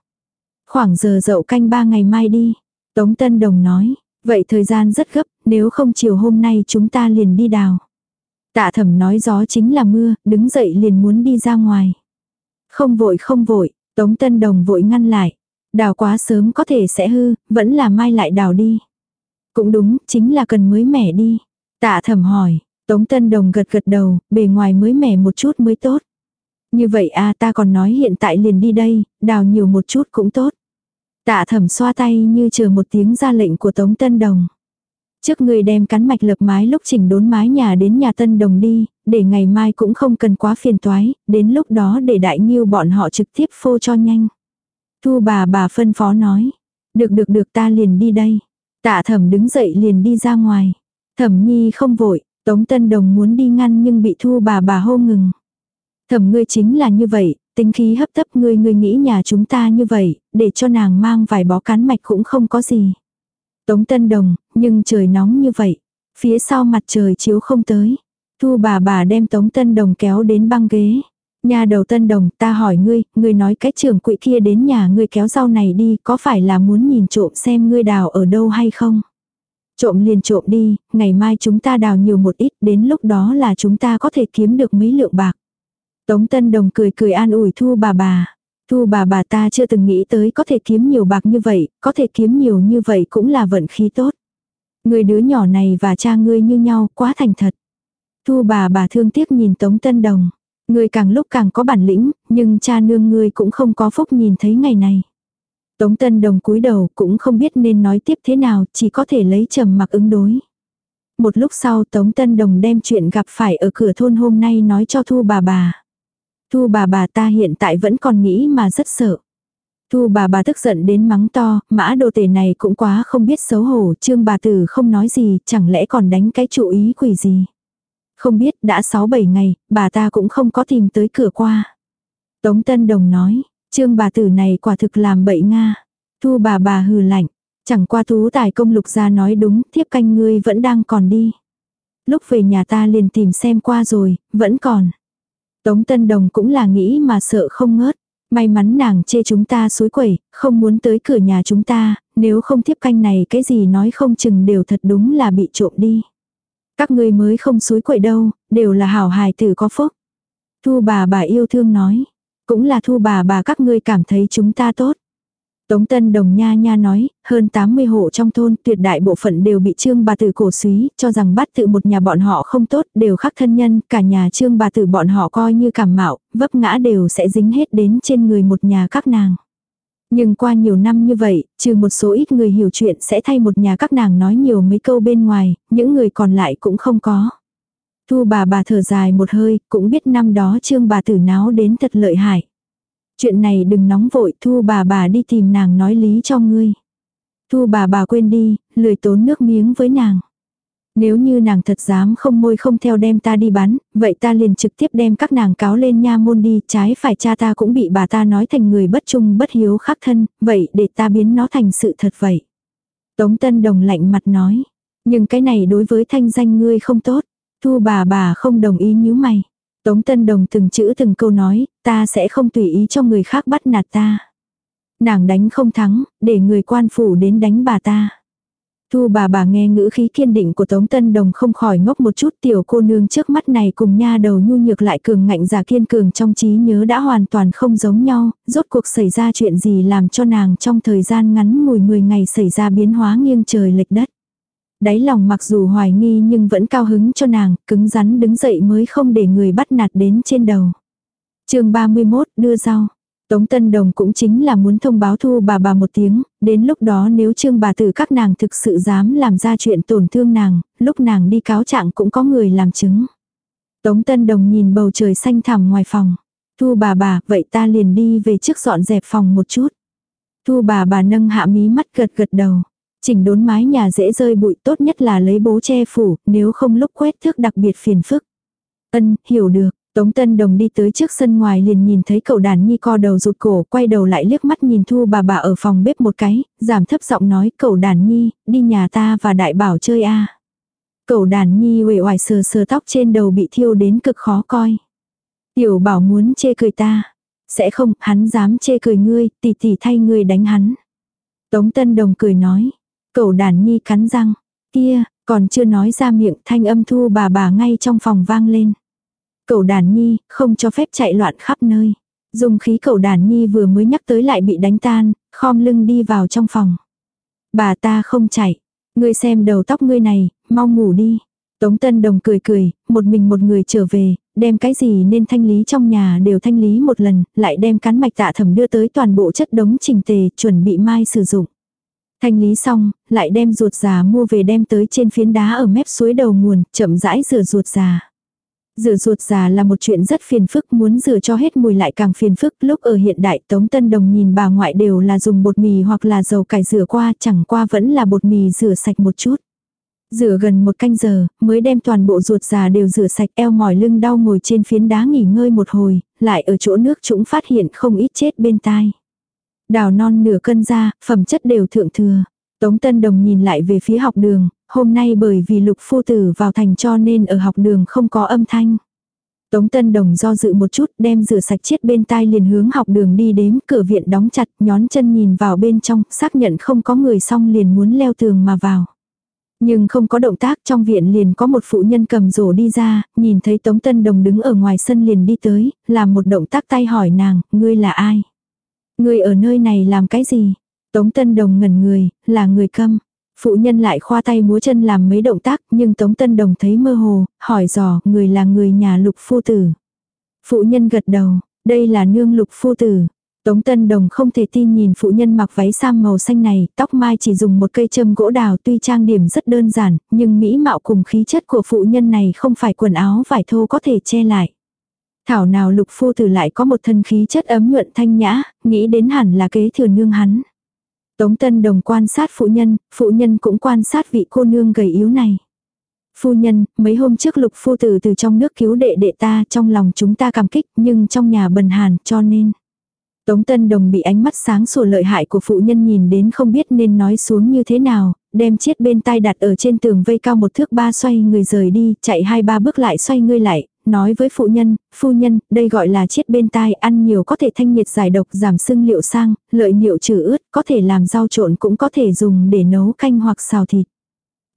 A: Khoảng giờ dậu canh ba ngày mai đi. Tống Tân Đồng nói, vậy thời gian rất gấp, nếu không chiều hôm nay chúng ta liền đi đào. Tạ thẩm nói gió chính là mưa, đứng dậy liền muốn đi ra ngoài. Không vội không vội, Tống Tân Đồng vội ngăn lại. Đào quá sớm có thể sẽ hư, vẫn là mai lại đào đi. Cũng đúng, chính là cần mới mẻ đi. Tạ thẩm hỏi, Tống Tân Đồng gật gật đầu, bề ngoài mới mẻ một chút mới tốt. Như vậy à ta còn nói hiện tại liền đi đây, đào nhiều một chút cũng tốt. Tạ thẩm xoa tay như chờ một tiếng ra lệnh của Tống Tân Đồng. Trước người đem cắn mạch lập mái lúc chỉnh đốn mái nhà đến nhà Tân Đồng đi, để ngày mai cũng không cần quá phiền toái, đến lúc đó để đại nghiêu bọn họ trực tiếp phô cho nhanh. Thu bà bà phân phó nói. Được được được ta liền đi đây. Tạ thẩm đứng dậy liền đi ra ngoài. Thẩm nhi không vội, Tống Tân Đồng muốn đi ngăn nhưng bị thu bà bà hô ngừng. Thẩm ngươi chính là như vậy, tính khí hấp tấp ngươi ngươi nghĩ nhà chúng ta như vậy, để cho nàng mang vài bó cán mạch cũng không có gì. Tống Tân Đồng, nhưng trời nóng như vậy, phía sau mặt trời chiếu không tới. Thu bà bà đem Tống Tân Đồng kéo đến băng ghế. Nhà đầu Tân Đồng, ta hỏi ngươi, ngươi nói cái trưởng quỹ kia đến nhà ngươi kéo rau này đi, có phải là muốn nhìn trộm xem ngươi đào ở đâu hay không? Trộm liền trộm đi, ngày mai chúng ta đào nhiều một ít, đến lúc đó là chúng ta có thể kiếm được mấy lượng bạc. Tống Tân Đồng cười cười an ủi Thu bà bà. Thu bà bà ta chưa từng nghĩ tới có thể kiếm nhiều bạc như vậy, có thể kiếm nhiều như vậy cũng là vận khí tốt. Người đứa nhỏ này và cha ngươi như nhau quá thành thật. Thu bà bà thương tiếc nhìn Tống Tân Đồng. Ngươi càng lúc càng có bản lĩnh, nhưng cha nương ngươi cũng không có phúc nhìn thấy ngày này. Tống Tân Đồng cúi đầu cũng không biết nên nói tiếp thế nào, chỉ có thể lấy trầm mặc ứng đối. Một lúc sau Tống Tân Đồng đem chuyện gặp phải ở cửa thôn hôm nay nói cho Thu bà bà. Thu bà bà ta hiện tại vẫn còn nghĩ mà rất sợ. Thu bà bà tức giận đến mắng to, mã đồ tể này cũng quá không biết xấu hổ, trương bà tử không nói gì, chẳng lẽ còn đánh cái chủ ý quỷ gì. Không biết đã 6-7 ngày, bà ta cũng không có tìm tới cửa qua. Tống Tân Đồng nói, trương bà tử này quả thực làm bậy Nga. Thu bà bà hừ lạnh, chẳng qua tú tài công lục ra nói đúng, thiếp canh ngươi vẫn đang còn đi. Lúc về nhà ta liền tìm xem qua rồi, vẫn còn. Tống Tân Đồng cũng là nghĩ mà sợ không ngớt. May mắn nàng chê chúng ta suối quẩy, không muốn tới cửa nhà chúng ta, nếu không tiếp canh này cái gì nói không chừng đều thật đúng là bị trộm đi. Các ngươi mới không suối quẩy đâu, đều là hảo hài tử có phúc. Thu bà bà yêu thương nói, cũng là thu bà bà các ngươi cảm thấy chúng ta tốt. Tống Tân Đồng Nha Nha nói, hơn 80 hộ trong thôn tuyệt đại bộ phận đều bị trương bà tử cổ suý, cho rằng bắt tự một nhà bọn họ không tốt, đều khắc thân nhân, cả nhà trương bà tử bọn họ coi như cảm mạo, vấp ngã đều sẽ dính hết đến trên người một nhà các nàng. Nhưng qua nhiều năm như vậy, trừ một số ít người hiểu chuyện sẽ thay một nhà các nàng nói nhiều mấy câu bên ngoài, những người còn lại cũng không có. Thu bà bà thở dài một hơi, cũng biết năm đó trương bà tử náo đến thật lợi hại. Chuyện này đừng nóng vội, thu bà bà đi tìm nàng nói lý cho ngươi. Thu bà bà quên đi, lười tốn nước miếng với nàng. Nếu như nàng thật dám không môi không theo đem ta đi bán, vậy ta liền trực tiếp đem các nàng cáo lên nha môn đi, trái phải cha ta cũng bị bà ta nói thành người bất trung bất hiếu khắc thân, vậy để ta biến nó thành sự thật vậy. Tống Tân Đồng lạnh mặt nói, nhưng cái này đối với thanh danh ngươi không tốt, thu bà bà không đồng ý nhíu mày. Tống Tân Đồng từng chữ từng câu nói, ta sẽ không tùy ý cho người khác bắt nạt ta. Nàng đánh không thắng, để người quan phủ đến đánh bà ta. Thu bà bà nghe ngữ khí kiên định của Tống Tân Đồng không khỏi ngốc một chút tiểu cô nương trước mắt này cùng nha đầu nhu nhược lại cường ngạnh giả kiên cường trong trí nhớ đã hoàn toàn không giống nhau, rốt cuộc xảy ra chuyện gì làm cho nàng trong thời gian ngắn mùi 10 ngày xảy ra biến hóa nghiêng trời lệch đất. Đáy lòng mặc dù hoài nghi nhưng vẫn cao hứng cho nàng, cứng rắn đứng dậy mới không để người bắt nạt đến trên đầu. chương 31 đưa rau. Tống Tân Đồng cũng chính là muốn thông báo thu bà bà một tiếng, đến lúc đó nếu trương bà tử các nàng thực sự dám làm ra chuyện tổn thương nàng, lúc nàng đi cáo trạng cũng có người làm chứng. Tống Tân Đồng nhìn bầu trời xanh thẳm ngoài phòng. Thu bà bà, vậy ta liền đi về trước dọn dẹp phòng một chút. Thu bà bà nâng hạ mí mắt gật gật đầu. Chỉnh đốn mái nhà dễ rơi bụi tốt nhất là lấy bố che phủ, nếu không lúc quét thước đặc biệt phiền phức. Ân, hiểu được. Tống Tân Đồng đi tới trước sân ngoài liền nhìn thấy cậu đàn nhi co đầu rụt cổ, quay đầu lại liếc mắt nhìn Thu bà bà ở phòng bếp một cái, giảm thấp giọng nói cậu đàn nhi, đi nhà ta và đại bảo chơi a Cậu đàn nhi uể oải sờ sờ tóc trên đầu bị thiêu đến cực khó coi. Tiểu bảo muốn chê cười ta. Sẽ không, hắn dám chê cười ngươi, tỷ tỷ thay ngươi đánh hắn. Tống Tân Đồng cười nói. Cậu đàn nhi cắn răng. Kia, còn chưa nói ra miệng thanh âm thu bà bà ngay trong phòng vang lên. Cậu đàn nhi, không cho phép chạy loạn khắp nơi. Dùng khí cậu đàn nhi vừa mới nhắc tới lại bị đánh tan, khom lưng đi vào trong phòng. Bà ta không chạy. Ngươi xem đầu tóc ngươi này, mau ngủ đi. Tống Tân Đồng cười cười, một mình một người trở về, đem cái gì nên thanh lý trong nhà đều thanh lý một lần, lại đem cán mạch tạ thẩm đưa tới toàn bộ chất đống trình tề, chuẩn bị mai sử dụng. Thanh lý xong, lại đem ruột già mua về đem tới trên phiến đá ở mép suối đầu nguồn, chậm rãi rửa ruột già. Rửa ruột già là một chuyện rất phiền phức, muốn rửa cho hết mùi lại càng phiền phức. Lúc ở hiện đại Tống Tân Đồng nhìn bà ngoại đều là dùng bột mì hoặc là dầu cải rửa qua, chẳng qua vẫn là bột mì rửa sạch một chút. Rửa gần một canh giờ, mới đem toàn bộ ruột già đều rửa sạch eo mỏi lưng đau ngồi trên phiến đá nghỉ ngơi một hồi, lại ở chỗ nước trũng phát hiện không ít chết bên tai. Đào non nửa cân ra, phẩm chất đều thượng thừa. Tống Tân Đồng nhìn lại về phía học đường, hôm nay bởi vì lục phu tử vào thành cho nên ở học đường không có âm thanh. Tống Tân Đồng do dự một chút đem rửa sạch chiết bên tai liền hướng học đường đi đến cửa viện đóng chặt nhón chân nhìn vào bên trong xác nhận không có người xong liền muốn leo tường mà vào. Nhưng không có động tác trong viện liền có một phụ nhân cầm rổ đi ra, nhìn thấy Tống Tân Đồng đứng ở ngoài sân liền đi tới, làm một động tác tay hỏi nàng, ngươi là ai? Người ở nơi này làm cái gì? Tống Tân Đồng ngẩn người, là người câm. Phụ nhân lại khoa tay múa chân làm mấy động tác, nhưng Tống Tân Đồng thấy mơ hồ, hỏi dò, người là người nhà lục phu tử. Phụ nhân gật đầu, đây là nương lục phu tử. Tống Tân Đồng không thể tin nhìn phụ nhân mặc váy sam màu xanh này, tóc mai chỉ dùng một cây châm gỗ đào tuy trang điểm rất đơn giản, nhưng mỹ mạo cùng khí chất của phụ nhân này không phải quần áo vải thô có thể che lại. Thảo nào lục phu tử lại có một thân khí chất ấm nhuận thanh nhã, nghĩ đến hẳn là kế thừa nương hắn. Tống Tân Đồng quan sát phụ nhân, phụ nhân cũng quan sát vị cô nương gầy yếu này. Phu nhân, mấy hôm trước lục phu tử từ trong nước cứu đệ đệ ta trong lòng chúng ta cảm kích nhưng trong nhà bần hàn cho nên. Tống Tân Đồng bị ánh mắt sáng sủa lợi hại của phụ nhân nhìn đến không biết nên nói xuống như thế nào, đem chiếc bên tai đặt ở trên tường vây cao một thước ba xoay người rời đi, chạy hai ba bước lại xoay người lại, nói với phụ nhân, phu nhân, đây gọi là chiết bên tai, ăn nhiều có thể thanh nhiệt giải độc giảm sưng liệu sang, lợi niệu trừ ướt, có thể làm rau trộn cũng có thể dùng để nấu canh hoặc xào thịt.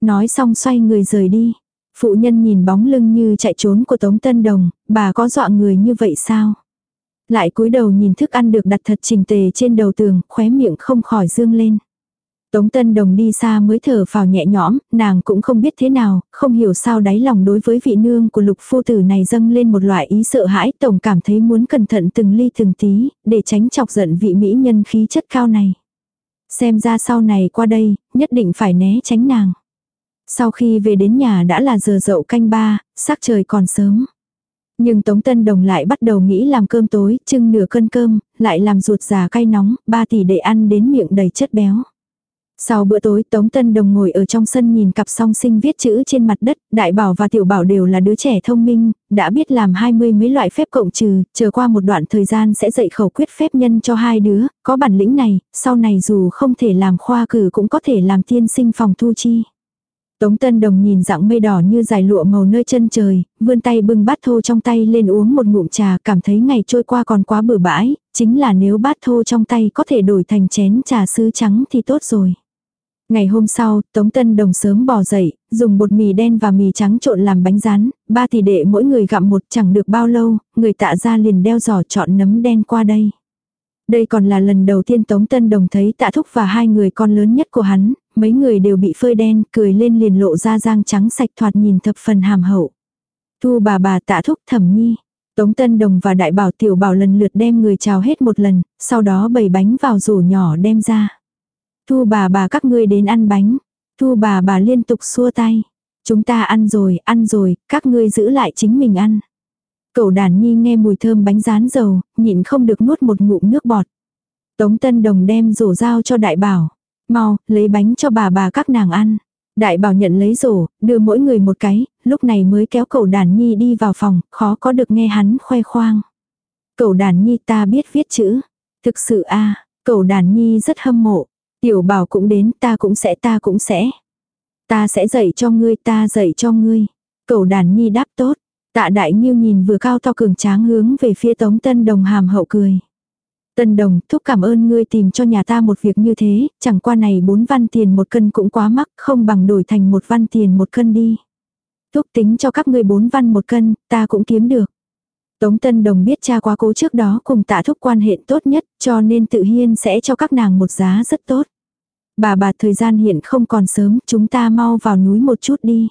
A: Nói xong xoay người rời đi. Phụ nhân nhìn bóng lưng như chạy trốn của Tống Tân Đồng, bà có dọa người như vậy sao? Lại cúi đầu nhìn thức ăn được đặt thật trình tề trên đầu tường, khóe miệng không khỏi dương lên. Tống Tân Đồng đi xa mới thở vào nhẹ nhõm, nàng cũng không biết thế nào, không hiểu sao đáy lòng đối với vị nương của lục phu tử này dâng lên một loại ý sợ hãi, tổng cảm thấy muốn cẩn thận từng ly từng tí, để tránh chọc giận vị mỹ nhân khí chất cao này. Xem ra sau này qua đây, nhất định phải né tránh nàng. Sau khi về đến nhà đã là giờ dậu canh ba, sắc trời còn sớm. Nhưng Tống Tân Đồng lại bắt đầu nghĩ làm cơm tối, trưng nửa cân cơm, lại làm ruột già cay nóng, ba tỷ để ăn đến miệng đầy chất béo. Sau bữa tối Tống Tân Đồng ngồi ở trong sân nhìn cặp song sinh viết chữ trên mặt đất, Đại Bảo và Tiểu Bảo đều là đứa trẻ thông minh, đã biết làm hai mươi mấy loại phép cộng trừ, chờ qua một đoạn thời gian sẽ dạy khẩu quyết phép nhân cho hai đứa, có bản lĩnh này, sau này dù không thể làm khoa cử cũng có thể làm tiên sinh phòng thu chi. Tống Tân Đồng nhìn dạng mây đỏ như dài lụa màu nơi chân trời, vươn tay bưng bát thô trong tay lên uống một ngụm trà cảm thấy ngày trôi qua còn quá bừa bãi, chính là nếu bát thô trong tay có thể đổi thành chén trà sứ trắng thì tốt rồi. Ngày hôm sau, Tống Tân Đồng sớm bò dậy, dùng bột mì đen và mì trắng trộn làm bánh rán, ba tỷ đệ mỗi người gặm một chẳng được bao lâu, người tạ ra liền đeo giỏ chọn nấm đen qua đây. Đây còn là lần đầu tiên Tống Tân Đồng thấy tạ thúc và hai người con lớn nhất của hắn, mấy người đều bị phơi đen, cười lên liền lộ ra răng trắng sạch thoạt nhìn thập phần hàm hậu. Thu bà bà tạ thúc thẩm nhi. Tống Tân Đồng và Đại Bảo Tiểu Bảo lần lượt đem người chào hết một lần, sau đó bày bánh vào rổ nhỏ đem ra. Thu bà bà các ngươi đến ăn bánh. Thu bà bà liên tục xua tay. Chúng ta ăn rồi, ăn rồi, các ngươi giữ lại chính mình ăn. Cậu đàn nhi nghe mùi thơm bánh rán dầu, nhịn không được nuốt một ngụm nước bọt. Tống Tân Đồng đem rổ dao cho đại bảo. Mau, lấy bánh cho bà bà các nàng ăn. Đại bảo nhận lấy rổ, đưa mỗi người một cái, lúc này mới kéo cậu đàn nhi đi vào phòng, khó có được nghe hắn khoe khoang. Cậu đàn nhi ta biết viết chữ. Thực sự a cậu đàn nhi rất hâm mộ. Tiểu bảo cũng đến, ta cũng sẽ, ta cũng sẽ. Ta sẽ dạy cho ngươi, ta dạy cho ngươi. Cậu đàn nhi đáp tốt. Tạ đại nghiêu nhìn vừa cao to cường tráng hướng về phía tống tân đồng hàm hậu cười. Tân đồng, thúc cảm ơn ngươi tìm cho nhà ta một việc như thế, chẳng qua này bốn văn tiền một cân cũng quá mắc, không bằng đổi thành một văn tiền một cân đi. Thúc tính cho các ngươi bốn văn một cân, ta cũng kiếm được. Tống Tân Đồng biết cha quá cố trước đó cùng tạ thúc quan hệ tốt nhất, cho nên tự hiên sẽ cho các nàng một giá rất tốt. Bà bà thời gian hiện không còn sớm, chúng ta mau vào núi một chút đi.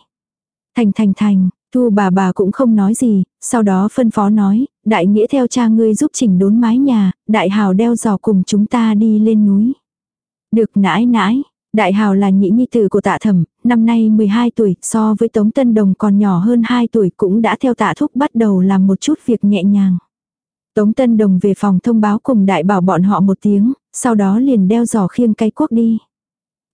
A: Thành thành thành, thu bà bà cũng không nói gì, sau đó phân phó nói, đại nghĩa theo cha ngươi giúp chỉnh đốn mái nhà, đại hào đeo giò cùng chúng ta đi lên núi. Được nãi nãi, Đại Hào là nhị nhi tử của tạ thẩm, năm nay 12 tuổi, so với Tống Tân Đồng còn nhỏ hơn 2 tuổi cũng đã theo tạ thúc bắt đầu làm một chút việc nhẹ nhàng. Tống Tân Đồng về phòng thông báo cùng đại bảo bọn họ một tiếng, sau đó liền đeo giỏ khiêng cây cuốc đi.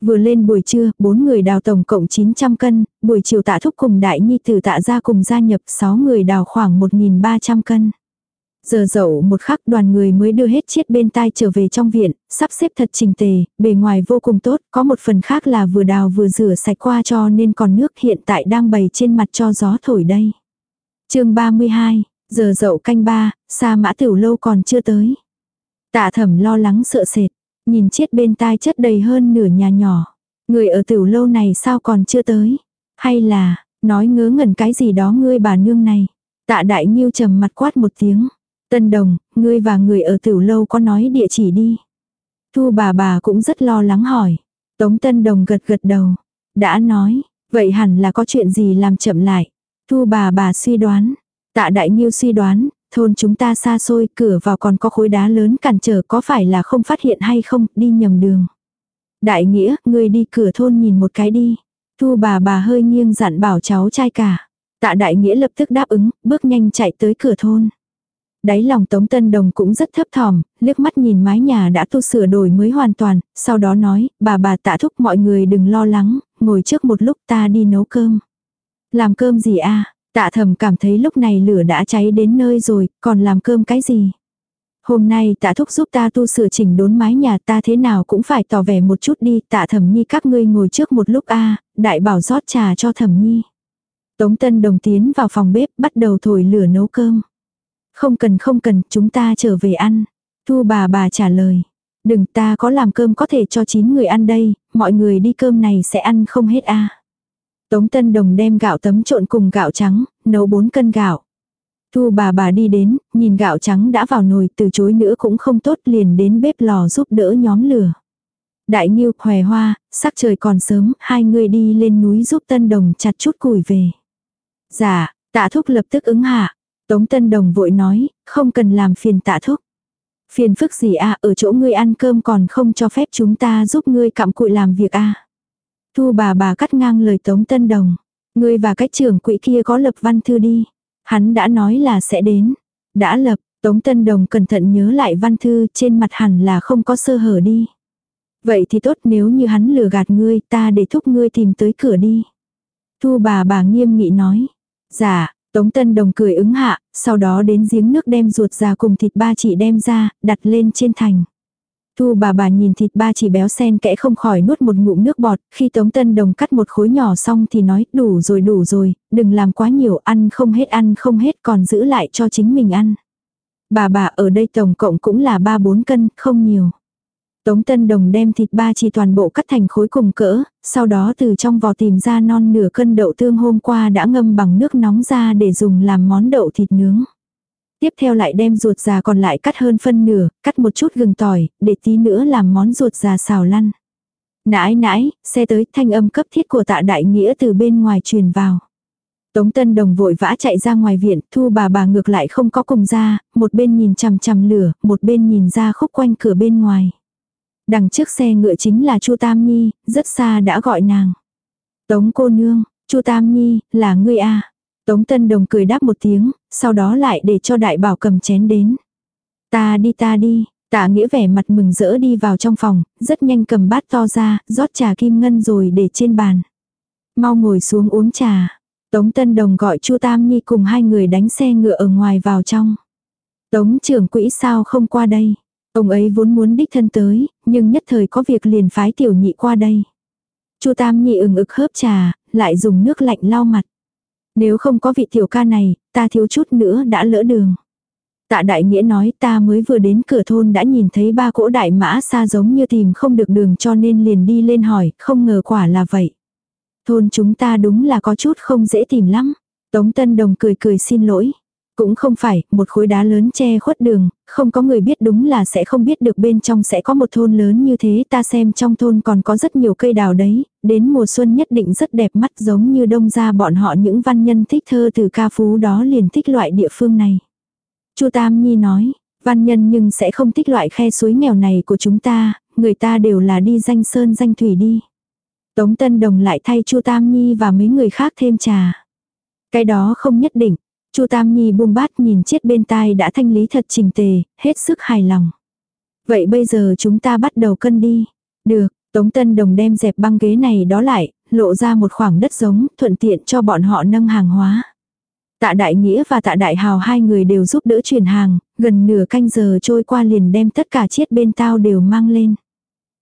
A: Vừa lên buổi trưa, bốn người đào tổng cộng 900 cân, buổi chiều tạ thúc cùng đại nhi tử tạ ra cùng gia nhập 6 người đào khoảng 1.300 cân. Giờ dậu một khắc đoàn người mới đưa hết chiếc bên tai trở về trong viện, sắp xếp thật trình tề, bề ngoài vô cùng tốt, có một phần khác là vừa đào vừa rửa sạch qua cho nên còn nước hiện tại đang bày trên mặt cho gió thổi đây. chương 32, giờ dậu canh ba, xa mã tiểu lâu còn chưa tới. Tạ thẩm lo lắng sợ sệt, nhìn chiếc bên tai chất đầy hơn nửa nhà nhỏ. Người ở tiểu lâu này sao còn chưa tới? Hay là, nói ngớ ngẩn cái gì đó ngươi bà nương này? Tạ đại nghiêu trầm mặt quát một tiếng. Tân đồng, ngươi và người ở tiểu lâu có nói địa chỉ đi. Thu bà bà cũng rất lo lắng hỏi. Tống tân đồng gật gật đầu. Đã nói, vậy hẳn là có chuyện gì làm chậm lại. Thu bà bà suy đoán. Tạ đại Nhiêu suy đoán, thôn chúng ta xa xôi, cửa vào còn có khối đá lớn cản trở có phải là không phát hiện hay không, đi nhầm đường. Đại nghĩa, ngươi đi cửa thôn nhìn một cái đi. Thu bà bà hơi nghiêng dặn bảo cháu trai cả. Tạ đại nghĩa lập tức đáp ứng, bước nhanh chạy tới cửa thôn. Đáy lòng Tống Tân Đồng cũng rất thấp thỏm, liếc mắt nhìn mái nhà đã tu sửa đổi mới hoàn toàn, sau đó nói, bà bà tạ thúc mọi người đừng lo lắng, ngồi trước một lúc ta đi nấu cơm. Làm cơm gì a Tạ thầm cảm thấy lúc này lửa đã cháy đến nơi rồi, còn làm cơm cái gì? Hôm nay tạ thúc giúp ta tu sửa chỉnh đốn mái nhà ta thế nào cũng phải tỏ vẻ một chút đi, tạ thẩm nhi các ngươi ngồi trước một lúc a đại bảo rót trà cho thẩm nhi. Tống Tân Đồng tiến vào phòng bếp bắt đầu thổi lửa nấu cơm. Không cần không cần, chúng ta trở về ăn. Thu bà bà trả lời. Đừng ta có làm cơm có thể cho 9 người ăn đây, mọi người đi cơm này sẽ ăn không hết a Tống Tân Đồng đem gạo tấm trộn cùng gạo trắng, nấu 4 cân gạo. Thu bà bà đi đến, nhìn gạo trắng đã vào nồi từ chối nữa cũng không tốt liền đến bếp lò giúp đỡ nhóm lửa. Đại Nhiêu, Hòe Hoa, sắc trời còn sớm, hai người đi lên núi giúp Tân Đồng chặt chút củi về. Dạ, tạ thúc lập tức ứng hạ. Tống Tân Đồng vội nói, không cần làm phiền tạ thúc. Phiền phức gì à, ở chỗ ngươi ăn cơm còn không cho phép chúng ta giúp ngươi cặm cụi làm việc à. Thu bà bà cắt ngang lời Tống Tân Đồng. Ngươi và cách trưởng quỹ kia có lập văn thư đi. Hắn đã nói là sẽ đến. Đã lập, Tống Tân Đồng cẩn thận nhớ lại văn thư trên mặt hẳn là không có sơ hở đi. Vậy thì tốt nếu như hắn lừa gạt ngươi ta để thúc ngươi tìm tới cửa đi. Thu bà bà nghiêm nghị nói. Dạ, Tống Tân Đồng cười ứng hạ, sau đó đến giếng nước đem ruột ra cùng thịt ba chỉ đem ra, đặt lên trên thành. Thu bà bà nhìn thịt ba chỉ béo sen kẽ không khỏi nuốt một ngụm nước bọt, khi Tống Tân Đồng cắt một khối nhỏ xong thì nói đủ rồi đủ rồi, đừng làm quá nhiều ăn không hết ăn không hết còn giữ lại cho chính mình ăn. Bà bà ở đây tổng cộng cũng là 3-4 cân, không nhiều. Tống Tân Đồng đem thịt ba chỉ toàn bộ cắt thành khối cùng cỡ, sau đó từ trong vò tìm ra non nửa cân đậu tương hôm qua đã ngâm bằng nước nóng ra để dùng làm món đậu thịt nướng. Tiếp theo lại đem ruột già còn lại cắt hơn phân nửa, cắt một chút gừng tỏi, để tí nữa làm món ruột già xào lăn. Nãi nãi, xe tới thanh âm cấp thiết của tạ đại nghĩa từ bên ngoài truyền vào. Tống Tân Đồng vội vã chạy ra ngoài viện, thu bà bà ngược lại không có cùng ra, một bên nhìn chằm chằm lửa, một bên nhìn ra khúc quanh cửa bên ngoài. Đằng trước xe ngựa chính là Chu Tam Nhi, rất xa đã gọi nàng. Tống cô nương, Chu Tam Nhi, là ngươi a Tống Tân Đồng cười đáp một tiếng, sau đó lại để cho đại bảo cầm chén đến. Ta đi ta đi, tạ nghĩa vẻ mặt mừng rỡ đi vào trong phòng, rất nhanh cầm bát to ra, rót trà kim ngân rồi để trên bàn. Mau ngồi xuống uống trà. Tống Tân Đồng gọi Chu Tam Nhi cùng hai người đánh xe ngựa ở ngoài vào trong. Tống trưởng quỹ sao không qua đây? Ông ấy vốn muốn đích thân tới, nhưng nhất thời có việc liền phái tiểu nhị qua đây. Chu Tam nhị ừng ực hớp trà, lại dùng nước lạnh lau mặt. Nếu không có vị tiểu ca này, ta thiếu chút nữa đã lỡ đường. Tạ đại nghĩa nói ta mới vừa đến cửa thôn đã nhìn thấy ba cỗ đại mã xa giống như tìm không được đường cho nên liền đi lên hỏi, không ngờ quả là vậy. Thôn chúng ta đúng là có chút không dễ tìm lắm. Tống Tân Đồng cười cười xin lỗi. Cũng không phải, một khối đá lớn che khuất đường, không có người biết đúng là sẽ không biết được bên trong sẽ có một thôn lớn như thế. Ta xem trong thôn còn có rất nhiều cây đào đấy, đến mùa xuân nhất định rất đẹp mắt giống như đông ra bọn họ những văn nhân thích thơ từ ca phú đó liền thích loại địa phương này. Chu Tam Nhi nói, văn nhân nhưng sẽ không thích loại khe suối nghèo này của chúng ta, người ta đều là đi danh sơn danh thủy đi. Tống Tân Đồng lại thay Chu Tam Nhi và mấy người khác thêm trà. Cái đó không nhất định, Chu Tam Nhi buông bát nhìn chiếc bên tai đã thanh lý thật trình tề, hết sức hài lòng. Vậy bây giờ chúng ta bắt đầu cân đi. Được, Tống Tân Đồng đem dẹp băng ghế này đó lại, lộ ra một khoảng đất giống, thuận tiện cho bọn họ nâng hàng hóa. Tạ Đại Nghĩa và Tạ Đại Hào hai người đều giúp đỡ chuyển hàng, gần nửa canh giờ trôi qua liền đem tất cả chiếc bên tao đều mang lên.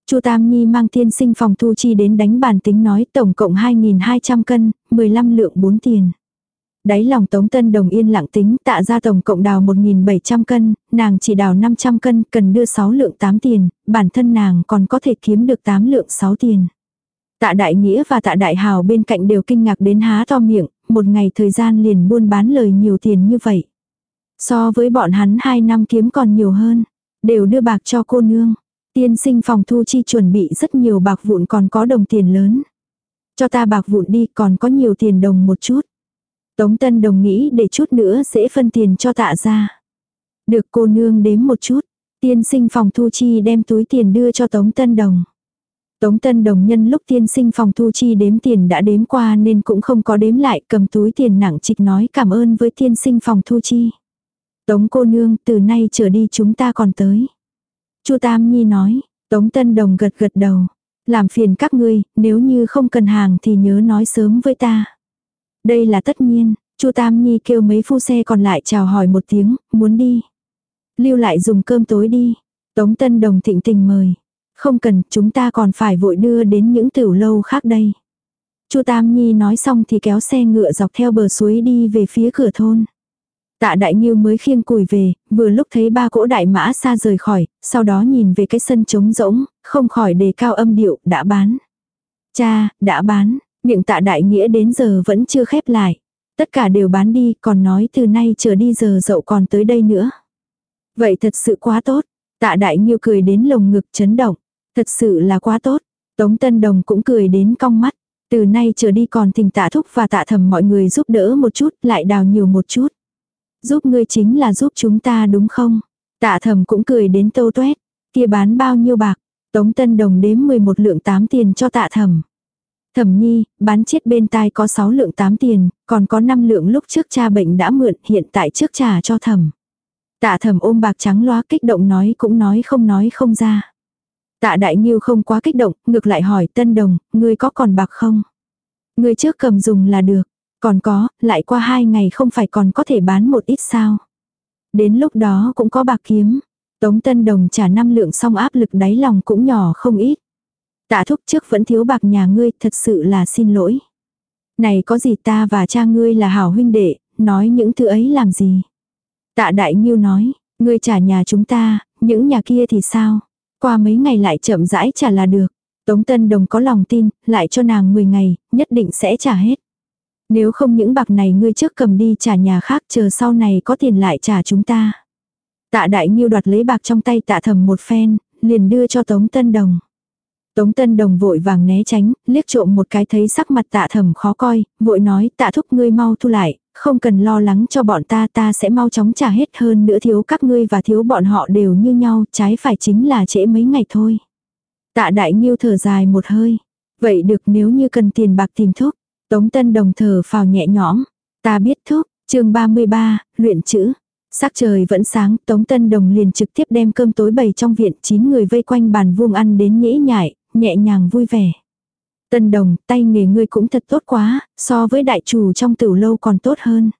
A: Chu Tam Nhi mang tiên sinh phòng thu chi đến đánh bàn tính nói tổng cộng 2.200 cân, 15 lượng 4 tiền. Đáy lòng Tống Tân Đồng yên lặng tính tạ ra tổng cộng đào 1.700 cân, nàng chỉ đào 500 cân, cần đưa 6 lượng 8 tiền, bản thân nàng còn có thể kiếm được 8 lượng 6 tiền. Tạ Đại Nghĩa và Tạ Đại Hào bên cạnh đều kinh ngạc đến há to miệng, một ngày thời gian liền buôn bán lời nhiều tiền như vậy. So với bọn hắn hai năm kiếm còn nhiều hơn, đều đưa bạc cho cô nương. Tiên sinh phòng thu chi chuẩn bị rất nhiều bạc vụn còn có đồng tiền lớn. Cho ta bạc vụn đi còn có nhiều tiền đồng một chút. Tống Tân Đồng nghĩ để chút nữa dễ phân tiền cho tạ ra. Được cô nương đếm một chút. Tiên sinh phòng thu chi đem túi tiền đưa cho Tống Tân Đồng. Tống Tân Đồng nhân lúc tiên sinh phòng thu chi đếm tiền đã đếm qua nên cũng không có đếm lại cầm túi tiền nặng trịch nói cảm ơn với tiên sinh phòng thu chi. Tống cô nương từ nay trở đi chúng ta còn tới. Chu Tam Nhi nói, Tống Tân Đồng gật gật đầu. Làm phiền các ngươi, nếu như không cần hàng thì nhớ nói sớm với ta. Đây là tất nhiên, Chu Tam Nhi kêu mấy phu xe còn lại chào hỏi một tiếng, muốn đi. Lưu lại dùng cơm tối đi. Tống Tân Đồng thịnh tình mời. Không cần, chúng ta còn phải vội đưa đến những tiểu lâu khác đây. Chu Tam Nhi nói xong thì kéo xe ngựa dọc theo bờ suối đi về phía cửa thôn. Tạ Đại Nhiêu mới khiêng cùi về, vừa lúc thấy ba cỗ đại mã xa rời khỏi, sau đó nhìn về cái sân trống rỗng, không khỏi đề cao âm điệu, đã bán. Cha, đã bán, miệng tạ đại nghĩa đến giờ vẫn chưa khép lại. Tất cả đều bán đi, còn nói từ nay trở đi giờ dậu còn tới đây nữa. Vậy thật sự quá tốt. Tạ đại nghiêu cười đến lồng ngực chấn động. Thật sự là quá tốt. Tống Tân Đồng cũng cười đến cong mắt. Từ nay trở đi còn thỉnh tạ thúc và tạ thầm mọi người giúp đỡ một chút, lại đào nhiều một chút. Giúp ngươi chính là giúp chúng ta đúng không? Tạ thầm cũng cười đến tâu tuét. Kia bán bao nhiêu bạc? Tống Tân Đồng đếm 11 lượng 8 tiền cho tạ thầm. Thẩm nhi, bán chết bên tai có 6 lượng 8 tiền, còn có 5 lượng lúc trước cha bệnh đã mượn, hiện tại trước trả cho thẩm. Tạ thẩm ôm bạc trắng loa kích động nói cũng nói không nói không ra. Tạ đại nghiêu không quá kích động, ngược lại hỏi tân đồng, ngươi có còn bạc không? Ngươi trước cầm dùng là được, còn có, lại qua hai ngày không phải còn có thể bán một ít sao? Đến lúc đó cũng có bạc kiếm. Tống tân đồng trả năm lượng xong áp lực đáy lòng cũng nhỏ không ít. Tạ thúc trước vẫn thiếu bạc nhà ngươi, thật sự là xin lỗi. Này có gì ta và cha ngươi là hảo huynh đệ, nói những thứ ấy làm gì? Tạ đại nghiêu nói, ngươi trả nhà chúng ta, những nhà kia thì sao? Qua mấy ngày lại chậm rãi trả là được. Tống Tân Đồng có lòng tin, lại cho nàng 10 ngày, nhất định sẽ trả hết. Nếu không những bạc này ngươi trước cầm đi trả nhà khác chờ sau này có tiền lại trả chúng ta. Tạ Đại Nhiêu đoạt lấy bạc trong tay tạ thầm một phen, liền đưa cho Tống Tân Đồng. Tống Tân Đồng vội vàng né tránh, liếc trộm một cái thấy sắc mặt tạ thầm khó coi, vội nói tạ thúc ngươi mau thu lại, không cần lo lắng cho bọn ta ta sẽ mau chóng trả hết hơn nữa thiếu các ngươi và thiếu bọn họ đều như nhau, trái phải chính là trễ mấy ngày thôi. Tạ đại Nhiêu thở dài một hơi. Vậy được nếu như cần tiền bạc tìm thúc. Tống Tân Đồng thở phào nhẹ nhõm. Ta biết thúc, chương 33, luyện chữ. Sắc trời vẫn sáng, Tống Tân Đồng liền trực tiếp đem cơm tối bày trong viện, chín người vây quanh bàn vuông ăn đến nhễ nhại, nhẹ nhàng vui vẻ. Tân đồng, tay nghề ngươi cũng thật tốt quá, so với đại chủ trong tử lâu còn tốt hơn.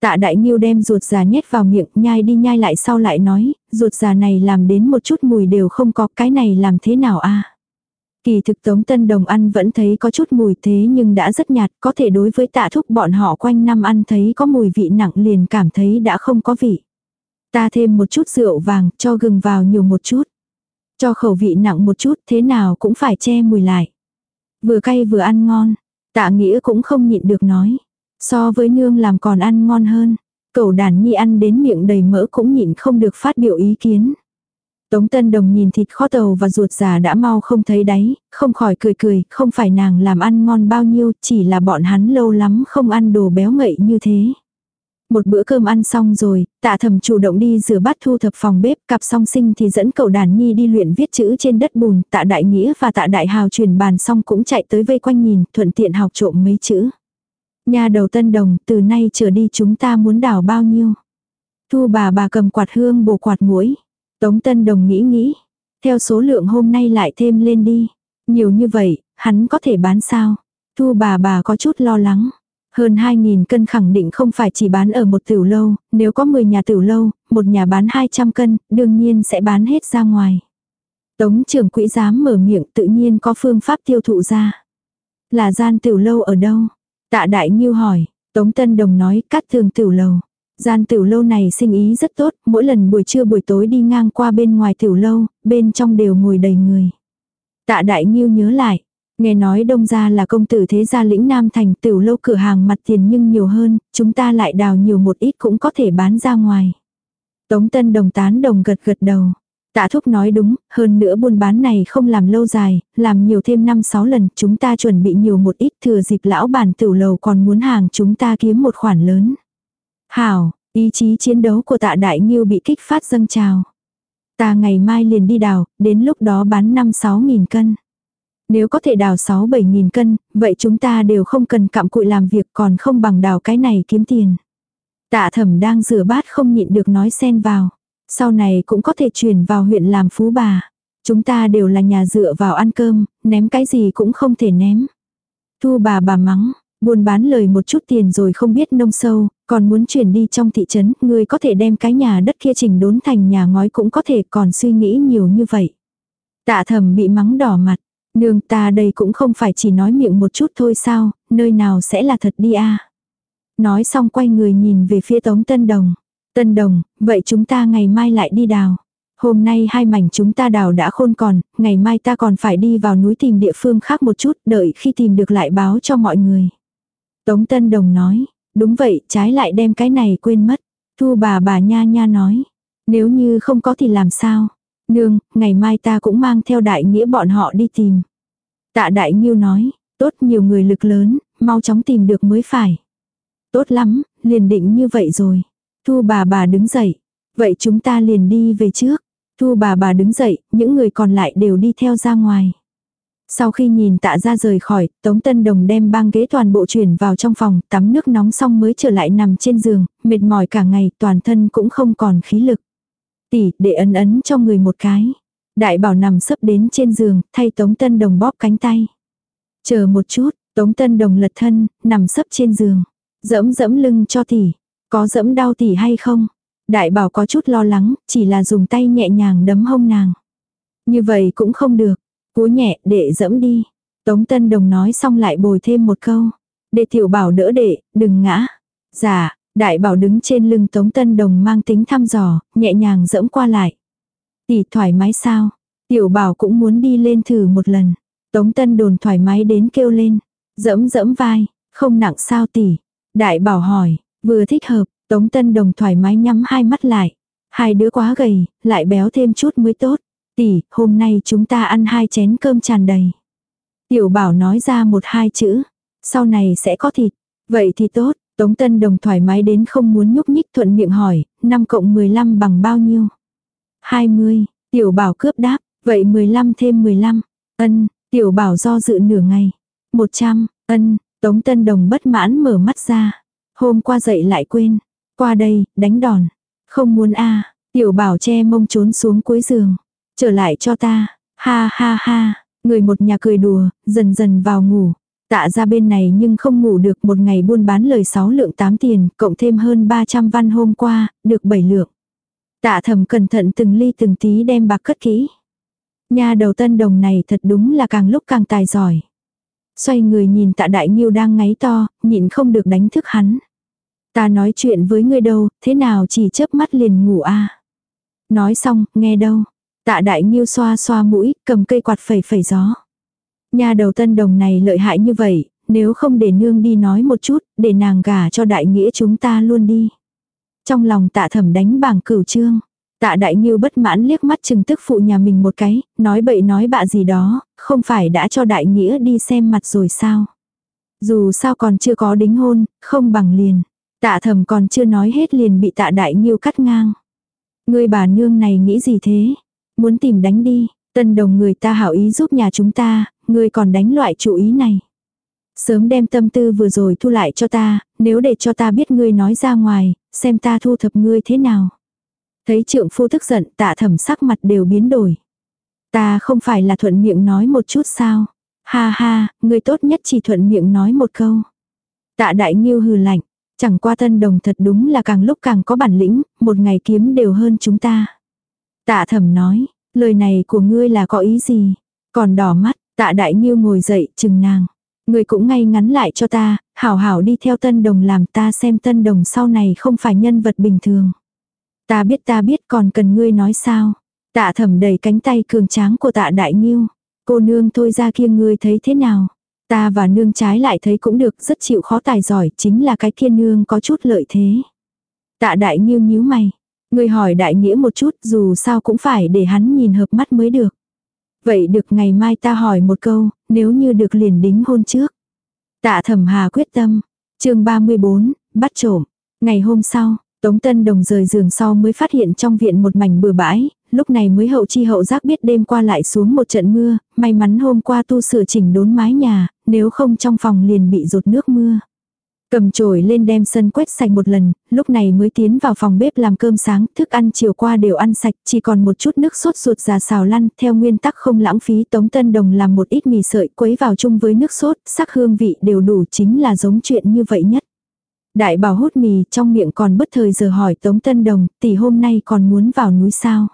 A: Tạ đại nghiêu đem ruột già nhét vào miệng, nhai đi nhai lại sau lại nói, ruột già này làm đến một chút mùi đều không có, cái này làm thế nào a? Kỳ thực tống tân đồng ăn vẫn thấy có chút mùi thế nhưng đã rất nhạt, có thể đối với tạ thúc bọn họ quanh năm ăn thấy có mùi vị nặng liền cảm thấy đã không có vị. Ta thêm một chút rượu vàng, cho gừng vào nhiều một chút. Cho khẩu vị nặng một chút thế nào cũng phải che mùi lại. Vừa cay vừa ăn ngon. Tạ nghĩa cũng không nhịn được nói. So với nương làm còn ăn ngon hơn. Cậu đàn nhi ăn đến miệng đầy mỡ cũng nhịn không được phát biểu ý kiến. Tống Tân Đồng nhìn thịt kho tàu và ruột già đã mau không thấy đáy, không khỏi cười cười, không phải nàng làm ăn ngon bao nhiêu, chỉ là bọn hắn lâu lắm không ăn đồ béo ngậy như thế. Một bữa cơm ăn xong rồi, tạ thầm chủ động đi rửa bát thu thập phòng bếp, cặp song sinh thì dẫn cậu đàn nhi đi luyện viết chữ trên đất bùn, tạ đại nghĩa và tạ đại hào truyền bàn xong cũng chạy tới vây quanh nhìn, thuận tiện học trộm mấy chữ. Nhà đầu tân đồng, từ nay trở đi chúng ta muốn đào bao nhiêu. Thu bà bà cầm quạt hương bổ quạt mũi. Tống tân đồng nghĩ nghĩ. Theo số lượng hôm nay lại thêm lên đi. Nhiều như vậy, hắn có thể bán sao? Thu bà bà có chút lo lắng. Hơn 2.000 cân khẳng định không phải chỉ bán ở một tiểu lâu, nếu có 10 nhà tiểu lâu, một nhà bán 200 cân, đương nhiên sẽ bán hết ra ngoài. Tống trưởng quỹ dám mở miệng tự nhiên có phương pháp tiêu thụ ra. Là gian tiểu lâu ở đâu? Tạ Đại Nhiêu hỏi, Tống Tân Đồng nói cắt thường tiểu lâu. Gian tiểu lâu này sinh ý rất tốt, mỗi lần buổi trưa buổi tối đi ngang qua bên ngoài tiểu lâu, bên trong đều ngồi đầy người. Tạ Đại Nhiêu nhớ lại, Nghe nói đông gia là công tử thế gia lĩnh Nam thành tiểu lâu cửa hàng mặt tiền nhưng nhiều hơn, chúng ta lại đào nhiều một ít cũng có thể bán ra ngoài. Tống Tân Đồng tán đồng gật gật đầu. Tạ Thúc nói đúng, hơn nữa buôn bán này không làm lâu dài, làm nhiều thêm 5-6 lần, chúng ta chuẩn bị nhiều một ít thừa dịp lão bản tiểu lầu còn muốn hàng chúng ta kiếm một khoản lớn. Hảo, ý chí chiến đấu của tạ Đại Nghiêu bị kích phát dâng trào. Ta ngày mai liền đi đào, đến lúc đó bán 5-6 nghìn cân. Nếu có thể đào 6-7 nghìn cân, vậy chúng ta đều không cần cặm cụi làm việc còn không bằng đào cái này kiếm tiền. Tạ thẩm đang rửa bát không nhịn được nói xen vào. Sau này cũng có thể chuyển vào huyện làm phú bà. Chúng ta đều là nhà dựa vào ăn cơm, ném cái gì cũng không thể ném. Thu bà bà mắng, buôn bán lời một chút tiền rồi không biết nông sâu, còn muốn chuyển đi trong thị trấn, người có thể đem cái nhà đất kia chỉnh đốn thành nhà ngói cũng có thể còn suy nghĩ nhiều như vậy. Tạ thẩm bị mắng đỏ mặt, nương ta đây cũng không phải chỉ nói miệng một chút thôi sao, nơi nào sẽ là thật đi a Nói xong quay người nhìn về phía Tống Tân Đồng. Tân Đồng, vậy chúng ta ngày mai lại đi đào. Hôm nay hai mảnh chúng ta đào đã khôn còn, ngày mai ta còn phải đi vào núi tìm địa phương khác một chút, đợi khi tìm được lại báo cho mọi người. Tống Tân Đồng nói, đúng vậy, trái lại đem cái này quên mất. Thu bà bà nha nha nói, nếu như không có thì làm sao? Nương, ngày mai ta cũng mang theo đại nghĩa bọn họ đi tìm. Tạ đại nghiêu nói, tốt nhiều người lực lớn, mau chóng tìm được mới phải. Tốt lắm, liền định như vậy rồi. Thu bà bà đứng dậy. Vậy chúng ta liền đi về trước. Thu bà bà đứng dậy, những người còn lại đều đi theo ra ngoài. Sau khi nhìn tạ ra rời khỏi, Tống Tân Đồng đem băng ghế toàn bộ chuyển vào trong phòng, tắm nước nóng xong mới trở lại nằm trên giường, mệt mỏi cả ngày, toàn thân cũng không còn khí lực. Tỷ, để ấn ấn cho người một cái. Đại bảo nằm sấp đến trên giường, thay Tống Tân Đồng bóp cánh tay. Chờ một chút, Tống Tân Đồng lật thân, nằm sấp trên giường. Dẫm dẫm lưng cho tỷ. Có dẫm đau tỷ hay không? Đại bảo có chút lo lắng, chỉ là dùng tay nhẹ nhàng đấm hông nàng. Như vậy cũng không được. Cú nhẹ, đệ dẫm đi. Tống Tân Đồng nói xong lại bồi thêm một câu. Đệ tiểu bảo đỡ đệ, đừng ngã. Dạ, đại bảo đứng trên lưng Tống Tân Đồng mang tính thăm dò, nhẹ nhàng dẫm qua lại. Tỷ thoải mái sao? Tiểu bảo cũng muốn đi lên thử một lần. Tống Tân Đồn thoải mái đến kêu lên. Dẫm dẫm vai, không nặng sao tỷ. Đại bảo hỏi, vừa thích hợp, Tống Tân Đồng thoải mái nhắm hai mắt lại. Hai đứa quá gầy, lại béo thêm chút mới tốt. Tỷ, hôm nay chúng ta ăn hai chén cơm tràn đầy. Tiểu bảo nói ra một hai chữ. Sau này sẽ có thịt. Vậy thì tốt, Tống Tân Đồng thoải mái đến không muốn nhúc nhích thuận miệng hỏi, 5 cộng 15 bằng bao nhiêu? 20, tiểu bảo cướp đáp, vậy 15 thêm 15. Ân, tiểu bảo do dự nửa ngày. 100, ân, Tống Tân Đồng bất mãn mở mắt ra. Hôm qua dậy lại quên. Qua đây, đánh đòn. Không muốn a Tiểu bảo che mông trốn xuống cuối giường. Trở lại cho ta. Ha ha ha. Người một nhà cười đùa, dần dần vào ngủ. Tạ ra bên này nhưng không ngủ được một ngày buôn bán lời 6 lượng 8 tiền, cộng thêm hơn 300 văn hôm qua, được 7 lượng. Tạ thầm cẩn thận từng ly từng tí đem bạc cất kỹ. Nhà đầu tân đồng này thật đúng là càng lúc càng tài giỏi. Xoay người nhìn tạ đại nghiêu đang ngáy to, nhịn không được đánh thức hắn. Ta nói chuyện với ngươi đâu, thế nào chỉ chớp mắt liền ngủ a Nói xong, nghe đâu. Tạ đại nghiêu xoa xoa mũi, cầm cây quạt phẩy phẩy gió. Nhà đầu tân đồng này lợi hại như vậy, nếu không để nương đi nói một chút, để nàng gả cho đại nghĩa chúng ta luôn đi. Trong lòng tạ thẩm đánh bảng cửu trương. Tạ đại nghiêu bất mãn liếc mắt chừng tức phụ nhà mình một cái, nói bậy nói bạ gì đó, không phải đã cho đại nghĩa đi xem mặt rồi sao. Dù sao còn chưa có đính hôn, không bằng liền. Tạ thầm còn chưa nói hết liền bị tạ đại nghiêu cắt ngang. Người bà nương này nghĩ gì thế? Muốn tìm đánh đi, tân đồng người ta hảo ý giúp nhà chúng ta, người còn đánh loại chủ ý này. Sớm đem tâm tư vừa rồi thu lại cho ta, nếu để cho ta biết ngươi nói ra ngoài, xem ta thu thập ngươi thế nào. Thấy trượng phu tức giận tạ thẩm sắc mặt đều biến đổi. Ta không phải là thuận miệng nói một chút sao. Ha ha, ngươi tốt nhất chỉ thuận miệng nói một câu. Tạ đại nghiêu hừ lạnh, chẳng qua tân đồng thật đúng là càng lúc càng có bản lĩnh, một ngày kiếm đều hơn chúng ta. Tạ thẩm nói, lời này của ngươi là có ý gì? Còn đỏ mắt, tạ đại nghiêu ngồi dậy chừng nàng người cũng ngay ngắn lại cho ta, hảo hảo đi theo tân đồng làm ta xem tân đồng sau này không phải nhân vật bình thường. Ta biết ta biết còn cần ngươi nói sao. Tạ thẩm đẩy cánh tay cường tráng của tạ đại nghiêu. cô nương thôi ra kia ngươi thấy thế nào? Ta và nương trái lại thấy cũng được, rất chịu khó tài giỏi, chính là cái kia nương có chút lợi thế. Tạ đại nghiêu nhíu mày. Ngươi hỏi đại nghĩa một chút, dù sao cũng phải để hắn nhìn hợp mắt mới được. Vậy được ngày mai ta hỏi một câu, nếu như được liền đính hôn trước. Tạ thẩm hà quyết tâm. chương 34, bắt trộm. Ngày hôm sau, Tống Tân Đồng rời giường sau mới phát hiện trong viện một mảnh bừa bãi, lúc này mới hậu chi hậu giác biết đêm qua lại xuống một trận mưa, may mắn hôm qua tu sửa chỉnh đốn mái nhà, nếu không trong phòng liền bị rột nước mưa. Cầm chổi lên đem sân quét sạch một lần, lúc này mới tiến vào phòng bếp làm cơm sáng, thức ăn chiều qua đều ăn sạch, chỉ còn một chút nước sốt ruột già xào lăn, theo nguyên tắc không lãng phí Tống Tân Đồng làm một ít mì sợi quấy vào chung với nước sốt, sắc hương vị đều đủ chính là giống chuyện như vậy nhất. Đại bảo hút mì trong miệng còn bất thời giờ hỏi Tống Tân Đồng, tỷ hôm nay còn muốn vào núi sao?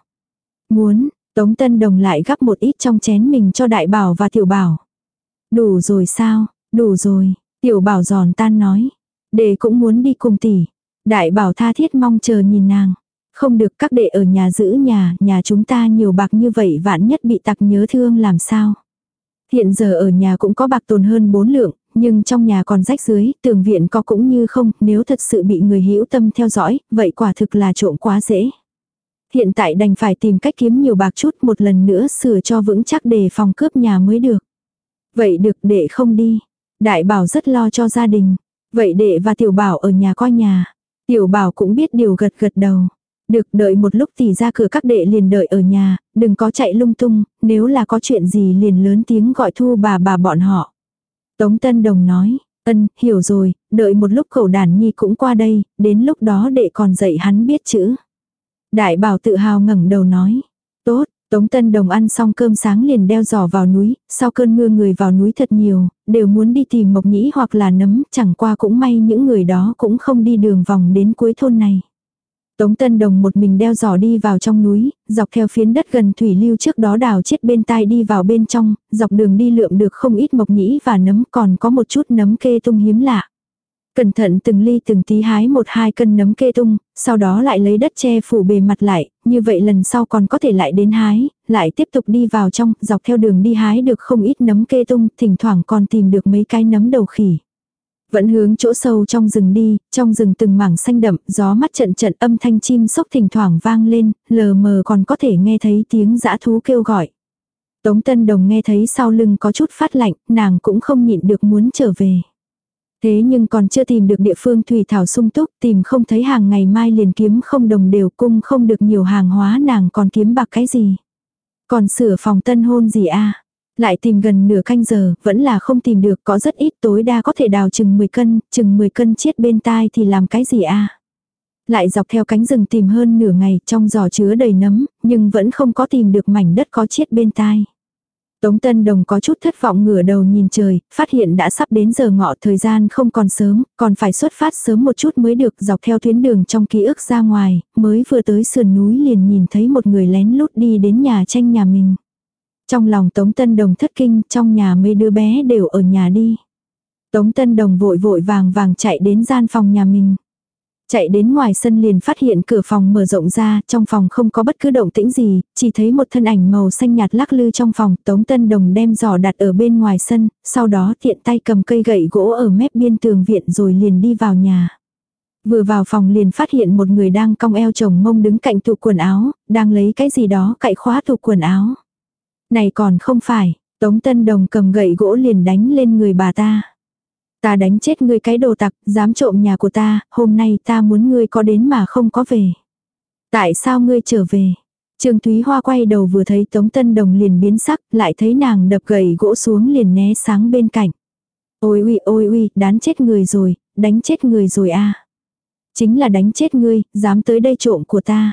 A: Muốn, Tống Tân Đồng lại gắp một ít trong chén mình cho đại bảo và tiểu bảo. Đủ rồi sao, đủ rồi, tiểu bảo giòn tan nói. Đệ cũng muốn đi cùng tỷ. Đại bảo tha thiết mong chờ nhìn nàng. Không được các đệ ở nhà giữ nhà, nhà chúng ta nhiều bạc như vậy vạn nhất bị tặc nhớ thương làm sao. Hiện giờ ở nhà cũng có bạc tồn hơn bốn lượng, nhưng trong nhà còn rách dưới, tường viện có cũng như không, nếu thật sự bị người hữu tâm theo dõi, vậy quả thực là trộm quá dễ. Hiện tại đành phải tìm cách kiếm nhiều bạc chút một lần nữa sửa cho vững chắc để phòng cướp nhà mới được. Vậy được đệ không đi. Đại bảo rất lo cho gia đình. Vậy đệ và tiểu bảo ở nhà coi nhà. Tiểu bảo cũng biết điều gật gật đầu. Được đợi một lúc thì ra cửa các đệ liền đợi ở nhà, đừng có chạy lung tung, nếu là có chuyện gì liền lớn tiếng gọi thu bà bà bọn họ. Tống Tân Đồng nói, ân, hiểu rồi, đợi một lúc cậu đàn nhi cũng qua đây, đến lúc đó đệ còn dạy hắn biết chữ. Đại bảo tự hào ngẩng đầu nói, tốt, Tống Tân Đồng ăn xong cơm sáng liền đeo giỏ vào núi, sau cơn mưa người vào núi thật nhiều, đều muốn đi tìm mộc nhĩ hoặc là nấm, chẳng qua cũng may những người đó cũng không đi đường vòng đến cuối thôn này. Tống Tân Đồng một mình đeo giỏ đi vào trong núi, dọc theo phiến đất gần thủy lưu trước đó đào chết bên tai đi vào bên trong, dọc đường đi lượm được không ít mộc nhĩ và nấm còn có một chút nấm kê tung hiếm lạ. Cẩn thận từng ly từng tí hái một hai cân nấm kê tung, sau đó lại lấy đất che phủ bề mặt lại, như vậy lần sau còn có thể lại đến hái, lại tiếp tục đi vào trong, dọc theo đường đi hái được không ít nấm kê tung, thỉnh thoảng còn tìm được mấy cái nấm đầu khỉ. Vẫn hướng chỗ sâu trong rừng đi, trong rừng từng mảng xanh đậm, gió mắt trận trận âm thanh chim sốc thỉnh thoảng vang lên, lờ mờ còn có thể nghe thấy tiếng dã thú kêu gọi. Tống Tân Đồng nghe thấy sau lưng có chút phát lạnh, nàng cũng không nhịn được muốn trở về. Thế nhưng còn chưa tìm được địa phương thủy thảo sung túc, tìm không thấy hàng ngày mai liền kiếm không đồng đều cung không được nhiều hàng hóa nàng còn kiếm bạc cái gì. Còn sửa phòng tân hôn gì a Lại tìm gần nửa canh giờ, vẫn là không tìm được, có rất ít tối đa có thể đào chừng 10 cân, chừng 10 cân chiết bên tai thì làm cái gì a Lại dọc theo cánh rừng tìm hơn nửa ngày, trong giỏ chứa đầy nấm, nhưng vẫn không có tìm được mảnh đất có chiết bên tai. Tống Tân Đồng có chút thất vọng ngửa đầu nhìn trời, phát hiện đã sắp đến giờ ngọ thời gian không còn sớm, còn phải xuất phát sớm một chút mới được dọc theo tuyến đường trong ký ức ra ngoài, mới vừa tới sườn núi liền nhìn thấy một người lén lút đi đến nhà tranh nhà mình. Trong lòng Tống Tân Đồng thất kinh, trong nhà mấy đứa bé đều ở nhà đi. Tống Tân Đồng vội vội vàng vàng chạy đến gian phòng nhà mình. Chạy đến ngoài sân liền phát hiện cửa phòng mở rộng ra, trong phòng không có bất cứ động tĩnh gì, chỉ thấy một thân ảnh màu xanh nhạt lắc lư trong phòng, Tống Tân Đồng đem giỏ đặt ở bên ngoài sân, sau đó tiện tay cầm cây gậy gỗ ở mép biên tường viện rồi liền đi vào nhà. Vừa vào phòng liền phát hiện một người đang cong eo chồng mông đứng cạnh tủ quần áo, đang lấy cái gì đó cậy khóa tủ quần áo. Này còn không phải, Tống Tân Đồng cầm gậy gỗ liền đánh lên người bà ta. Ta đánh chết ngươi cái đồ tặc, dám trộm nhà của ta, hôm nay ta muốn ngươi có đến mà không có về. Tại sao ngươi trở về? Trương Thúy Hoa quay đầu vừa thấy Tống Tân Đồng liền biến sắc, lại thấy nàng đập gậy gỗ xuống liền né sáng bên cạnh. Ôi uy ôi uy, đán chết người rồi, đánh chết người rồi a Chính là đánh chết ngươi, dám tới đây trộm của ta.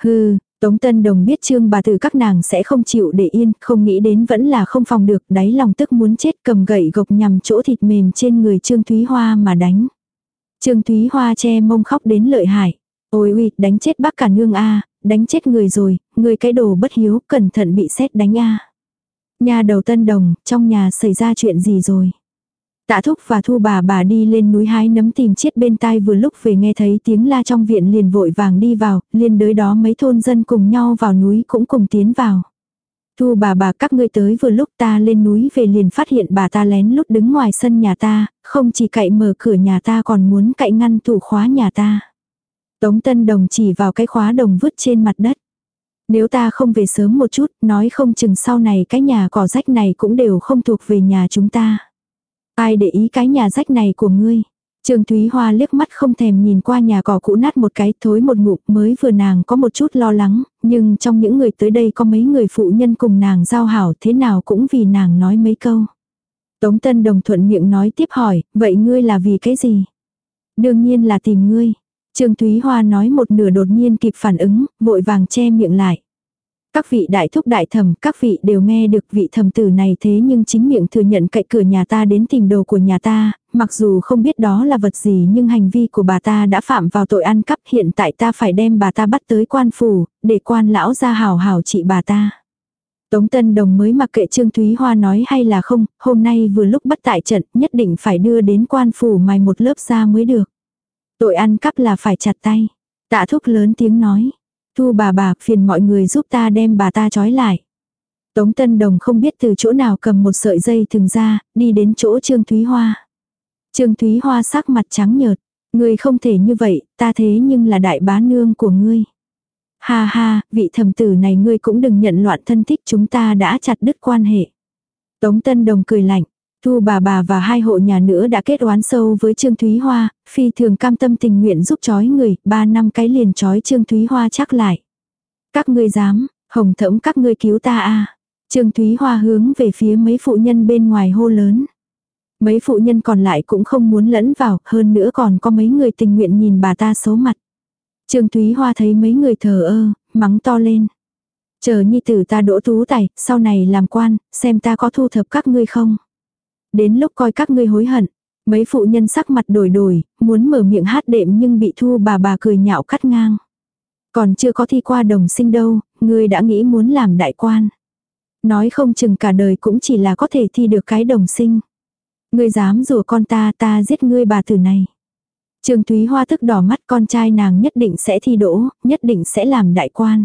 A: Hừ, Tống Tân Đồng biết trương bà tử các nàng sẽ không chịu để yên, không nghĩ đến vẫn là không phòng được, đáy lòng tức muốn chết cầm gậy gộc nhằm chỗ thịt mềm trên người Trương Thúy Hoa mà đánh. Trương Thúy Hoa che mông khóc đến lợi hại. Ôi uy, đánh chết bác cả nương a đánh chết người rồi, người cái đồ bất hiếu, cẩn thận bị xét đánh a Nhà đầu Tân Đồng, trong nhà xảy ra chuyện gì rồi? Tạ thúc và thu bà bà đi lên núi hái nấm tìm chiết bên tai vừa lúc về nghe thấy tiếng la trong viện liền vội vàng đi vào, liền đới đó mấy thôn dân cùng nhau vào núi cũng cùng tiến vào. Thu bà bà các ngươi tới vừa lúc ta lên núi về liền phát hiện bà ta lén lút đứng ngoài sân nhà ta, không chỉ cậy mở cửa nhà ta còn muốn cậy ngăn tủ khóa nhà ta. Tống Tân Đồng chỉ vào cái khóa đồng vứt trên mặt đất. Nếu ta không về sớm một chút, nói không chừng sau này cái nhà cỏ rách này cũng đều không thuộc về nhà chúng ta. Ai để ý cái nhà rách này của ngươi? Trương Thúy Hoa liếc mắt không thèm nhìn qua nhà cỏ cũ nát một cái thối một ngụm mới vừa nàng có một chút lo lắng, nhưng trong những người tới đây có mấy người phụ nhân cùng nàng giao hảo thế nào cũng vì nàng nói mấy câu. Tống Tân Đồng thuận miệng nói tiếp hỏi, vậy ngươi là vì cái gì? Đương nhiên là tìm ngươi. Trương Thúy Hoa nói một nửa đột nhiên kịp phản ứng, vội vàng che miệng lại. Các vị đại thúc đại thẩm, các vị đều nghe được vị thẩm tử này thế nhưng chính miệng thừa nhận cậy cửa nhà ta đến tìm đồ của nhà ta, mặc dù không biết đó là vật gì nhưng hành vi của bà ta đã phạm vào tội ăn cắp hiện tại ta phải đem bà ta bắt tới quan phủ, để quan lão ra hào hào trị bà ta. Tống Tân Đồng mới mặc kệ Trương Thúy Hoa nói hay là không, hôm nay vừa lúc bắt tại trận nhất định phải đưa đến quan phủ mài một lớp ra mới được. Tội ăn cắp là phải chặt tay. Tạ thúc lớn tiếng nói. Thu bà bà phiền mọi người giúp ta đem bà ta trói lại. Tống Tân Đồng không biết từ chỗ nào cầm một sợi dây thừng ra, đi đến chỗ Trương Thúy Hoa. Trương Thúy Hoa sắc mặt trắng nhợt. Ngươi không thể như vậy, ta thế nhưng là đại bá nương của ngươi. Ha ha, vị thầm tử này ngươi cũng đừng nhận loạn thân thích chúng ta đã chặt đứt quan hệ. Tống Tân Đồng cười lạnh. Thu bà bà và hai hộ nhà nữa đã kết oán sâu với Trương Thúy Hoa, phi thường cam tâm tình nguyện giúp chói người, ba năm cái liền chói Trương Thúy Hoa chắc lại. Các ngươi dám, hồng thẫm các ngươi cứu ta a Trương Thúy Hoa hướng về phía mấy phụ nhân bên ngoài hô lớn. Mấy phụ nhân còn lại cũng không muốn lẫn vào, hơn nữa còn có mấy người tình nguyện nhìn bà ta xấu mặt. Trương Thúy Hoa thấy mấy người thờ ơ, mắng to lên. Chờ nhi tử ta đỗ tú tài, sau này làm quan, xem ta có thu thập các ngươi không. Đến lúc coi các ngươi hối hận. Mấy phụ nhân sắc mặt đổi đổi, muốn mở miệng hát đệm nhưng bị thu bà bà cười nhạo cắt ngang. Còn chưa có thi qua đồng sinh đâu, ngươi đã nghĩ muốn làm đại quan. Nói không chừng cả đời cũng chỉ là có thể thi được cái đồng sinh. Ngươi dám rủa con ta ta giết ngươi bà tử này. Trương Thúy Hoa thức đỏ mắt con trai nàng nhất định sẽ thi đỗ, nhất định sẽ làm đại quan.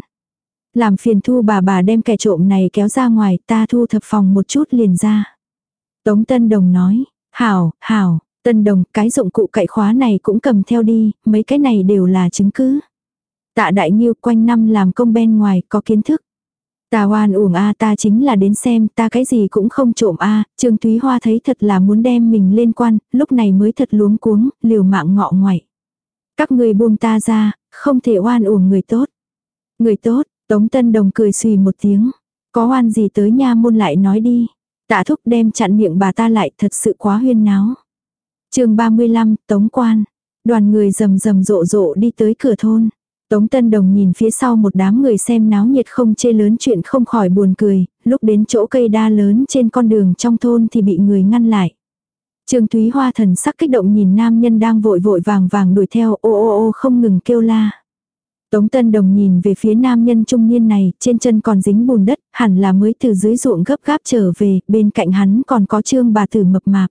A: Làm phiền thu bà bà đem kẻ trộm này kéo ra ngoài ta thu thập phòng một chút liền ra. Tống Tân Đồng nói, hảo, hảo, Tân Đồng, cái dụng cụ cậy khóa này cũng cầm theo đi, mấy cái này đều là chứng cứ. Tạ Đại Nhiêu quanh năm làm công bên ngoài, có kiến thức. Ta oan uổng a ta chính là đến xem ta cái gì cũng không trộm a Trương Thúy Hoa thấy thật là muốn đem mình lên quan, lúc này mới thật luống cuống, liều mạng ngọ ngoại. Các người buông ta ra, không thể oan uổng người tốt. Người tốt, Tống Tân Đồng cười xùy một tiếng. Có oan gì tới nha môn lại nói đi. Tạ thúc đem chặn miệng bà ta lại thật sự quá huyên náo. chương 35, Tống Quan. Đoàn người rầm rầm rộ rộ đi tới cửa thôn. Tống Tân Đồng nhìn phía sau một đám người xem náo nhiệt không chê lớn chuyện không khỏi buồn cười, lúc đến chỗ cây đa lớn trên con đường trong thôn thì bị người ngăn lại. Trương Thúy Hoa thần sắc kích động nhìn nam nhân đang vội vội vàng vàng đuổi theo ô ô ô không ngừng kêu la. Tống Tân Đồng nhìn về phía nam nhân trung niên này, trên chân còn dính bùn đất, hẳn là mới từ dưới ruộng gấp gáp trở về, bên cạnh hắn còn có trương bà tử mập mạp.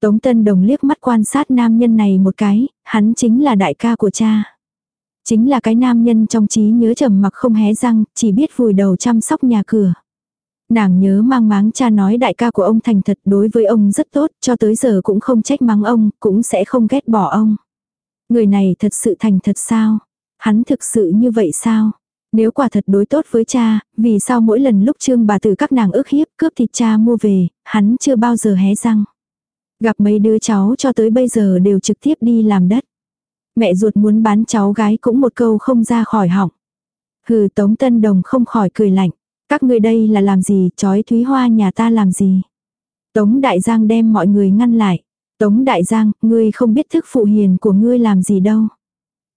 A: Tống Tân Đồng liếc mắt quan sát nam nhân này một cái, hắn chính là đại ca của cha. Chính là cái nam nhân trong trí nhớ trầm mặc không hé răng, chỉ biết vùi đầu chăm sóc nhà cửa. Nàng nhớ mang máng cha nói đại ca của ông thành thật đối với ông rất tốt, cho tới giờ cũng không trách mắng ông, cũng sẽ không ghét bỏ ông. Người này thật sự thành thật sao? Hắn thực sự như vậy sao? Nếu quả thật đối tốt với cha, vì sao mỗi lần lúc trương bà từ các nàng ước hiếp cướp thịt cha mua về, hắn chưa bao giờ hé răng. Gặp mấy đứa cháu cho tới bây giờ đều trực tiếp đi làm đất. Mẹ ruột muốn bán cháu gái cũng một câu không ra khỏi họng. Hừ Tống Tân Đồng không khỏi cười lạnh. Các người đây là làm gì, chói Thúy Hoa nhà ta làm gì. Tống Đại Giang đem mọi người ngăn lại. Tống Đại Giang, ngươi không biết thức phụ hiền của ngươi làm gì đâu.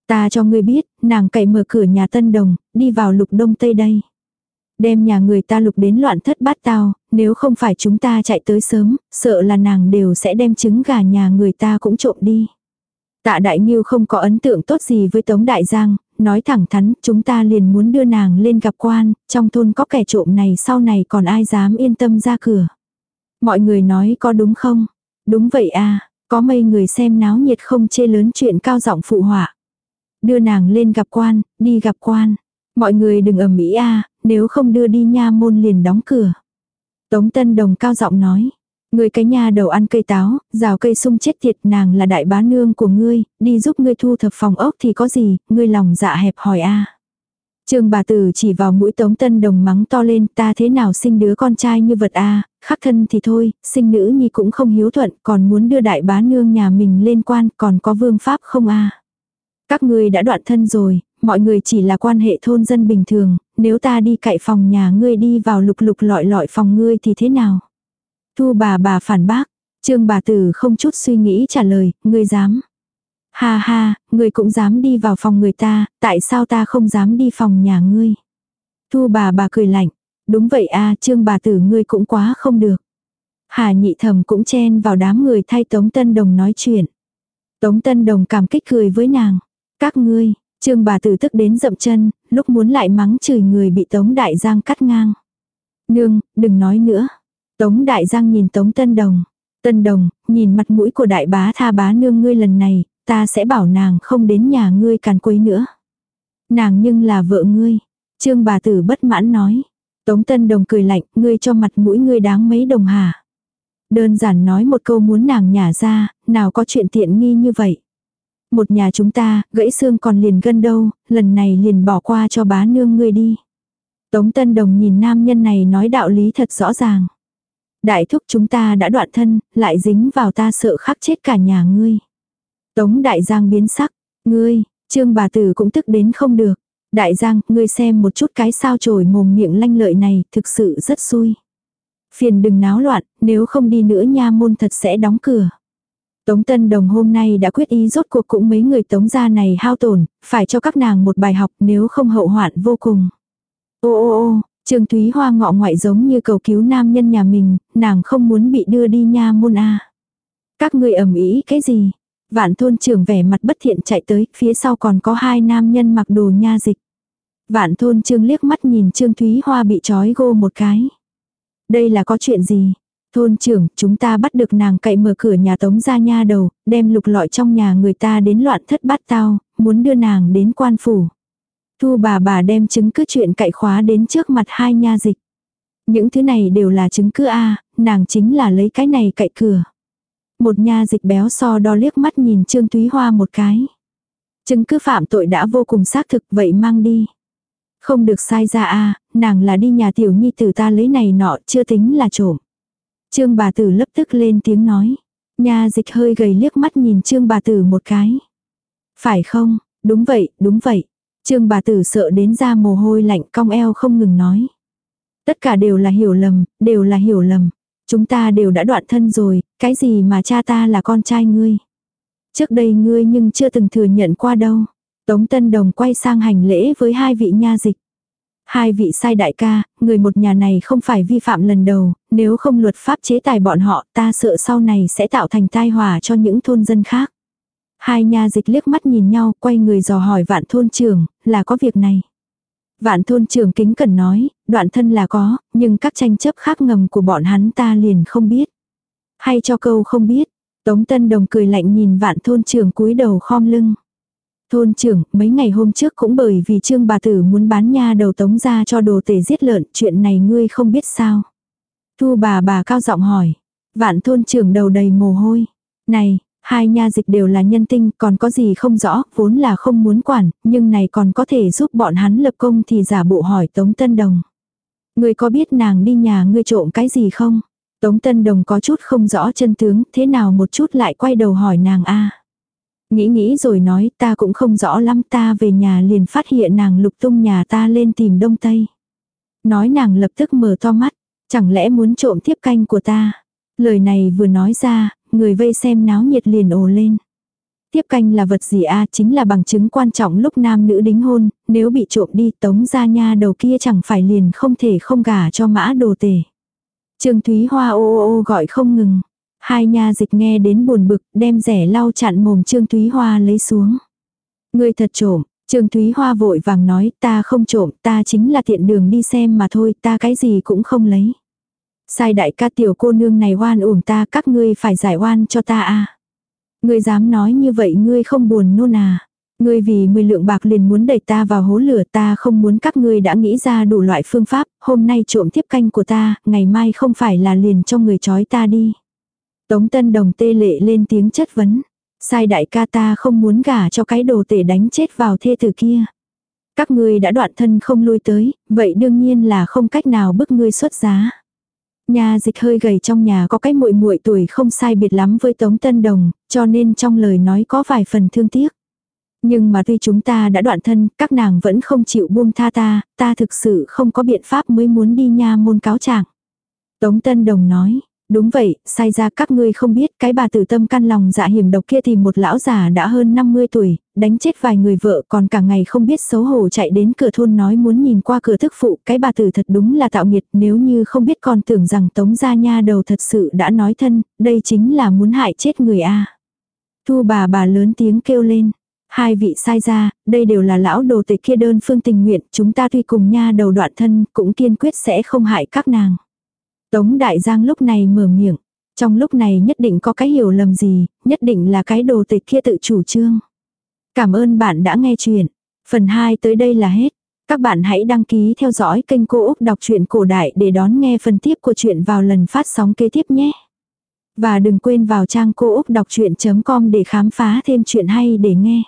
A: Ta cho ngươi biết, nàng cậy mở cửa nhà Tân Đồng, đi vào lục đông tây đây. Đem nhà người ta lục đến loạn thất bát tao, nếu không phải chúng ta chạy tới sớm, sợ là nàng đều sẽ đem trứng gà nhà người ta cũng trộm đi. Tạ Đại Nhiêu không có ấn tượng tốt gì với Tống Đại Giang, nói thẳng thắn, chúng ta liền muốn đưa nàng lên gặp quan, trong thôn có kẻ trộm này sau này còn ai dám yên tâm ra cửa. Mọi người nói có đúng không? Đúng vậy à, có mấy người xem náo nhiệt không chê lớn chuyện cao giọng phụ họa. Đưa nàng lên gặp quan, đi gặp quan. Mọi người đừng ầm ĩ a, nếu không đưa đi nha môn liền đóng cửa. Tống Tân Đồng cao giọng nói, người cái nhà đầu ăn cây táo, rào cây sung chết tiệt nàng là đại bá nương của ngươi, đi giúp ngươi thu thập phòng ốc thì có gì, ngươi lòng dạ hẹp hỏi a Trương bà tử chỉ vào mũi tống tân đồng mắng to lên ta thế nào sinh đứa con trai như vật a khắc thân thì thôi, sinh nữ nhi cũng không hiếu thuận, còn muốn đưa đại bá nương nhà mình lên quan, còn có vương pháp không a các ngươi đã đoạn thân rồi, mọi người chỉ là quan hệ thôn dân bình thường, nếu ta đi cậy phòng nhà ngươi đi vào lục lục lọi lọi phòng ngươi thì thế nào? Thu bà bà phản bác, trương bà tử không chút suy nghĩ trả lời, ngươi dám. Ha ha, ngươi cũng dám đi vào phòng người ta, tại sao ta không dám đi phòng nhà ngươi? Thu bà bà cười lạnh, đúng vậy a trương bà tử ngươi cũng quá không được. Hà nhị thầm cũng chen vào đám người thay Tống Tân Đồng nói chuyện. Tống Tân Đồng cảm kích cười với nàng. Các ngươi, trương bà tử tức đến dậm chân, lúc muốn lại mắng chửi người bị Tống Đại Giang cắt ngang. Nương, đừng nói nữa. Tống Đại Giang nhìn Tống Tân Đồng. Tân Đồng, nhìn mặt mũi của đại bá tha bá nương ngươi lần này, ta sẽ bảo nàng không đến nhà ngươi càn quấy nữa. Nàng nhưng là vợ ngươi. Trương bà tử bất mãn nói. Tống Tân Đồng cười lạnh, ngươi cho mặt mũi ngươi đáng mấy đồng hả? Đơn giản nói một câu muốn nàng nhả ra, nào có chuyện tiện nghi như vậy. Một nhà chúng ta, gãy xương còn liền gân đâu, lần này liền bỏ qua cho bá nương ngươi đi. Tống Tân Đồng nhìn nam nhân này nói đạo lý thật rõ ràng. Đại thúc chúng ta đã đoạn thân, lại dính vào ta sợ khắc chết cả nhà ngươi. Tống đại giang biến sắc, ngươi, trương bà tử cũng tức đến không được. Đại giang, ngươi xem một chút cái sao trồi mồm miệng lanh lợi này, thực sự rất xui. Phiền đừng náo loạn, nếu không đi nữa nha môn thật sẽ đóng cửa. Tống Tân Đồng hôm nay đã quyết ý rốt cuộc cũng mấy người tống gia này hao tổn, phải cho các nàng một bài học nếu không hậu hoạn vô cùng. Ô ô ô, Trương Thúy Hoa ngọ ngoại giống như cầu cứu nam nhân nhà mình, nàng không muốn bị đưa đi nha môn a. Các ngươi ầm ĩ cái gì? Vạn thôn trưởng vẻ mặt bất thiện chạy tới, phía sau còn có hai nam nhân mặc đồ nha dịch. Vạn thôn trương liếc mắt nhìn Trương Thúy Hoa bị trói gô một cái. Đây là có chuyện gì? Thôn trưởng, chúng ta bắt được nàng cậy mở cửa nhà tống ra nha đầu, đem lục lọi trong nhà người ta đến loạn thất bát tao, muốn đưa nàng đến quan phủ. Thu bà bà đem chứng cứ chuyện cậy khóa đến trước mặt hai nha dịch. Những thứ này đều là chứng cứ A, nàng chính là lấy cái này cậy cửa. Một nha dịch béo so đo liếc mắt nhìn Trương Thúy Hoa một cái. Chứng cứ phạm tội đã vô cùng xác thực vậy mang đi. Không được sai ra a nàng là đi nhà tiểu nhi tử ta lấy này nọ chưa tính là trộm. Trương bà tử lập tức lên tiếng nói. Nha dịch hơi gầy liếc mắt nhìn trương bà tử một cái. Phải không, đúng vậy, đúng vậy. Trương bà tử sợ đến ra mồ hôi lạnh cong eo không ngừng nói. Tất cả đều là hiểu lầm, đều là hiểu lầm. Chúng ta đều đã đoạn thân rồi, cái gì mà cha ta là con trai ngươi. Trước đây ngươi nhưng chưa từng thừa nhận qua đâu. Tống Tân Đồng quay sang hành lễ với hai vị nha dịch. Hai vị sai đại ca, người một nhà này không phải vi phạm lần đầu, nếu không luật pháp chế tài bọn họ ta sợ sau này sẽ tạo thành tai họa cho những thôn dân khác. Hai nhà dịch liếc mắt nhìn nhau, quay người dò hỏi vạn thôn trưởng, là có việc này. Vạn thôn trưởng kính cần nói, đoạn thân là có, nhưng các tranh chấp khác ngầm của bọn hắn ta liền không biết. Hay cho câu không biết, Tống Tân Đồng cười lạnh nhìn vạn thôn trưởng cúi đầu khom lưng. Thôn trưởng, mấy ngày hôm trước cũng bởi vì trương bà tử muốn bán nha đầu tống ra cho đồ tể giết lợn, chuyện này ngươi không biết sao. Thu bà bà cao giọng hỏi. Vạn thôn trưởng đầu đầy mồ hôi. Này, Hai nha dịch đều là nhân tinh, còn có gì không rõ, vốn là không muốn quản, nhưng này còn có thể giúp bọn hắn lập công thì giả bộ hỏi Tống Tân Đồng. Ngươi có biết nàng đi nhà ngươi trộm cái gì không? Tống Tân Đồng có chút không rõ chân tướng, thế nào một chút lại quay đầu hỏi nàng a Nghĩ nghĩ rồi nói ta cũng không rõ lắm ta về nhà liền phát hiện nàng lục tung nhà ta lên tìm đông tây. Nói nàng lập tức mở to mắt, chẳng lẽ muốn trộm tiếp canh của ta. Lời này vừa nói ra, người vây xem náo nhiệt liền ồ lên. Tiếp canh là vật gì a chính là bằng chứng quan trọng lúc nam nữ đính hôn, nếu bị trộm đi tống ra nha đầu kia chẳng phải liền không thể không gả cho mã đồ tể. Trương Thúy Hoa ô ô ô gọi không ngừng. Hai nha dịch nghe đến buồn bực đem rẻ lau chặn mồm Trương Thúy Hoa lấy xuống. Người thật trộm, Trương Thúy Hoa vội vàng nói ta không trộm ta chính là tiện đường đi xem mà thôi ta cái gì cũng không lấy. Sai đại ca tiểu cô nương này oan uổng ta các ngươi phải giải oan cho ta a à. Ngươi dám nói như vậy ngươi không buồn nôn à. Ngươi vì 10 lượng bạc liền muốn đẩy ta vào hố lửa ta không muốn các ngươi đã nghĩ ra đủ loại phương pháp, hôm nay trộm tiếp canh của ta, ngày mai không phải là liền cho người chói ta đi. Tống Tân Đồng tê lệ lên tiếng chất vấn. Sai đại ca ta không muốn gả cho cái đồ tể đánh chết vào thê tử kia. Các ngươi đã đoạn thân không lui tới, vậy đương nhiên là không cách nào bức ngươi xuất giá. Nhà dịch hơi gầy trong nhà có cái muội muội tuổi không sai biệt lắm với Tống Tân Đồng, cho nên trong lời nói có vài phần thương tiếc. Nhưng mà tuy chúng ta đã đoạn thân, các nàng vẫn không chịu buông tha ta, ta thực sự không có biện pháp mới muốn đi nha môn cáo trạng. Tống Tân Đồng nói, Đúng vậy, sai ra các ngươi không biết cái bà tử tâm căn lòng dạ hiểm độc kia thì một lão già đã hơn 50 tuổi, đánh chết vài người vợ còn cả ngày không biết xấu hổ chạy đến cửa thôn nói muốn nhìn qua cửa thức phụ, cái bà tử thật đúng là tạo nghiệt nếu như không biết còn tưởng rằng tống gia nha đầu thật sự đã nói thân, đây chính là muốn hại chết người a Thu bà bà lớn tiếng kêu lên. Hai vị sai ra, đây đều là lão đồ tể kia đơn phương tình nguyện, chúng ta tuy cùng nha đầu đoạn thân, cũng kiên quyết sẽ không hại các nàng. Tống Đại Giang lúc này mở miệng. Trong lúc này nhất định có cái hiểu lầm gì, nhất định là cái đồ tịch kia tự chủ trương. Cảm ơn bạn đã nghe chuyện. Phần 2 tới đây là hết. Các bạn hãy đăng ký theo dõi kênh Cô Úc Đọc truyện Cổ Đại để đón nghe phần tiếp của chuyện vào lần phát sóng kế tiếp nhé. Và đừng quên vào trang cô úc đọc chuyện.com để khám phá thêm chuyện hay để nghe.